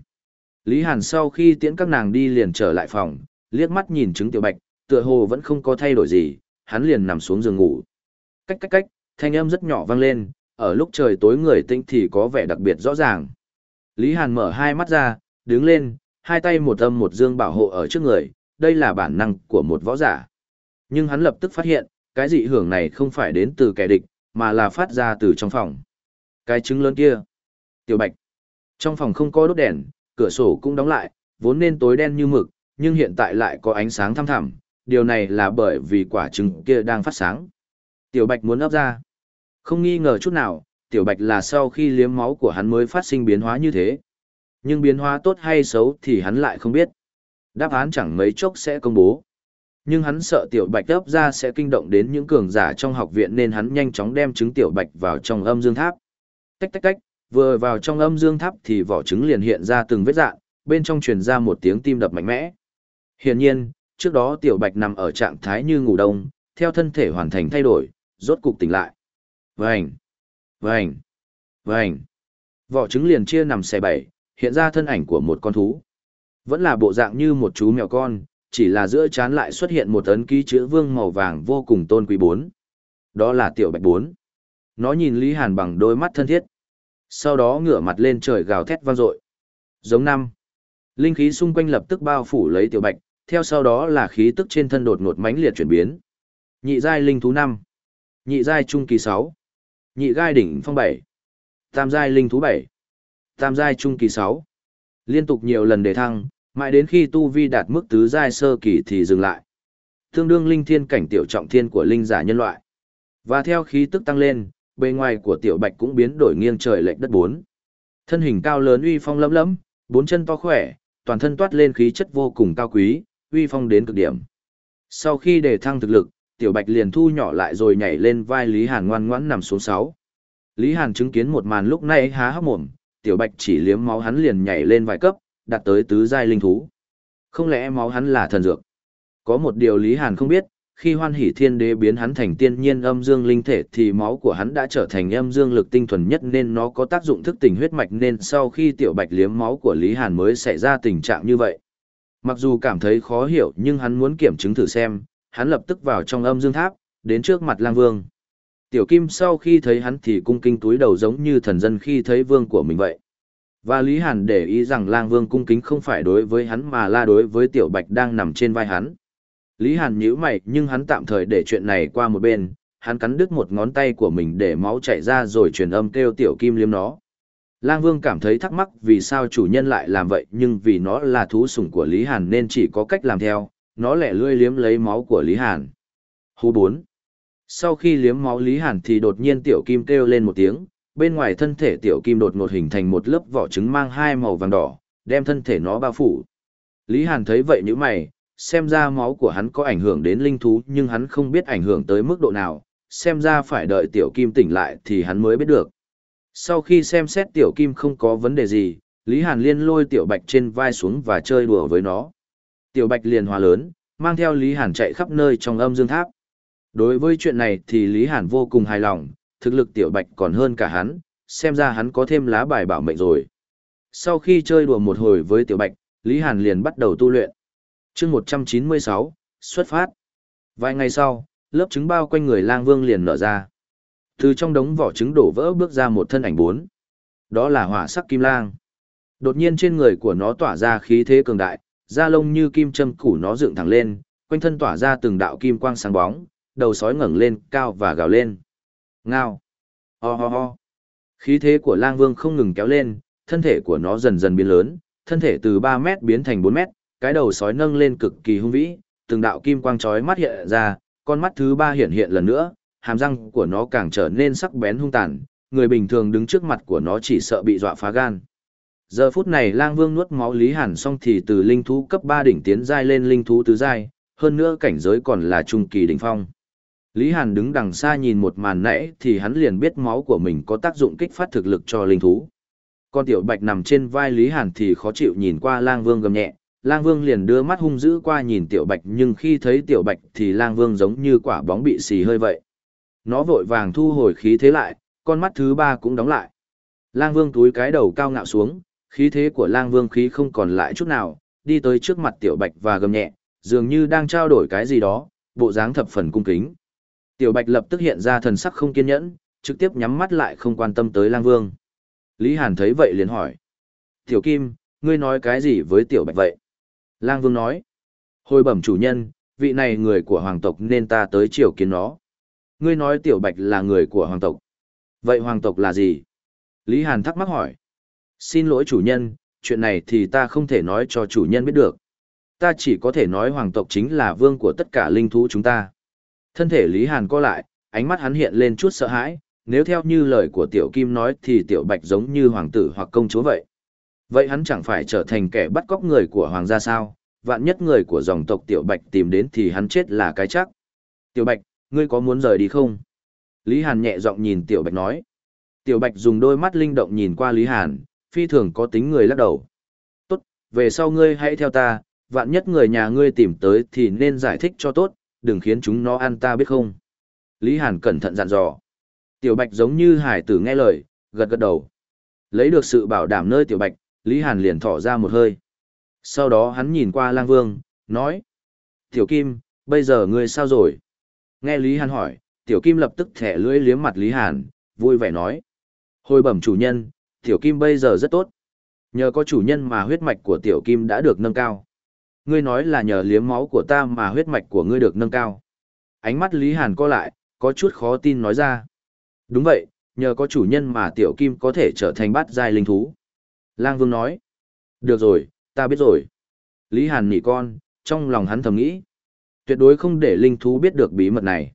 Lý Hàn sau khi tiễn các nàng đi liền trở lại phòng, liếc mắt nhìn trứng tiểu bạch, tựa hồ vẫn không có thay đổi gì, hắn liền nằm xuống giường ngủ. Cách cách cách, thanh âm rất nhỏ vang lên, ở lúc trời tối người tinh thì có vẻ đặc biệt rõ ràng. Lý Hàn mở hai mắt ra, đứng lên, hai tay một âm một dương bảo hộ ở trước người, đây là bản năng của một võ giả. Nhưng hắn lập tức phát hiện, cái dị hưởng này không phải đến từ kẻ địch, mà là phát ra từ trong phòng. Cái trứng lớn kia. Tiểu Bạch. Trong phòng không có đốt đèn, cửa sổ cũng đóng lại, vốn nên tối đen như mực, nhưng hiện tại lại có ánh sáng thăm thẳm, điều này là bởi vì quả trứng kia đang phát sáng. Tiểu Bạch muốn ấp ra. Không nghi ngờ chút nào, Tiểu Bạch là sau khi liếm máu của hắn mới phát sinh biến hóa như thế. Nhưng biến hóa tốt hay xấu thì hắn lại không biết. Đáp án chẳng mấy chốc sẽ công bố. Nhưng hắn sợ Tiểu Bạch ấp ra sẽ kinh động đến những cường giả trong học viện nên hắn nhanh chóng đem trứng Tiểu Bạch vào trong âm dương tháp. Tách tách tách, vừa vào trong âm dương tháp thì vỏ trứng liền hiện ra từng vết dạng, bên trong truyền ra một tiếng tim đập mạnh mẽ. Hiển nhiên, trước đó tiểu bạch nằm ở trạng thái như ngủ đông, theo thân thể hoàn thành thay đổi, rốt cục tỉnh lại. Vành, vành, vành. Vỏ trứng liền chia nằm xẻ bảy, hiện ra thân ảnh của một con thú. Vẫn là bộ dạng như một chú mèo con, chỉ là giữa chán lại xuất hiện một ấn ký chữ vương màu vàng vô cùng tôn quý bốn. Đó là tiểu bạch bốn. Nó nhìn Lý Hàn bằng đôi mắt thân thiết. Sau đó ngửa mặt lên trời gào thét vang dội. Giống năm. Linh khí xung quanh lập tức bao phủ lấy tiểu bạch, theo sau đó là khí tức trên thân đột ngột mãnh liệt chuyển biến. Nhị giai linh thú năm, nhị giai trung kỳ sáu, nhị giai đỉnh phong bảy, tam giai linh thú bảy, tam giai trung kỳ sáu. Liên tục nhiều lần đề thăng, mãi đến khi tu vi đạt mức tứ giai sơ kỳ thì dừng lại. Tương đương linh thiên cảnh tiểu trọng thiên của linh giả nhân loại. Và theo khí tức tăng lên, bề ngoài của tiểu bạch cũng biến đổi nghiêng trời lệch đất bốn. Thân hình cao lớn uy phong lấm lấm, bốn chân to khỏe, toàn thân toát lên khí chất vô cùng cao quý, uy phong đến cực điểm. Sau khi đề thăng thực lực, Tiểu Bạch liền thu nhỏ lại rồi nhảy lên vai Lý Hàn ngoan ngoãn nằm xuống sáu. Lý Hàn chứng kiến một màn lúc này há hốc mồm, Tiểu Bạch chỉ liếm máu hắn liền nhảy lên vài cấp, đạt tới tứ giai linh thú. Không lẽ máu hắn là thần dược? Có một điều Lý Hàn không biết, khi hoan hỷ thiên đế biến hắn thành tiên nhiên âm dương linh thể thì máu của hắn đã trở thành âm dương lực tinh thuần nhất nên nó có tác dụng thức tỉnh huyết mạch nên sau khi tiểu bạch liếm máu của Lý Hàn mới xảy ra tình trạng như vậy. Mặc dù cảm thấy khó hiểu nhưng hắn muốn kiểm chứng thử xem, hắn lập tức vào trong âm dương tháp, đến trước mặt lang vương. Tiểu Kim sau khi thấy hắn thì cung kính túi đầu giống như thần dân khi thấy vương của mình vậy. Và Lý Hàn để ý rằng lang vương cung kính không phải đối với hắn mà là đối với tiểu bạch đang nằm trên vai hắn. Lý Hàn nhíu mày nhưng hắn tạm thời để chuyện này qua một bên, hắn cắn đứt một ngón tay của mình để máu chảy ra rồi truyền âm kêu tiểu kim liếm nó. Lang Vương cảm thấy thắc mắc vì sao chủ nhân lại làm vậy nhưng vì nó là thú sủng của Lý Hàn nên chỉ có cách làm theo, nó lẻ lươi liếm lấy máu của Lý Hàn. Hú 4. Sau khi liếm máu Lý Hàn thì đột nhiên tiểu kim kêu lên một tiếng, bên ngoài thân thể tiểu kim đột ngột hình thành một lớp vỏ trứng mang hai màu vàng đỏ, đem thân thể nó bao phủ. Lý Hàn thấy vậy như mày, xem ra máu của hắn có ảnh hưởng đến linh thú nhưng hắn không biết ảnh hưởng tới mức độ nào, xem ra phải đợi tiểu kim tỉnh lại thì hắn mới biết được. Sau khi xem xét tiểu kim không có vấn đề gì, Lý Hàn liên lôi tiểu bạch trên vai xuống và chơi đùa với nó. Tiểu bạch liền hòa lớn, mang theo Lý Hàn chạy khắp nơi trong âm dương tháp. Đối với chuyện này thì Lý Hàn vô cùng hài lòng, thực lực tiểu bạch còn hơn cả hắn, xem ra hắn có thêm lá bài bảo mệnh rồi. Sau khi chơi đùa một hồi với tiểu bạch, Lý Hàn liền bắt đầu tu luyện chương 196, xuất phát. Vài ngày sau, lớp trứng bao quanh người lang vương liền nở ra. Từ trong đống vỏ trứng đổ vỡ bước ra một thân ảnh bốn. Đó là hỏa sắc kim lang. Đột nhiên trên người của nó tỏa ra khí thế cường đại, da lông như kim châm củ nó dựng thẳng lên, quanh thân tỏa ra từng đạo kim quang sáng bóng, đầu sói ngẩng lên, cao và gào lên. Ngao. Ho ho ho. Khí thế của lang vương không ngừng kéo lên, thân thể của nó dần dần biến lớn, thân thể từ 3 mét biến thành 4 mét, cái đầu sói nâng lên cực kỳ hung vĩ, từng đạo kim quang chói mắt hiện ra, con mắt thứ ba hiện hiện lần nữa, hàm răng của nó càng trở nên sắc bén hung tàn, người bình thường đứng trước mặt của nó chỉ sợ bị dọa phá gan. Giờ phút này lang vương nuốt máu Lý Hàn xong thì từ linh thú cấp 3 đỉnh tiến giai lên linh thú tứ giai, hơn nữa cảnh giới còn là trung kỳ đỉnh phong. Lý Hàn đứng đằng xa nhìn một màn nãy thì hắn liền biết máu của mình có tác dụng kích phát thực lực cho linh thú. Con tiểu bạch nằm trên vai Lý Hàn thì khó chịu nhìn qua lang vương gầm nhẹ, lang vương liền đưa mắt hung dữ qua nhìn tiểu bạch nhưng khi thấy tiểu bạch thì lang vương giống như quả bóng bị xì hơi vậy. Nó vội vàng thu hồi khí thế lại, con mắt thứ ba cũng đóng lại. Lang Vương túi cái đầu cao ngạo xuống, khí thế của Lang Vương khí không còn lại chút nào, đi tới trước mặt Tiểu Bạch và gầm nhẹ, dường như đang trao đổi cái gì đó, bộ dáng thập phần cung kính. Tiểu Bạch lập tức hiện ra thần sắc không kiên nhẫn, trực tiếp nhắm mắt lại không quan tâm tới Lang Vương. Lý Hàn thấy vậy liền hỏi. Tiểu Kim, ngươi nói cái gì với Tiểu Bạch vậy? Lang Vương nói. Hồi bẩm chủ nhân, vị này người của hoàng tộc nên ta tới triều kiến nó. Ngươi nói Tiểu Bạch là người của hoàng tộc. Vậy hoàng tộc là gì? Lý Hàn thắc mắc hỏi. Xin lỗi chủ nhân, chuyện này thì ta không thể nói cho chủ nhân biết được. Ta chỉ có thể nói hoàng tộc chính là vương của tất cả linh thú chúng ta. Thân thể Lý Hàn co lại, ánh mắt hắn hiện lên chút sợ hãi, nếu theo như lời của Tiểu Kim nói thì Tiểu Bạch giống như hoàng tử hoặc công chúa vậy. Vậy hắn chẳng phải trở thành kẻ bắt cóc người của hoàng gia sao, vạn nhất người của dòng tộc Tiểu Bạch tìm đến thì hắn chết là cái chắc. Tiểu Bạch, ngươi có muốn rời đi không? Lý Hàn nhẹ giọng nhìn Tiểu Bạch nói. Tiểu Bạch dùng đôi mắt linh động nhìn qua Lý Hàn, phi thường có tính người lắc đầu. Tốt, về sau ngươi hãy theo ta, vạn nhất người nhà ngươi tìm tới thì nên giải thích cho tốt, đừng khiến chúng nó ăn ta biết không. Lý Hàn cẩn thận dặn dò. Tiểu Bạch giống như hải tử nghe lời, gật gật đầu. Lấy được sự bảo đảm nơi Tiểu Bạch, Lý Hàn liền thỏ ra một hơi. Sau đó hắn nhìn qua Lang Vương, nói. Tiểu Kim, bây giờ ngươi sao rồi? Nghe Lý Hàn hỏi, Tiểu Kim lập tức thẻ lưỡi liếm mặt Lý Hàn, vui vẻ nói. Hồi bẩm chủ nhân, Tiểu Kim bây giờ rất tốt. Nhờ có chủ nhân mà huyết mạch của Tiểu Kim đã được nâng cao. Ngươi nói là nhờ liếm máu của ta mà huyết mạch của ngươi được nâng cao. Ánh mắt Lý Hàn co lại, có chút khó tin nói ra. Đúng vậy, nhờ có chủ nhân mà Tiểu Kim có thể trở thành bát giai linh thú. Lang Vương nói. Được rồi, ta biết rồi. Lý Hàn nỉ con, trong lòng hắn thầm nghĩ. Tuyệt đối không để linh thú biết được bí mật này.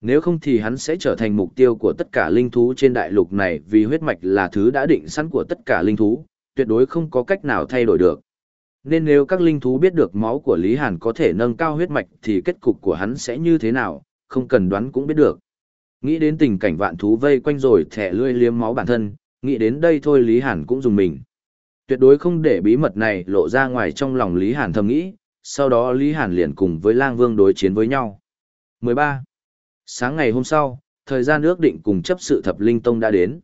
Nếu không thì hắn sẽ trở thành mục tiêu của tất cả linh thú trên đại lục này vì huyết mạch là thứ đã định sẵn của tất cả linh thú, tuyệt đối không có cách nào thay đổi được. Nên nếu các linh thú biết được máu của Lý Hàn có thể nâng cao huyết mạch thì kết cục của hắn sẽ như thế nào, không cần đoán cũng biết được. Nghĩ đến tình cảnh vạn thú vây quanh rồi thẻ lươi liếm máu bản thân, nghĩ đến đây thôi Lý Hàn cũng dùng mình. Tuyệt đối không để bí mật này lộ ra ngoài trong lòng Lý Hàn thầm nghĩ, sau đó Lý Hàn liền cùng với Lang Vương đối chiến với nhau. 13. Sáng ngày hôm sau, thời gian ước định cùng chấp sự thập linh tông đã đến.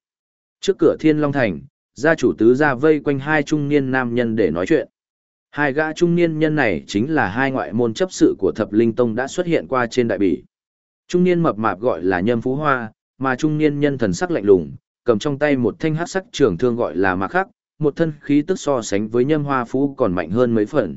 Trước cửa Thiên Long Thành, gia chủ tứ ra vây quanh hai trung niên nam nhân để nói chuyện. Hai gã trung niên nhân này chính là hai ngoại môn chấp sự của thập linh tông đã xuất hiện qua trên đại bỉ. Trung niên mập mạp gọi là Nhâm Phú Hoa, mà trung niên nhân thần sắc lạnh lùng, cầm trong tay một thanh hắc sắc trường thương gọi là Mạc Khắc, một thân khí tức so sánh với Nhâm Hoa Phú còn mạnh hơn mấy phần.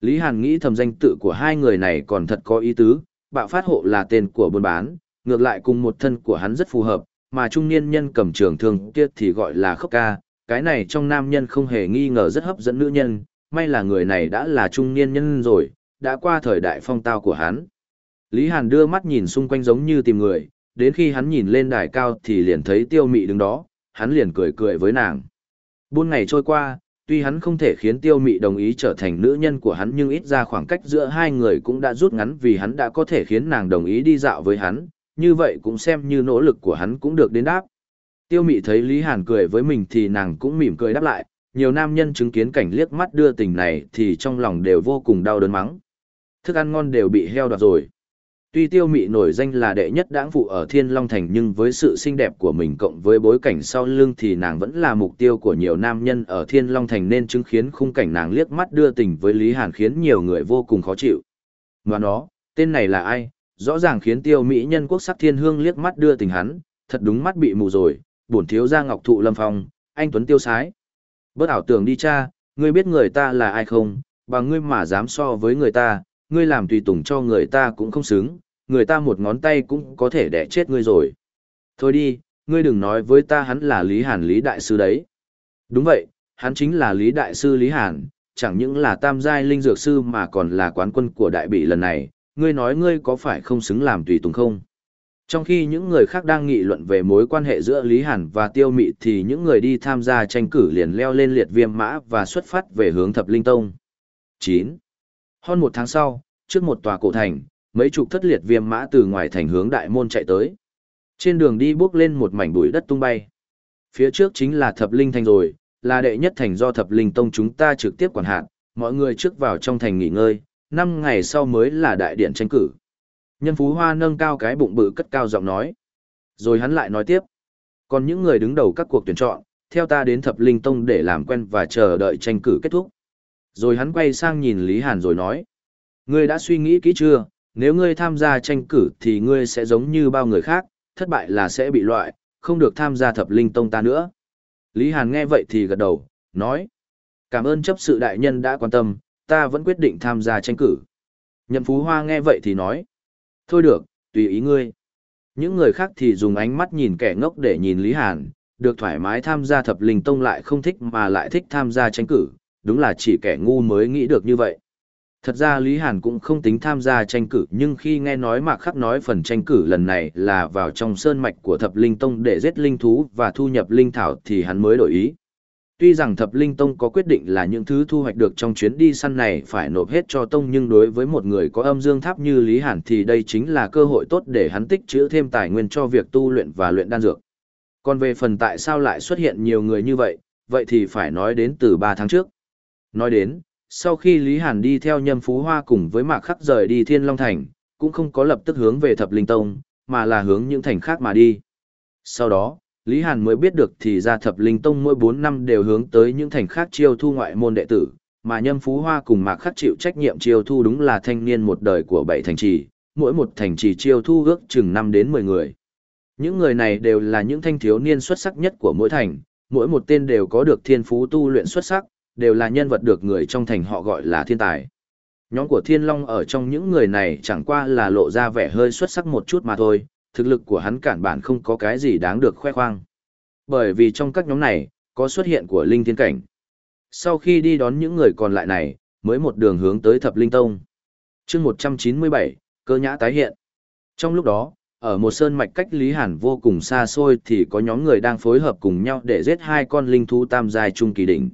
Lý Hàn nghĩ thầm danh tự của hai người này còn thật có ý tứ, bạo phát hộ là tên của buôn bán, ngược lại cùng một thân của hắn rất phù hợp, mà trung niên nhân cầm trường thương kia thì gọi là khốc ca, cái này trong nam nhân không hề nghi ngờ rất hấp dẫn nữ nhân, may là người này đã là trung niên nhân rồi, đã qua thời đại phong tao của hắn. Lý Hàn đưa mắt nhìn xung quanh giống như tìm người, đến khi hắn nhìn lên đài cao thì liền thấy tiêu mị đứng đó, hắn liền cười cười với nàng. Buôn ngày trôi qua, tuy hắn không thể khiến tiêu mị đồng ý trở thành nữ nhân của hắn nhưng ít ra khoảng cách giữa hai người cũng đã rút ngắn vì hắn đã có thể khiến nàng đồng ý đi dạo với hắn, như vậy cũng xem như nỗ lực của hắn cũng được đến đáp. Tiêu mị thấy Lý Hàn cười với mình thì nàng cũng mỉm cười đáp lại, nhiều nam nhân chứng kiến cảnh liếc mắt đưa tình này thì trong lòng đều vô cùng đau đớn mắng. Thức ăn ngon đều bị heo đoạt rồi. Tuy tiêu mị nổi danh là đệ nhất đảng phụ ở Thiên Long Thành nhưng với sự xinh đẹp của mình cộng với bối cảnh sau lưng thì nàng vẫn là mục tiêu của nhiều nam nhân ở Thiên Long Thành nên chứng kiến khung cảnh nàng liếc mắt đưa tình với Lý Hàn khiến nhiều người vô cùng khó chịu. Ngoài nó, tên này là ai? Rõ ràng khiến tiêu mỹ nhân quốc sắc thiên hương liếc mắt đưa tình hắn, thật đúng mắt bị mù rồi, bổn thiếu gia ngọc thụ lâm phong, anh Tuấn tiêu sái. Bớt ảo tưởng đi cha, ngươi biết người ta là ai không, bằng ngươi mà dám so với người ta, ngươi làm tùy tùng cho người ta cũng không xứng, người ta một ngón tay cũng có thể đẻ chết ngươi rồi. Thôi đi, ngươi đừng nói với ta hắn là Lý Hàn Lý Đại Sư đấy. Đúng vậy, hắn chính là Lý Đại Sư Lý Hàn, chẳng những là tam giai linh dược sư mà còn là quán quân của đại bị lần này, ngươi nói ngươi có phải không xứng làm tùy tùng không? Trong khi những người khác đang nghị luận về mối quan hệ giữa Lý Hàn và Tiêu Mị thì những người đi tham gia tranh cử liền leo lên liệt viêm mã và xuất phát về hướng Thập Linh Tông. 9. Hơn một tháng sau, trước một tòa cổ thành, mấy chục thất liệt viêm mã từ ngoài thành hướng đại môn chạy tới. Trên đường đi bước lên một mảnh bụi đất tung bay. Phía trước chính là thập linh thành rồi, là đệ nhất thành do thập linh tông chúng ta trực tiếp quản hạt, mọi người trước vào trong thành nghỉ ngơi, năm ngày sau mới là đại điện tranh cử. Nhân Phú Hoa nâng cao cái bụng bự cất cao giọng nói. Rồi hắn lại nói tiếp. Còn những người đứng đầu các cuộc tuyển chọn, theo ta đến thập linh tông để làm quen và chờ đợi tranh cử kết thúc. Rồi hắn quay sang nhìn Lý Hàn rồi nói. Ngươi đã suy nghĩ kỹ chưa, nếu ngươi tham gia tranh cử thì ngươi sẽ giống như bao người khác, thất bại là sẽ bị loại, không được tham gia thập linh tông ta nữa. Lý Hàn nghe vậy thì gật đầu, nói. Cảm ơn chấp sự đại nhân đã quan tâm, ta vẫn quyết định tham gia tranh cử. Nhậm Phú Hoa nghe vậy thì nói. Thôi được, tùy ý ngươi. Những người khác thì dùng ánh mắt nhìn kẻ ngốc để nhìn Lý Hàn, được thoải mái tham gia thập linh tông lại không thích mà lại thích tham gia tranh cử, đúng là chỉ kẻ ngu mới nghĩ được như vậy. Thật ra Lý Hàn cũng không tính tham gia tranh cử nhưng khi nghe nói Mạc Khắc nói phần tranh cử lần này là vào trong sơn mạch của thập linh tông để giết linh thú và thu nhập linh thảo thì hắn mới đổi ý. Tuy rằng thập linh tông có quyết định là những thứ thu hoạch được trong chuyến đi săn này phải nộp hết cho tông nhưng đối với một người có âm dương tháp như Lý Hàn thì đây chính là cơ hội tốt để hắn tích trữ thêm tài nguyên cho việc tu luyện và luyện đan dược. Còn về phần tại sao lại xuất hiện nhiều người như vậy, vậy thì phải nói đến từ 3 tháng trước. Nói đến, sau khi Lý Hàn đi theo nhâm phú hoa cùng với Mạc Khắc rời đi Thiên Long Thành, cũng không có lập tức hướng về Thập Linh Tông, mà là hướng những thành khác mà đi. Sau đó, Lý Hàn mới biết được thì ra Thập Linh Tông mỗi 4 năm đều hướng tới những thành khác chiêu thu ngoại môn đệ tử, mà nhâm phú hoa cùng Mạc Khắc chịu trách nhiệm chiêu thu đúng là thanh niên một đời của bảy thành trì, mỗi một thành trì chiêu thu ước chừng 5 đến 10 người. Những người này đều là những thanh thiếu niên xuất sắc nhất của mỗi thành, mỗi một tên đều có được thiên phú tu luyện xuất sắc, đều là nhân vật được người trong thành họ gọi là thiên tài. Nhóm của Thiên Long ở trong những người này chẳng qua là lộ ra vẻ hơi xuất sắc một chút mà thôi, thực lực của hắn cản bản không có cái gì đáng được khoe khoang. Bởi vì trong các nhóm này, có xuất hiện của Linh Thiên Cảnh. Sau khi đi đón những người còn lại này, mới một đường hướng tới Thập Linh Tông. chương 197, cơ nhã tái hiện. Trong lúc đó, ở một sơn mạch cách Lý Hàn vô cùng xa xôi thì có nhóm người đang phối hợp cùng nhau để giết hai con linh thú tam giai trung kỳ đỉnh.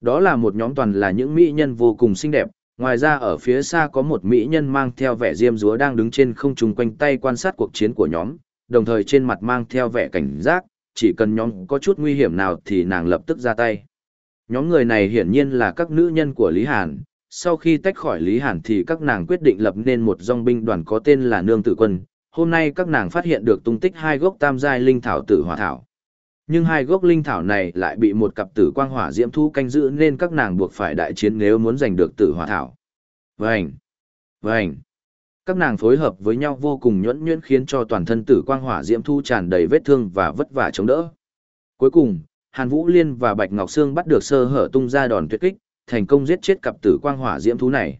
Đó là một nhóm toàn là những mỹ nhân vô cùng xinh đẹp, ngoài ra ở phía xa có một mỹ nhân mang theo vẻ diêm dúa đang đứng trên không trung quanh tay quan sát cuộc chiến của nhóm, đồng thời trên mặt mang theo vẻ cảnh giác, chỉ cần nhóm có chút nguy hiểm nào thì nàng lập tức ra tay. Nhóm người này hiển nhiên là các nữ nhân của Lý Hàn, sau khi tách khỏi Lý Hàn thì các nàng quyết định lập nên một dòng binh đoàn có tên là Nương Tử Quân. Hôm nay các nàng phát hiện được tung tích hai gốc tam giai linh thảo tử hỏa thảo. Nhưng hai gốc linh thảo này lại bị một cặp tử quang hỏa diễm thu canh giữ nên các nàng buộc phải đại chiến nếu muốn giành được tử hỏa thảo. Vành! Vành! Các nàng phối hợp với nhau vô cùng nhuyễn nhuyễn khiến cho toàn thân tử quang hỏa diễm thu tràn đầy vết thương và vất vả chống đỡ. Cuối cùng, Hàn Vũ Liên và Bạch Ngọc Sương bắt được sơ hở tung ra đòn tuyệt kích, thành công giết chết cặp tử quang hỏa diễm thú này.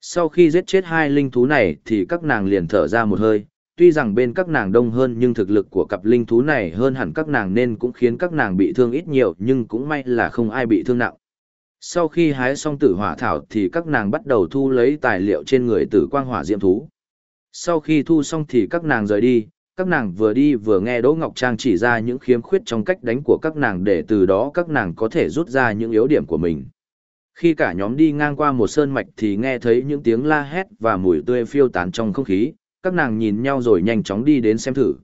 Sau khi giết chết hai linh thú này thì các nàng liền thở ra một hơi, tuy rằng bên các nàng đông hơn nhưng thực lực của cặp linh thú này hơn hẳn các nàng nên cũng khiến các nàng bị thương ít nhiều nhưng cũng may là không ai bị thương nặng. Sau khi hái xong tử hỏa thảo thì các nàng bắt đầu thu lấy tài liệu trên người tử quang hỏa diệm thú. Sau khi thu xong thì các nàng rời đi, các nàng vừa đi vừa nghe Đỗ Ngọc Trang chỉ ra những khiếm khuyết trong cách đánh của các nàng để từ đó các nàng có thể rút ra những yếu điểm của mình. Khi cả nhóm đi ngang qua một sơn mạch thì nghe thấy những tiếng la hét và mùi tươi phiêu tán trong không khí, các nàng nhìn nhau rồi nhanh chóng đi đến xem thử.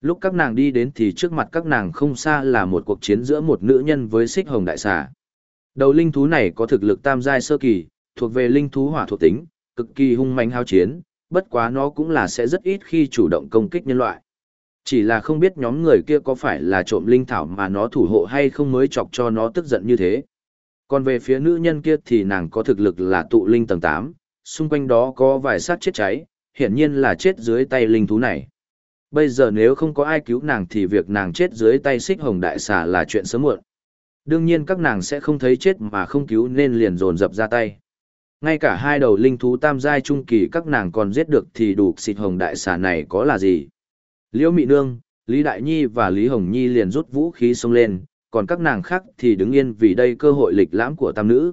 Lúc các nàng đi đến thì trước mặt các nàng không xa là một cuộc chiến giữa một nữ nhân với xích hồng đại xà. Đầu linh thú này có thực lực tam giai sơ kỳ, thuộc về linh thú hỏa thuộc tính, cực kỳ hung mãnh hao chiến, bất quá nó cũng là sẽ rất ít khi chủ động công kích nhân loại. Chỉ là không biết nhóm người kia có phải là trộm linh thảo mà nó thủ hộ hay không mới chọc cho nó tức giận như thế. Còn về phía nữ nhân kia thì nàng có thực lực là tụ linh tầng 8, xung quanh đó có vài sát chết cháy, hiển nhiên là chết dưới tay linh thú này. Bây giờ nếu không có ai cứu nàng thì việc nàng chết dưới tay xích hồng đại xà là chuyện sớm muộn. Đương nhiên các nàng sẽ không thấy chết mà không cứu nên liền dồn dập ra tay. Ngay cả hai đầu linh thú tam giai trung kỳ các nàng còn giết được thì đủ xịt hồng đại xà này có là gì. Liễu Mị Nương, Lý Đại Nhi và Lý Hồng Nhi liền rút vũ khí xông lên, còn các nàng khác thì đứng yên vì đây cơ hội lịch lãm của tam nữ.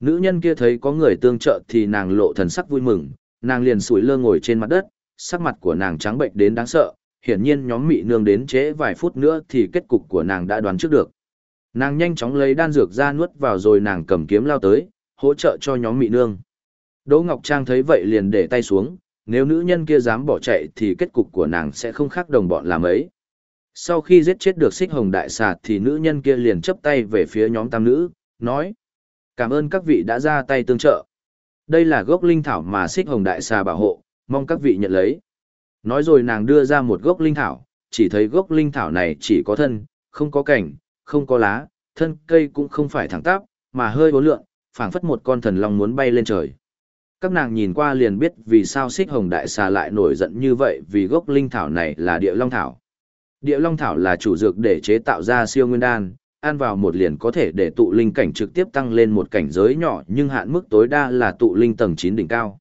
Nữ nhân kia thấy có người tương trợ thì nàng lộ thần sắc vui mừng, nàng liền sủi lơ ngồi trên mặt đất, sắc mặt của nàng trắng bệnh đến đáng sợ, hiển nhiên nhóm mị nương đến trễ vài phút nữa thì kết cục của nàng đã đoán trước được. Nàng nhanh chóng lấy đan dược ra nuốt vào rồi nàng cầm kiếm lao tới, hỗ trợ cho nhóm mị nương. Đỗ Ngọc Trang thấy vậy liền để tay xuống, nếu nữ nhân kia dám bỏ chạy thì kết cục của nàng sẽ không khác đồng bọn làm ấy. Sau khi giết chết được xích hồng đại sạt thì nữ nhân kia liền chấp tay về phía nhóm tam nữ, nói. Cảm ơn các vị đã ra tay tương trợ. Đây là gốc linh thảo mà xích hồng đại xà bảo hộ, mong các vị nhận lấy. Nói rồi nàng đưa ra một gốc linh thảo, chỉ thấy gốc linh thảo này chỉ có thân, không có cảnh, không có lá, thân cây cũng không phải thẳng tắp, mà hơi uốn lượn, phảng phất một con thần long muốn bay lên trời. Các nàng nhìn qua liền biết vì sao xích hồng đại xà lại nổi giận như vậy vì gốc linh thảo này là địa long thảo. Địa long thảo là chủ dược để chế tạo ra siêu nguyên đan, ăn vào một liền có thể để tụ linh cảnh trực tiếp tăng lên một cảnh giới nhỏ nhưng hạn mức tối đa là tụ linh tầng 9 đỉnh cao.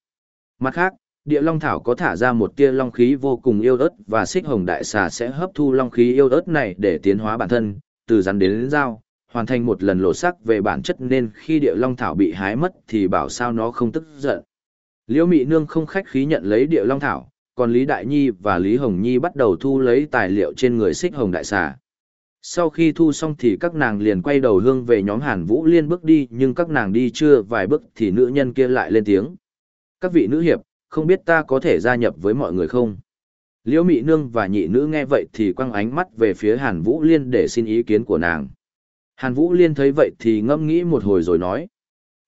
Mặt khác, địa long thảo có thả ra một tia long khí vô cùng yêu ớt và xích hồng đại xà sẽ hấp thu long khí yêu ớt này để tiến hóa bản thân, từ rắn đến, đến dao, hoàn thành một lần lộ sắc về bản chất nên khi địa long thảo bị hái mất thì bảo sao nó không tức giận. Liễu Mị Nương không khách khí nhận lấy địa long thảo, còn Lý Đại Nhi và Lý Hồng Nhi bắt đầu thu lấy tài liệu trên người xích hồng đại xà. Sau khi thu xong thì các nàng liền quay đầu hương về nhóm Hàn Vũ Liên bước đi nhưng các nàng đi chưa vài bước thì nữ nhân kia lại lên tiếng. Các vị nữ hiệp, không biết ta có thể gia nhập với mọi người không? Liễu Mị Nương và nhị nữ nghe vậy thì quăng ánh mắt về phía Hàn Vũ Liên để xin ý kiến của nàng. Hàn Vũ Liên thấy vậy thì ngẫm nghĩ một hồi rồi nói.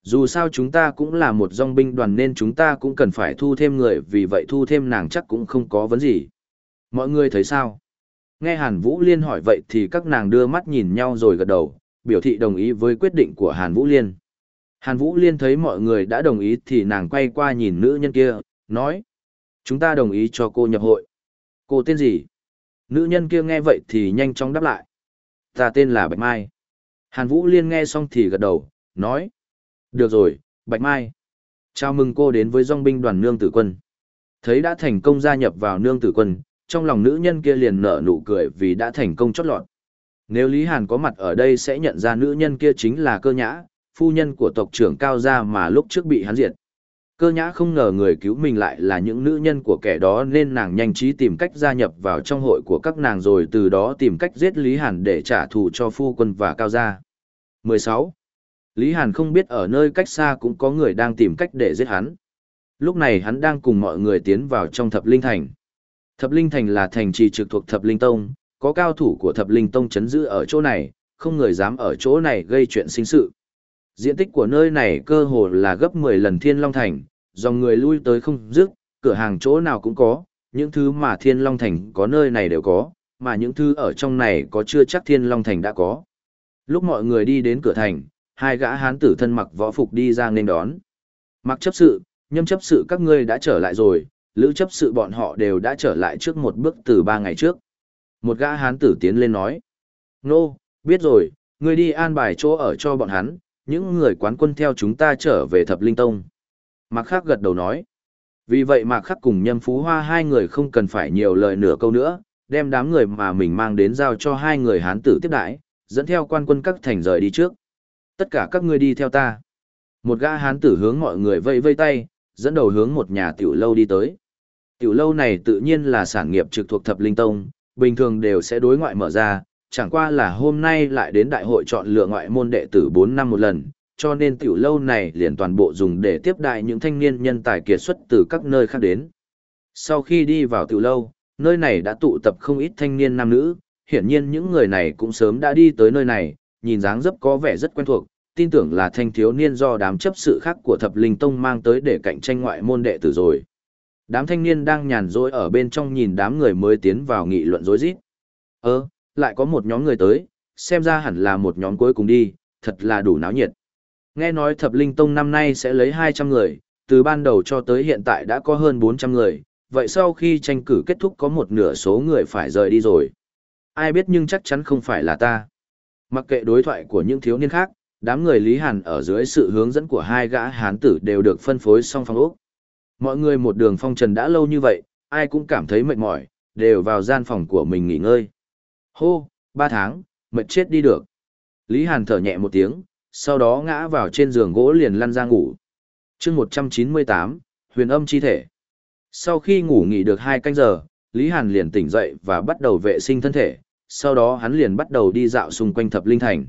Dù sao chúng ta cũng là một dòng binh đoàn nên chúng ta cũng cần phải thu thêm người vì vậy thu thêm nàng chắc cũng không có vấn gì. Mọi người thấy sao? Nghe Hàn Vũ Liên hỏi vậy thì các nàng đưa mắt nhìn nhau rồi gật đầu, biểu thị đồng ý với quyết định của Hàn Vũ Liên. Hàn Vũ Liên thấy mọi người đã đồng ý thì nàng quay qua nhìn nữ nhân kia, nói. Chúng ta đồng ý cho cô nhập hội. Cô tên gì? Nữ nhân kia nghe vậy thì nhanh chóng đáp lại. Ta tên là Bạch Mai. Hàn Vũ Liên nghe xong thì gật đầu, nói. Được rồi, Bạch Mai. Chào mừng cô đến với dòng binh đoàn nương tử quân. Thấy đã thành công gia nhập vào nương tử quân, trong lòng nữ nhân kia liền nở nụ cười vì đã thành công chót lọt. Nếu Lý Hàn có mặt ở đây sẽ nhận ra nữ nhân kia chính là cơ nhã, phu nhân của tộc trưởng Cao Gia mà lúc trước bị hắn diệt. Cơ nhã không ngờ người cứu mình lại là những nữ nhân của kẻ đó nên nàng nhanh trí tìm cách gia nhập vào trong hội của các nàng rồi từ đó tìm cách giết Lý Hàn để trả thù cho phu quân và Cao Gia. 16. Lý Hàn không biết ở nơi cách xa cũng có người đang tìm cách để giết hắn. Lúc này hắn đang cùng mọi người tiến vào trong thập linh thành. Thập linh thành là thành trì trực thuộc thập linh tông, có cao thủ của thập linh tông chấn giữ ở chỗ này, không người dám ở chỗ này gây chuyện sinh sự. Diện tích của nơi này cơ hồ là gấp 10 lần thiên long thành, dòng người lui tới không dứt, cửa hàng chỗ nào cũng có, những thứ mà thiên long thành có nơi này đều có, mà những thứ ở trong này có chưa chắc thiên long thành đã có. Lúc mọi người đi đến cửa thành, hai gã hán tử thân mặc võ phục đi ra nên đón. Mặc chấp sự, nhâm chấp sự các ngươi đã trở lại rồi, lữ chấp sự bọn họ đều đã trở lại trước một bước từ ba ngày trước. Một gã hán tử tiến lên nói. Nô, biết rồi, ngươi đi an bài chỗ ở cho bọn hắn, những người quán quân theo chúng ta trở về thập linh tông. Mạc Khắc gật đầu nói. Vì vậy Mạc Khắc cùng nhâm phú hoa hai người không cần phải nhiều lời nửa câu nữa, đem đám người mà mình mang đến giao cho hai người hán tử tiếp đãi, dẫn theo quan quân các thành rời đi trước. Tất cả các ngươi đi theo ta. Một gã hán tử hướng mọi người vây vây tay, dẫn đầu hướng một nhà tiểu lâu đi tới. Tiểu lâu này tự nhiên là sản nghiệp trực thuộc thập linh tông, bình thường đều sẽ đối ngoại mở ra, chẳng qua là hôm nay lại đến đại hội chọn lựa ngoại môn đệ tử 4 năm một lần, cho nên tiểu lâu này liền toàn bộ dùng để tiếp đại những thanh niên nhân tài kiệt xuất từ các nơi khác đến. Sau khi đi vào tiểu lâu, nơi này đã tụ tập không ít thanh niên nam nữ, hiển nhiên những người này cũng sớm đã đi tới nơi này, nhìn dáng dấp có vẻ rất quen thuộc, tin tưởng là thanh thiếu niên do đám chấp sự khác của thập linh tông mang tới để cạnh tranh ngoại môn đệ tử rồi. Đám thanh niên đang nhàn rỗi ở bên trong nhìn đám người mới tiến vào nghị luận rối rít. Ơ, lại có một nhóm người tới, xem ra hẳn là một nhóm cuối cùng đi, thật là đủ náo nhiệt. Nghe nói thập linh tông năm nay sẽ lấy 200 người, từ ban đầu cho tới hiện tại đã có hơn 400 người, vậy sau khi tranh cử kết thúc có một nửa số người phải rời đi rồi. Ai biết nhưng chắc chắn không phải là ta. Mặc kệ đối thoại của những thiếu niên khác, đám người Lý Hàn ở dưới sự hướng dẫn của hai gã hán tử đều được phân phối xong phòng ốc. Mọi người một đường phong trần đã lâu như vậy, ai cũng cảm thấy mệt mỏi, đều vào gian phòng của mình nghỉ ngơi. Hô, ba tháng, mệt chết đi được. Lý Hàn thở nhẹ một tiếng, sau đó ngã vào trên giường gỗ liền lăn ra ngủ. chương 198, huyền âm chi thể. Sau khi ngủ nghỉ được hai canh giờ, Lý Hàn liền tỉnh dậy và bắt đầu vệ sinh thân thể, sau đó hắn liền bắt đầu đi dạo xung quanh thập linh thành.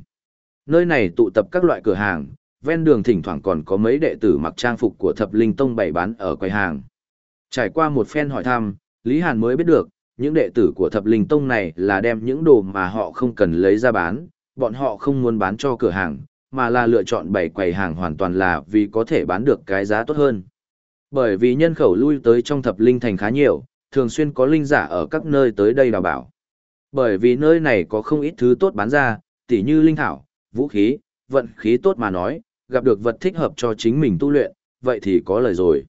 Nơi này tụ tập các loại cửa hàng, ven đường thỉnh thoảng còn có mấy đệ tử mặc trang phục của thập linh tông bày bán ở quầy hàng. Trải qua một phen hỏi thăm, Lý Hàn mới biết được, những đệ tử của thập linh tông này là đem những đồ mà họ không cần lấy ra bán, bọn họ không muốn bán cho cửa hàng, mà là lựa chọn bày quầy hàng hoàn toàn là vì có thể bán được cái giá tốt hơn. Bởi vì nhân khẩu lui tới trong thập linh thành khá nhiều, thường xuyên có linh giả ở các nơi tới đây đào bảo. Bởi vì nơi này có không ít thứ tốt bán ra, tỉ như linh thảo, vũ khí, vận khí tốt mà nói, gặp được vật thích hợp cho chính mình tu luyện, vậy thì có lời rồi.